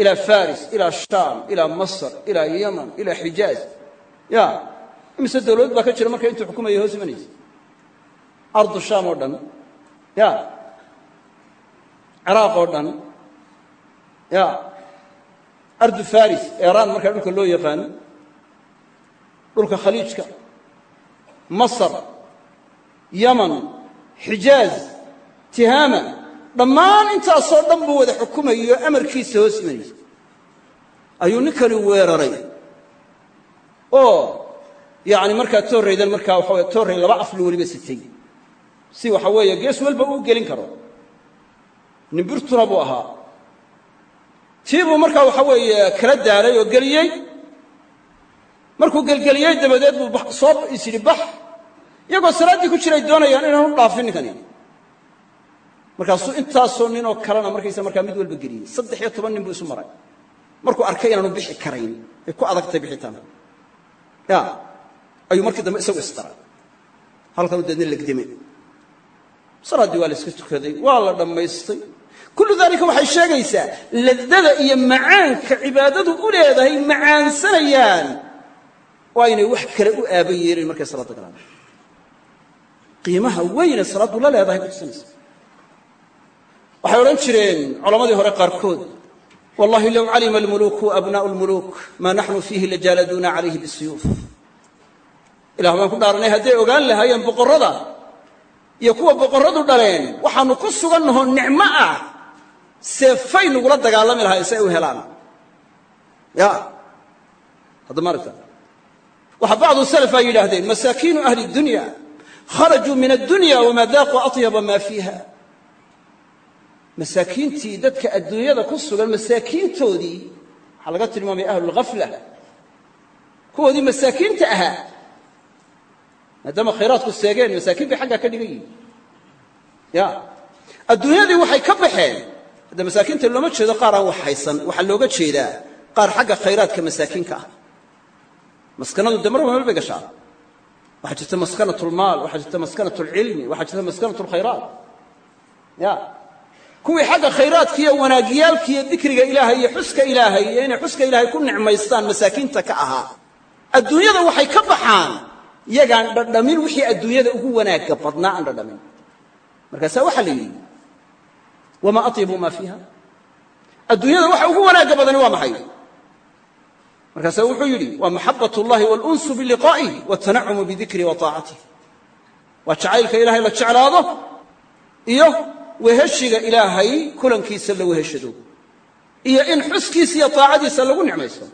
Ilaa faris ilaa shaam ilaa masr ilaa yaman ilaa xijaaz. Ya imise dawladood baa ka jira marka intuu xukumaya hoos imanaysa ardu shaam oo dhan. Ya ciraaq oo dhan. Ya. Ardu faris eeraan markaa dhulka loo yaqaano dhulka khaliijka. Masr yaman. Xijaaz tihaama dhammaan intaasoo dhan buu wada xukumayo amarkiisa hoos imanaysa. Ayuu ninkani weeraray. Oo yani markaa toorraydan markaa waxa weye toorray laba aflu weliba sitay si waxa weeye gees walba uu gelin karo nimbirtuna buu ahaa. Tii buu markaa waxa weeye kala daalay oo geliyey. Markuu gelgeliyey dabadeed buu soo is yidhi bax. Iyagoo salaaddii ku jiray doonayaan inaanu dhaafin ninkani. Markaasuu intaasoo ninoo kalena markaysa markaa mid walba geliyey. Saddex iyo toban nin buu isu maray. Markuu arkay inaanu bixi karayn. Ay ku adagtay bixitaanka ya ayuu markii dambe isagu isdaray halkanuu deedna legdeme salaaddii waa la iska tukaday waa la dhammaystay kullu daalika waxay sheegaysaa ladada iyo macaanka cibaadadu u leedahay macaansanayaan. Waa inay wax kale u aaba yeelin markay salaadda galaan. Qiimaha weyne salaaddu la leedahay tusinaysa waxay odhan jireen culammadii hore qaarkood wallahi low calima almuluuku abnaa'u lmuluuk maa naxnu fiihi lajaaladuuna calayhi bisuyuuf. Ilah baan ku dhaaranay hadday ogaan lahaayeen boqorrada iyo kuwa boqorradu dhaleen waxaannu ku sugannahoo nicmo ah seefay nagula dagaalami lahay si ay u helaan. Ya. Hadda maaragta. Waxaa bacdu salaf ay yidhaahdeen masaakiinu ahli dunya kharajuu min addunya wamaa daaquu atyaba maa fiiha. Masaakiintii dadka adduunyada ku sugan masaakiintoodii waxaa laga tilmaamaya ahlulghafla kuwoodii masaakiinta ahaa maadaama khayraadku seegeen masaakiin bay xaggaa ka dhigan yihiin ya. Adduunyadii waxay ka baxeen hadda masaakiinta looma jeedo qaar aan wax haysan. Waxaa looga jeedaa qaar xagga khayraadka masaakiinka ah. Maskanadu de mar walba bay gashaa. Waxaa jirta maskanat lmaal waxaa jirta maskanat lcilmi waxaa jirta maskanat lkhayraat ya. Kuwii xagga khayraadkiiyo wanaagyaalkiiyo dikriga ilaahay iyo xuska ilaahay iyo inay xuska ilaahay ku nicmaystaan masaakiinta ka ahaa adduunyada waxay ka baxaan yagaan dhadhamin wixii adduunyada ugu wanaagga badnaa aan dhadhamin. Markaasaa waxaa la yidhi wamaa atyabu maa fiiha adduunyada waxa ugu wanaagga badani waa maxay markaasaa wuxuu yidhi waa maxabat اllahi wاlunsu biliqaa'ih wاtanacumu bidikri wa طaacatih waa jacaylka ilahay la jeclaado iyo weheshiga ilaahay kulankiisa la weheshado iyo in xuskiisa iyo taacadiisa lagu nicmaysto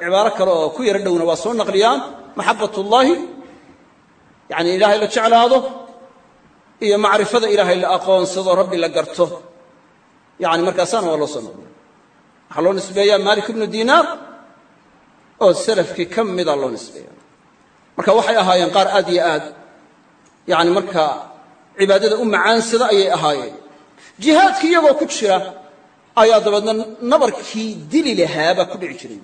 cibaaro kale oo ku yaro dhowna waa soo naqliyaan maxabat ullaahi yani ilaahay la jeclaado iyo macrifada ilaahay la aqoonsado rabbi la garto. Yani markaasaana waa loo soo naqliya waxaa loo nisbeeyaa malik ibnu dinaar oo salafkii ka mida loo nisbeeya marka waxay ahaayeen qaar aad iyo aad. Yani markaa cibaadada u macaansada ayay ahaayeen. Jihaadkii iyagoo ku jira ayaa dabeedna nabarkii dili lahaabaa ku dhici jiray.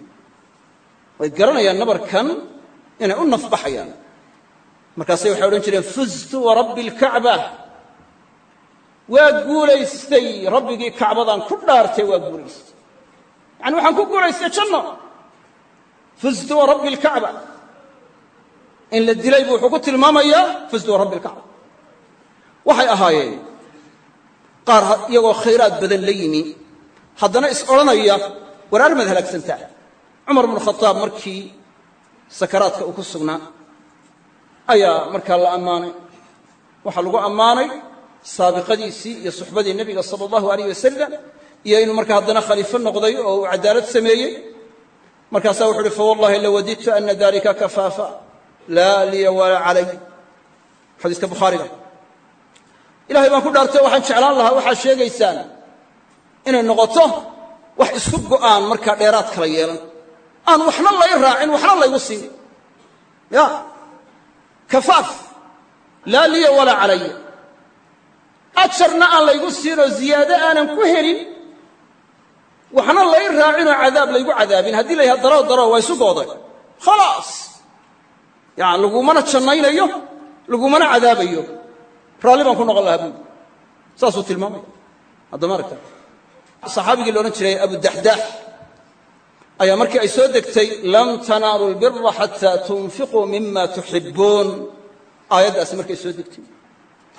Way garanayaan nabarkan inay u nafbaxayaan markaasay waxay odhan jireen fuztu warabbi alkacba waa guulaystay rabbigii kacbadaan ku dhaartay waa guulaystay. Yani waxaan ku guulaystay janno. Fuztu warabbi alkacba in la dilay buu wuxuu ku tilmaamayaa fuztu warabbi alkacba waxay ahaayeen qaar iyagoo khayraad badan la yimi. Haddana is odhanaya war armad halaagsantaa cumar bnu khadaab markii sakaraadka uu ku sugnaa ayaa markaa la ammaanay. Waxaa lagu ammaanay saabiqadiisii iyo suxbadii nebiga sala allahu alayh wasalam iyo inuu markaa haddana khaliifo noqday oo uu cadaalad sameeyey. Markaasaa wuxu uhi fawallahi lawadidtu ana dalika kafaafa laa liya walaa calay. Xadiiska bukhaariga ilahay baan ku dhaartay waxaan jeclaan lahaa waxaad sheegaysaan inay noqoto wax isku go'aan markaa dheeraad kala yeelan. Aan waxna lay raacin waxna laygu siin. Ya kafaaf laa liya walaa calaya. Ajarna aan laygu siinoo ziyaado aanan ku helin waxna lay raacinoo cadaab laygu cadaabin. Haddii la yhaha daroo daroo waa isu gooday. Khalaas! Yani lagumana jannaynayo lagumana cadaabayo. Raalli baan ku noqon lahaa buuli saasuu tilmaamaya haddama aragta. Saxaabigii la odhan jiray abudaxdaax ayaa markii ay soo degtay lan tanaalu lbira xataa tunfiquu mima tuxibbuun. Aayaddaasi markay soo degtay.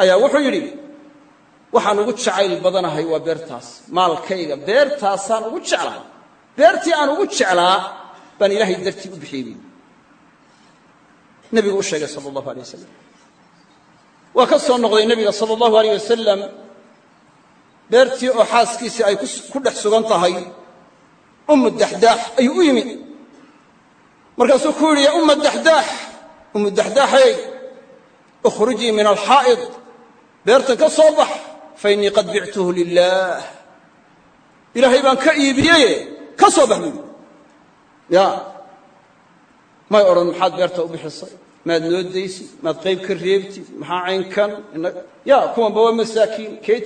Ayaa wuxuu yidhi waxaan ugu jacayl badanahay waa beertaas. Maalkayga beertaasaan ugu jeclahay beertii aan ugu jeclaa baan ilaahay dartii u bixiyey. Buui nebigu u sheegay sala allahu alay wasalam waa ka soo noqday nebiga sala allahu aleyh wasalam beertii oo xaaskiisii ay ku dhex sugan tahay ummu daxdaax ayuu u yimi markaasuu ku yidhi ya umma daxdaax ummu daxdaaxey ukhrujii min alxaa'id beertan ka soo bax fa innii qad bictuhu lilaah ilaahay baan ka iibiyeye ka soo bax buuyi ya may odhan maxaad beerta u bixisay? Maad noo daysid maad qayb ka reebtid maxaa caynkan ya kuwanba waa masaakiin kay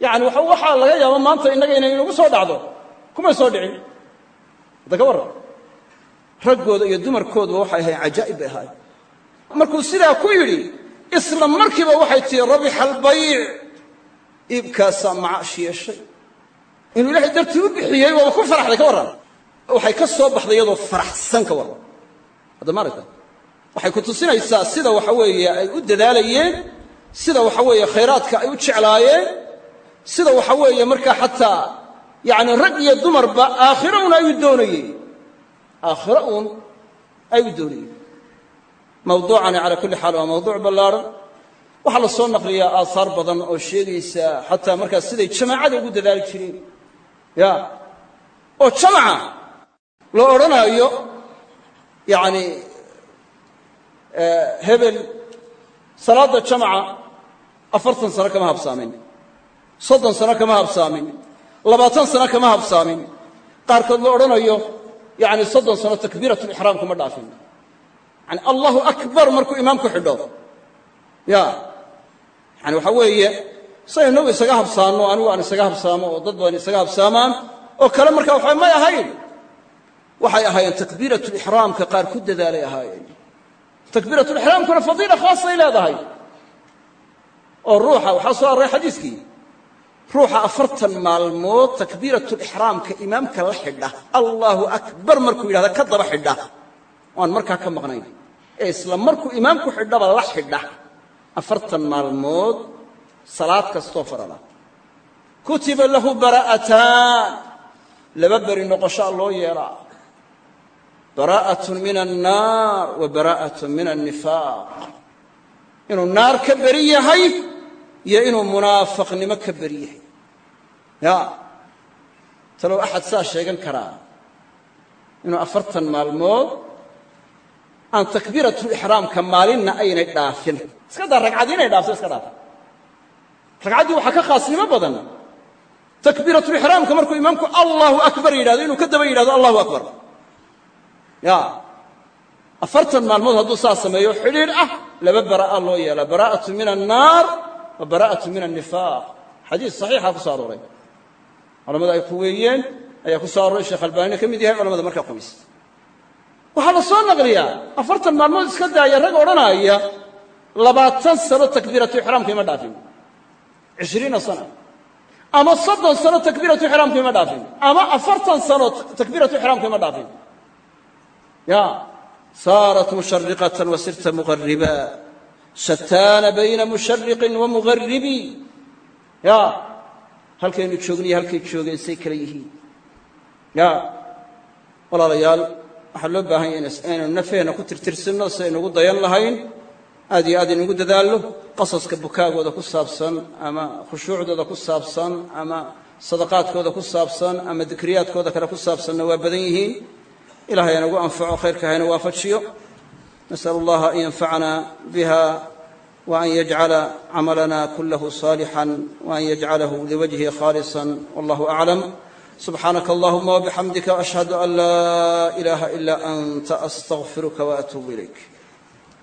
yani waxaa laga yaaba maanta innaga inay inagu soo dhacdo kumay soo dhicin hadda ka warran. Raggooda iyo dumarkooduba waxay ahayn cajaa'ib bay ahaayeen. Markuu sidaa ku yidhi isla markiiba waxay tihi rabixa albayc iibkaasaa macaash yeeshay. Inuu ilaahay dartii u bixiyey waaba ku faraxday ka warran. Waxay ka soo baxday iyadoo faraxsan ka warran. Hadda ma aragta? Waxay ku tusinaysaa sida waxa weeye ay u dadaalayeen sida waxa weeye khayraadka ay u jeclaayeen sida waxa weeye markaa xataa yacni rag iyo dumarba aakhiro un ay u doonayeen aakhiro uun ay u doonayeen mawduucani calaa kulli xaal waa mawduuc ballaarhan waxaa la soo naqliyaa aahaar badan oo sheegaysa xataa markaas siday jamaacada ugu dadaali jireen ya oo jamaca la odhanaayo yacni hebel salaadda jamaca afartan sano kama habsaamin soddon sano kama habsaamin labaatan sano kama habsaamin. Qaarkood la odhanayo yacni soddon sano takbiiratulixraam kuma dhaafin. Yani allahu akbar markuu imaamku xidho. Ya. Yani waxa weeye say inagu isaga habsaanno anigu aan isaga habsaamo oo dad badan isaga habsaamaan oo kale marka waxa may ahayn. Waxay ahaayeen takbiiratulixraamka qaar ku dadaalay ahaayeen. Takbiiratulixraamkuna fadiila khaasay leedahay. Oo ruuxa waxaa soo array xadiiskii ruuxa afartan maalmood takbiiratulixraamka imaamka la xidha. Allaahu akbar markuu yidhahda ka daba xidha. Oan markaa ka maqnayn. Ee isla markuu imaamku xidhaba la xidha. Afartan maalmood salaad kastoo farala kutiba lahu bara'ataan laba beri noqoshaa loo yeelaa. Baraa'atun min annaar wa baraa'atun min annifaaq inuu naar ka beri yahay iyo inuu munaafaqnimo ka beri yahay. Ya talow axad saa sheegan karaa inuu afartan maalmood aan takbiiratulixraamka maalinna aynay dhaafin. Iska daa ragcaddii inay dhaafto iska dhaafo ragcaddii waxaa ka khaasnimo badan. Takbiiratulixraamka markuu imaamku allahu akbar yidhahdo inuu ka daba yidhahdo allahu akbar. Ya afartan maalmood hadduu saa sameeyo xidhiidh ah laba bara'a loo yeelaa bara'atu min annaar wa bara'atu min annifaaq xadiis saxiixa ku soo arooray culamada ay quweeyeen ayaa ku soo arooray sheekh albaanina ka mid yahay culamada markaa quweysa waxaa la soo naqliyaa afartan maalmood iska daaya rag odhanaaya labaatan sano takbiiratu ixraamka ima dhaafin cishriina sana ama soddon sano takbiiratu ixraamka ima dhaafin ama afartan sano takbiiratu ixraamka ima dhaafin ya saarat mushariqatan wa sirta muqariba shataana bayna mushariqin wa muqaribi ya halkaynu joogniyo halkay joogeen say kala yihiin ya walaalayaal waxaa loo baahan yahy inaynu nafeena ku tirtirsinno si aynu ugu dayan lahayn aad iyo aad inugu dadaallo qasaska bukaagooda ku saabsan ama khushuucdooda ku saabsan ama sadaqaadkooda ku saabsan ama dikriyaadkooda kale ku saabsanna waa badan yihiin ilahay hanagu anfaco khayrka waafajiyo nas'al allaha an yanfacana biha wa an yajcala camalana kulahu صaalixا wa an yajcalahu liwajhi khaalصa wallahu aclam subxaanaka allahuma wabixamdika ashhadu an laa ilaha ila anta astaqfiruka waatuubu ilayk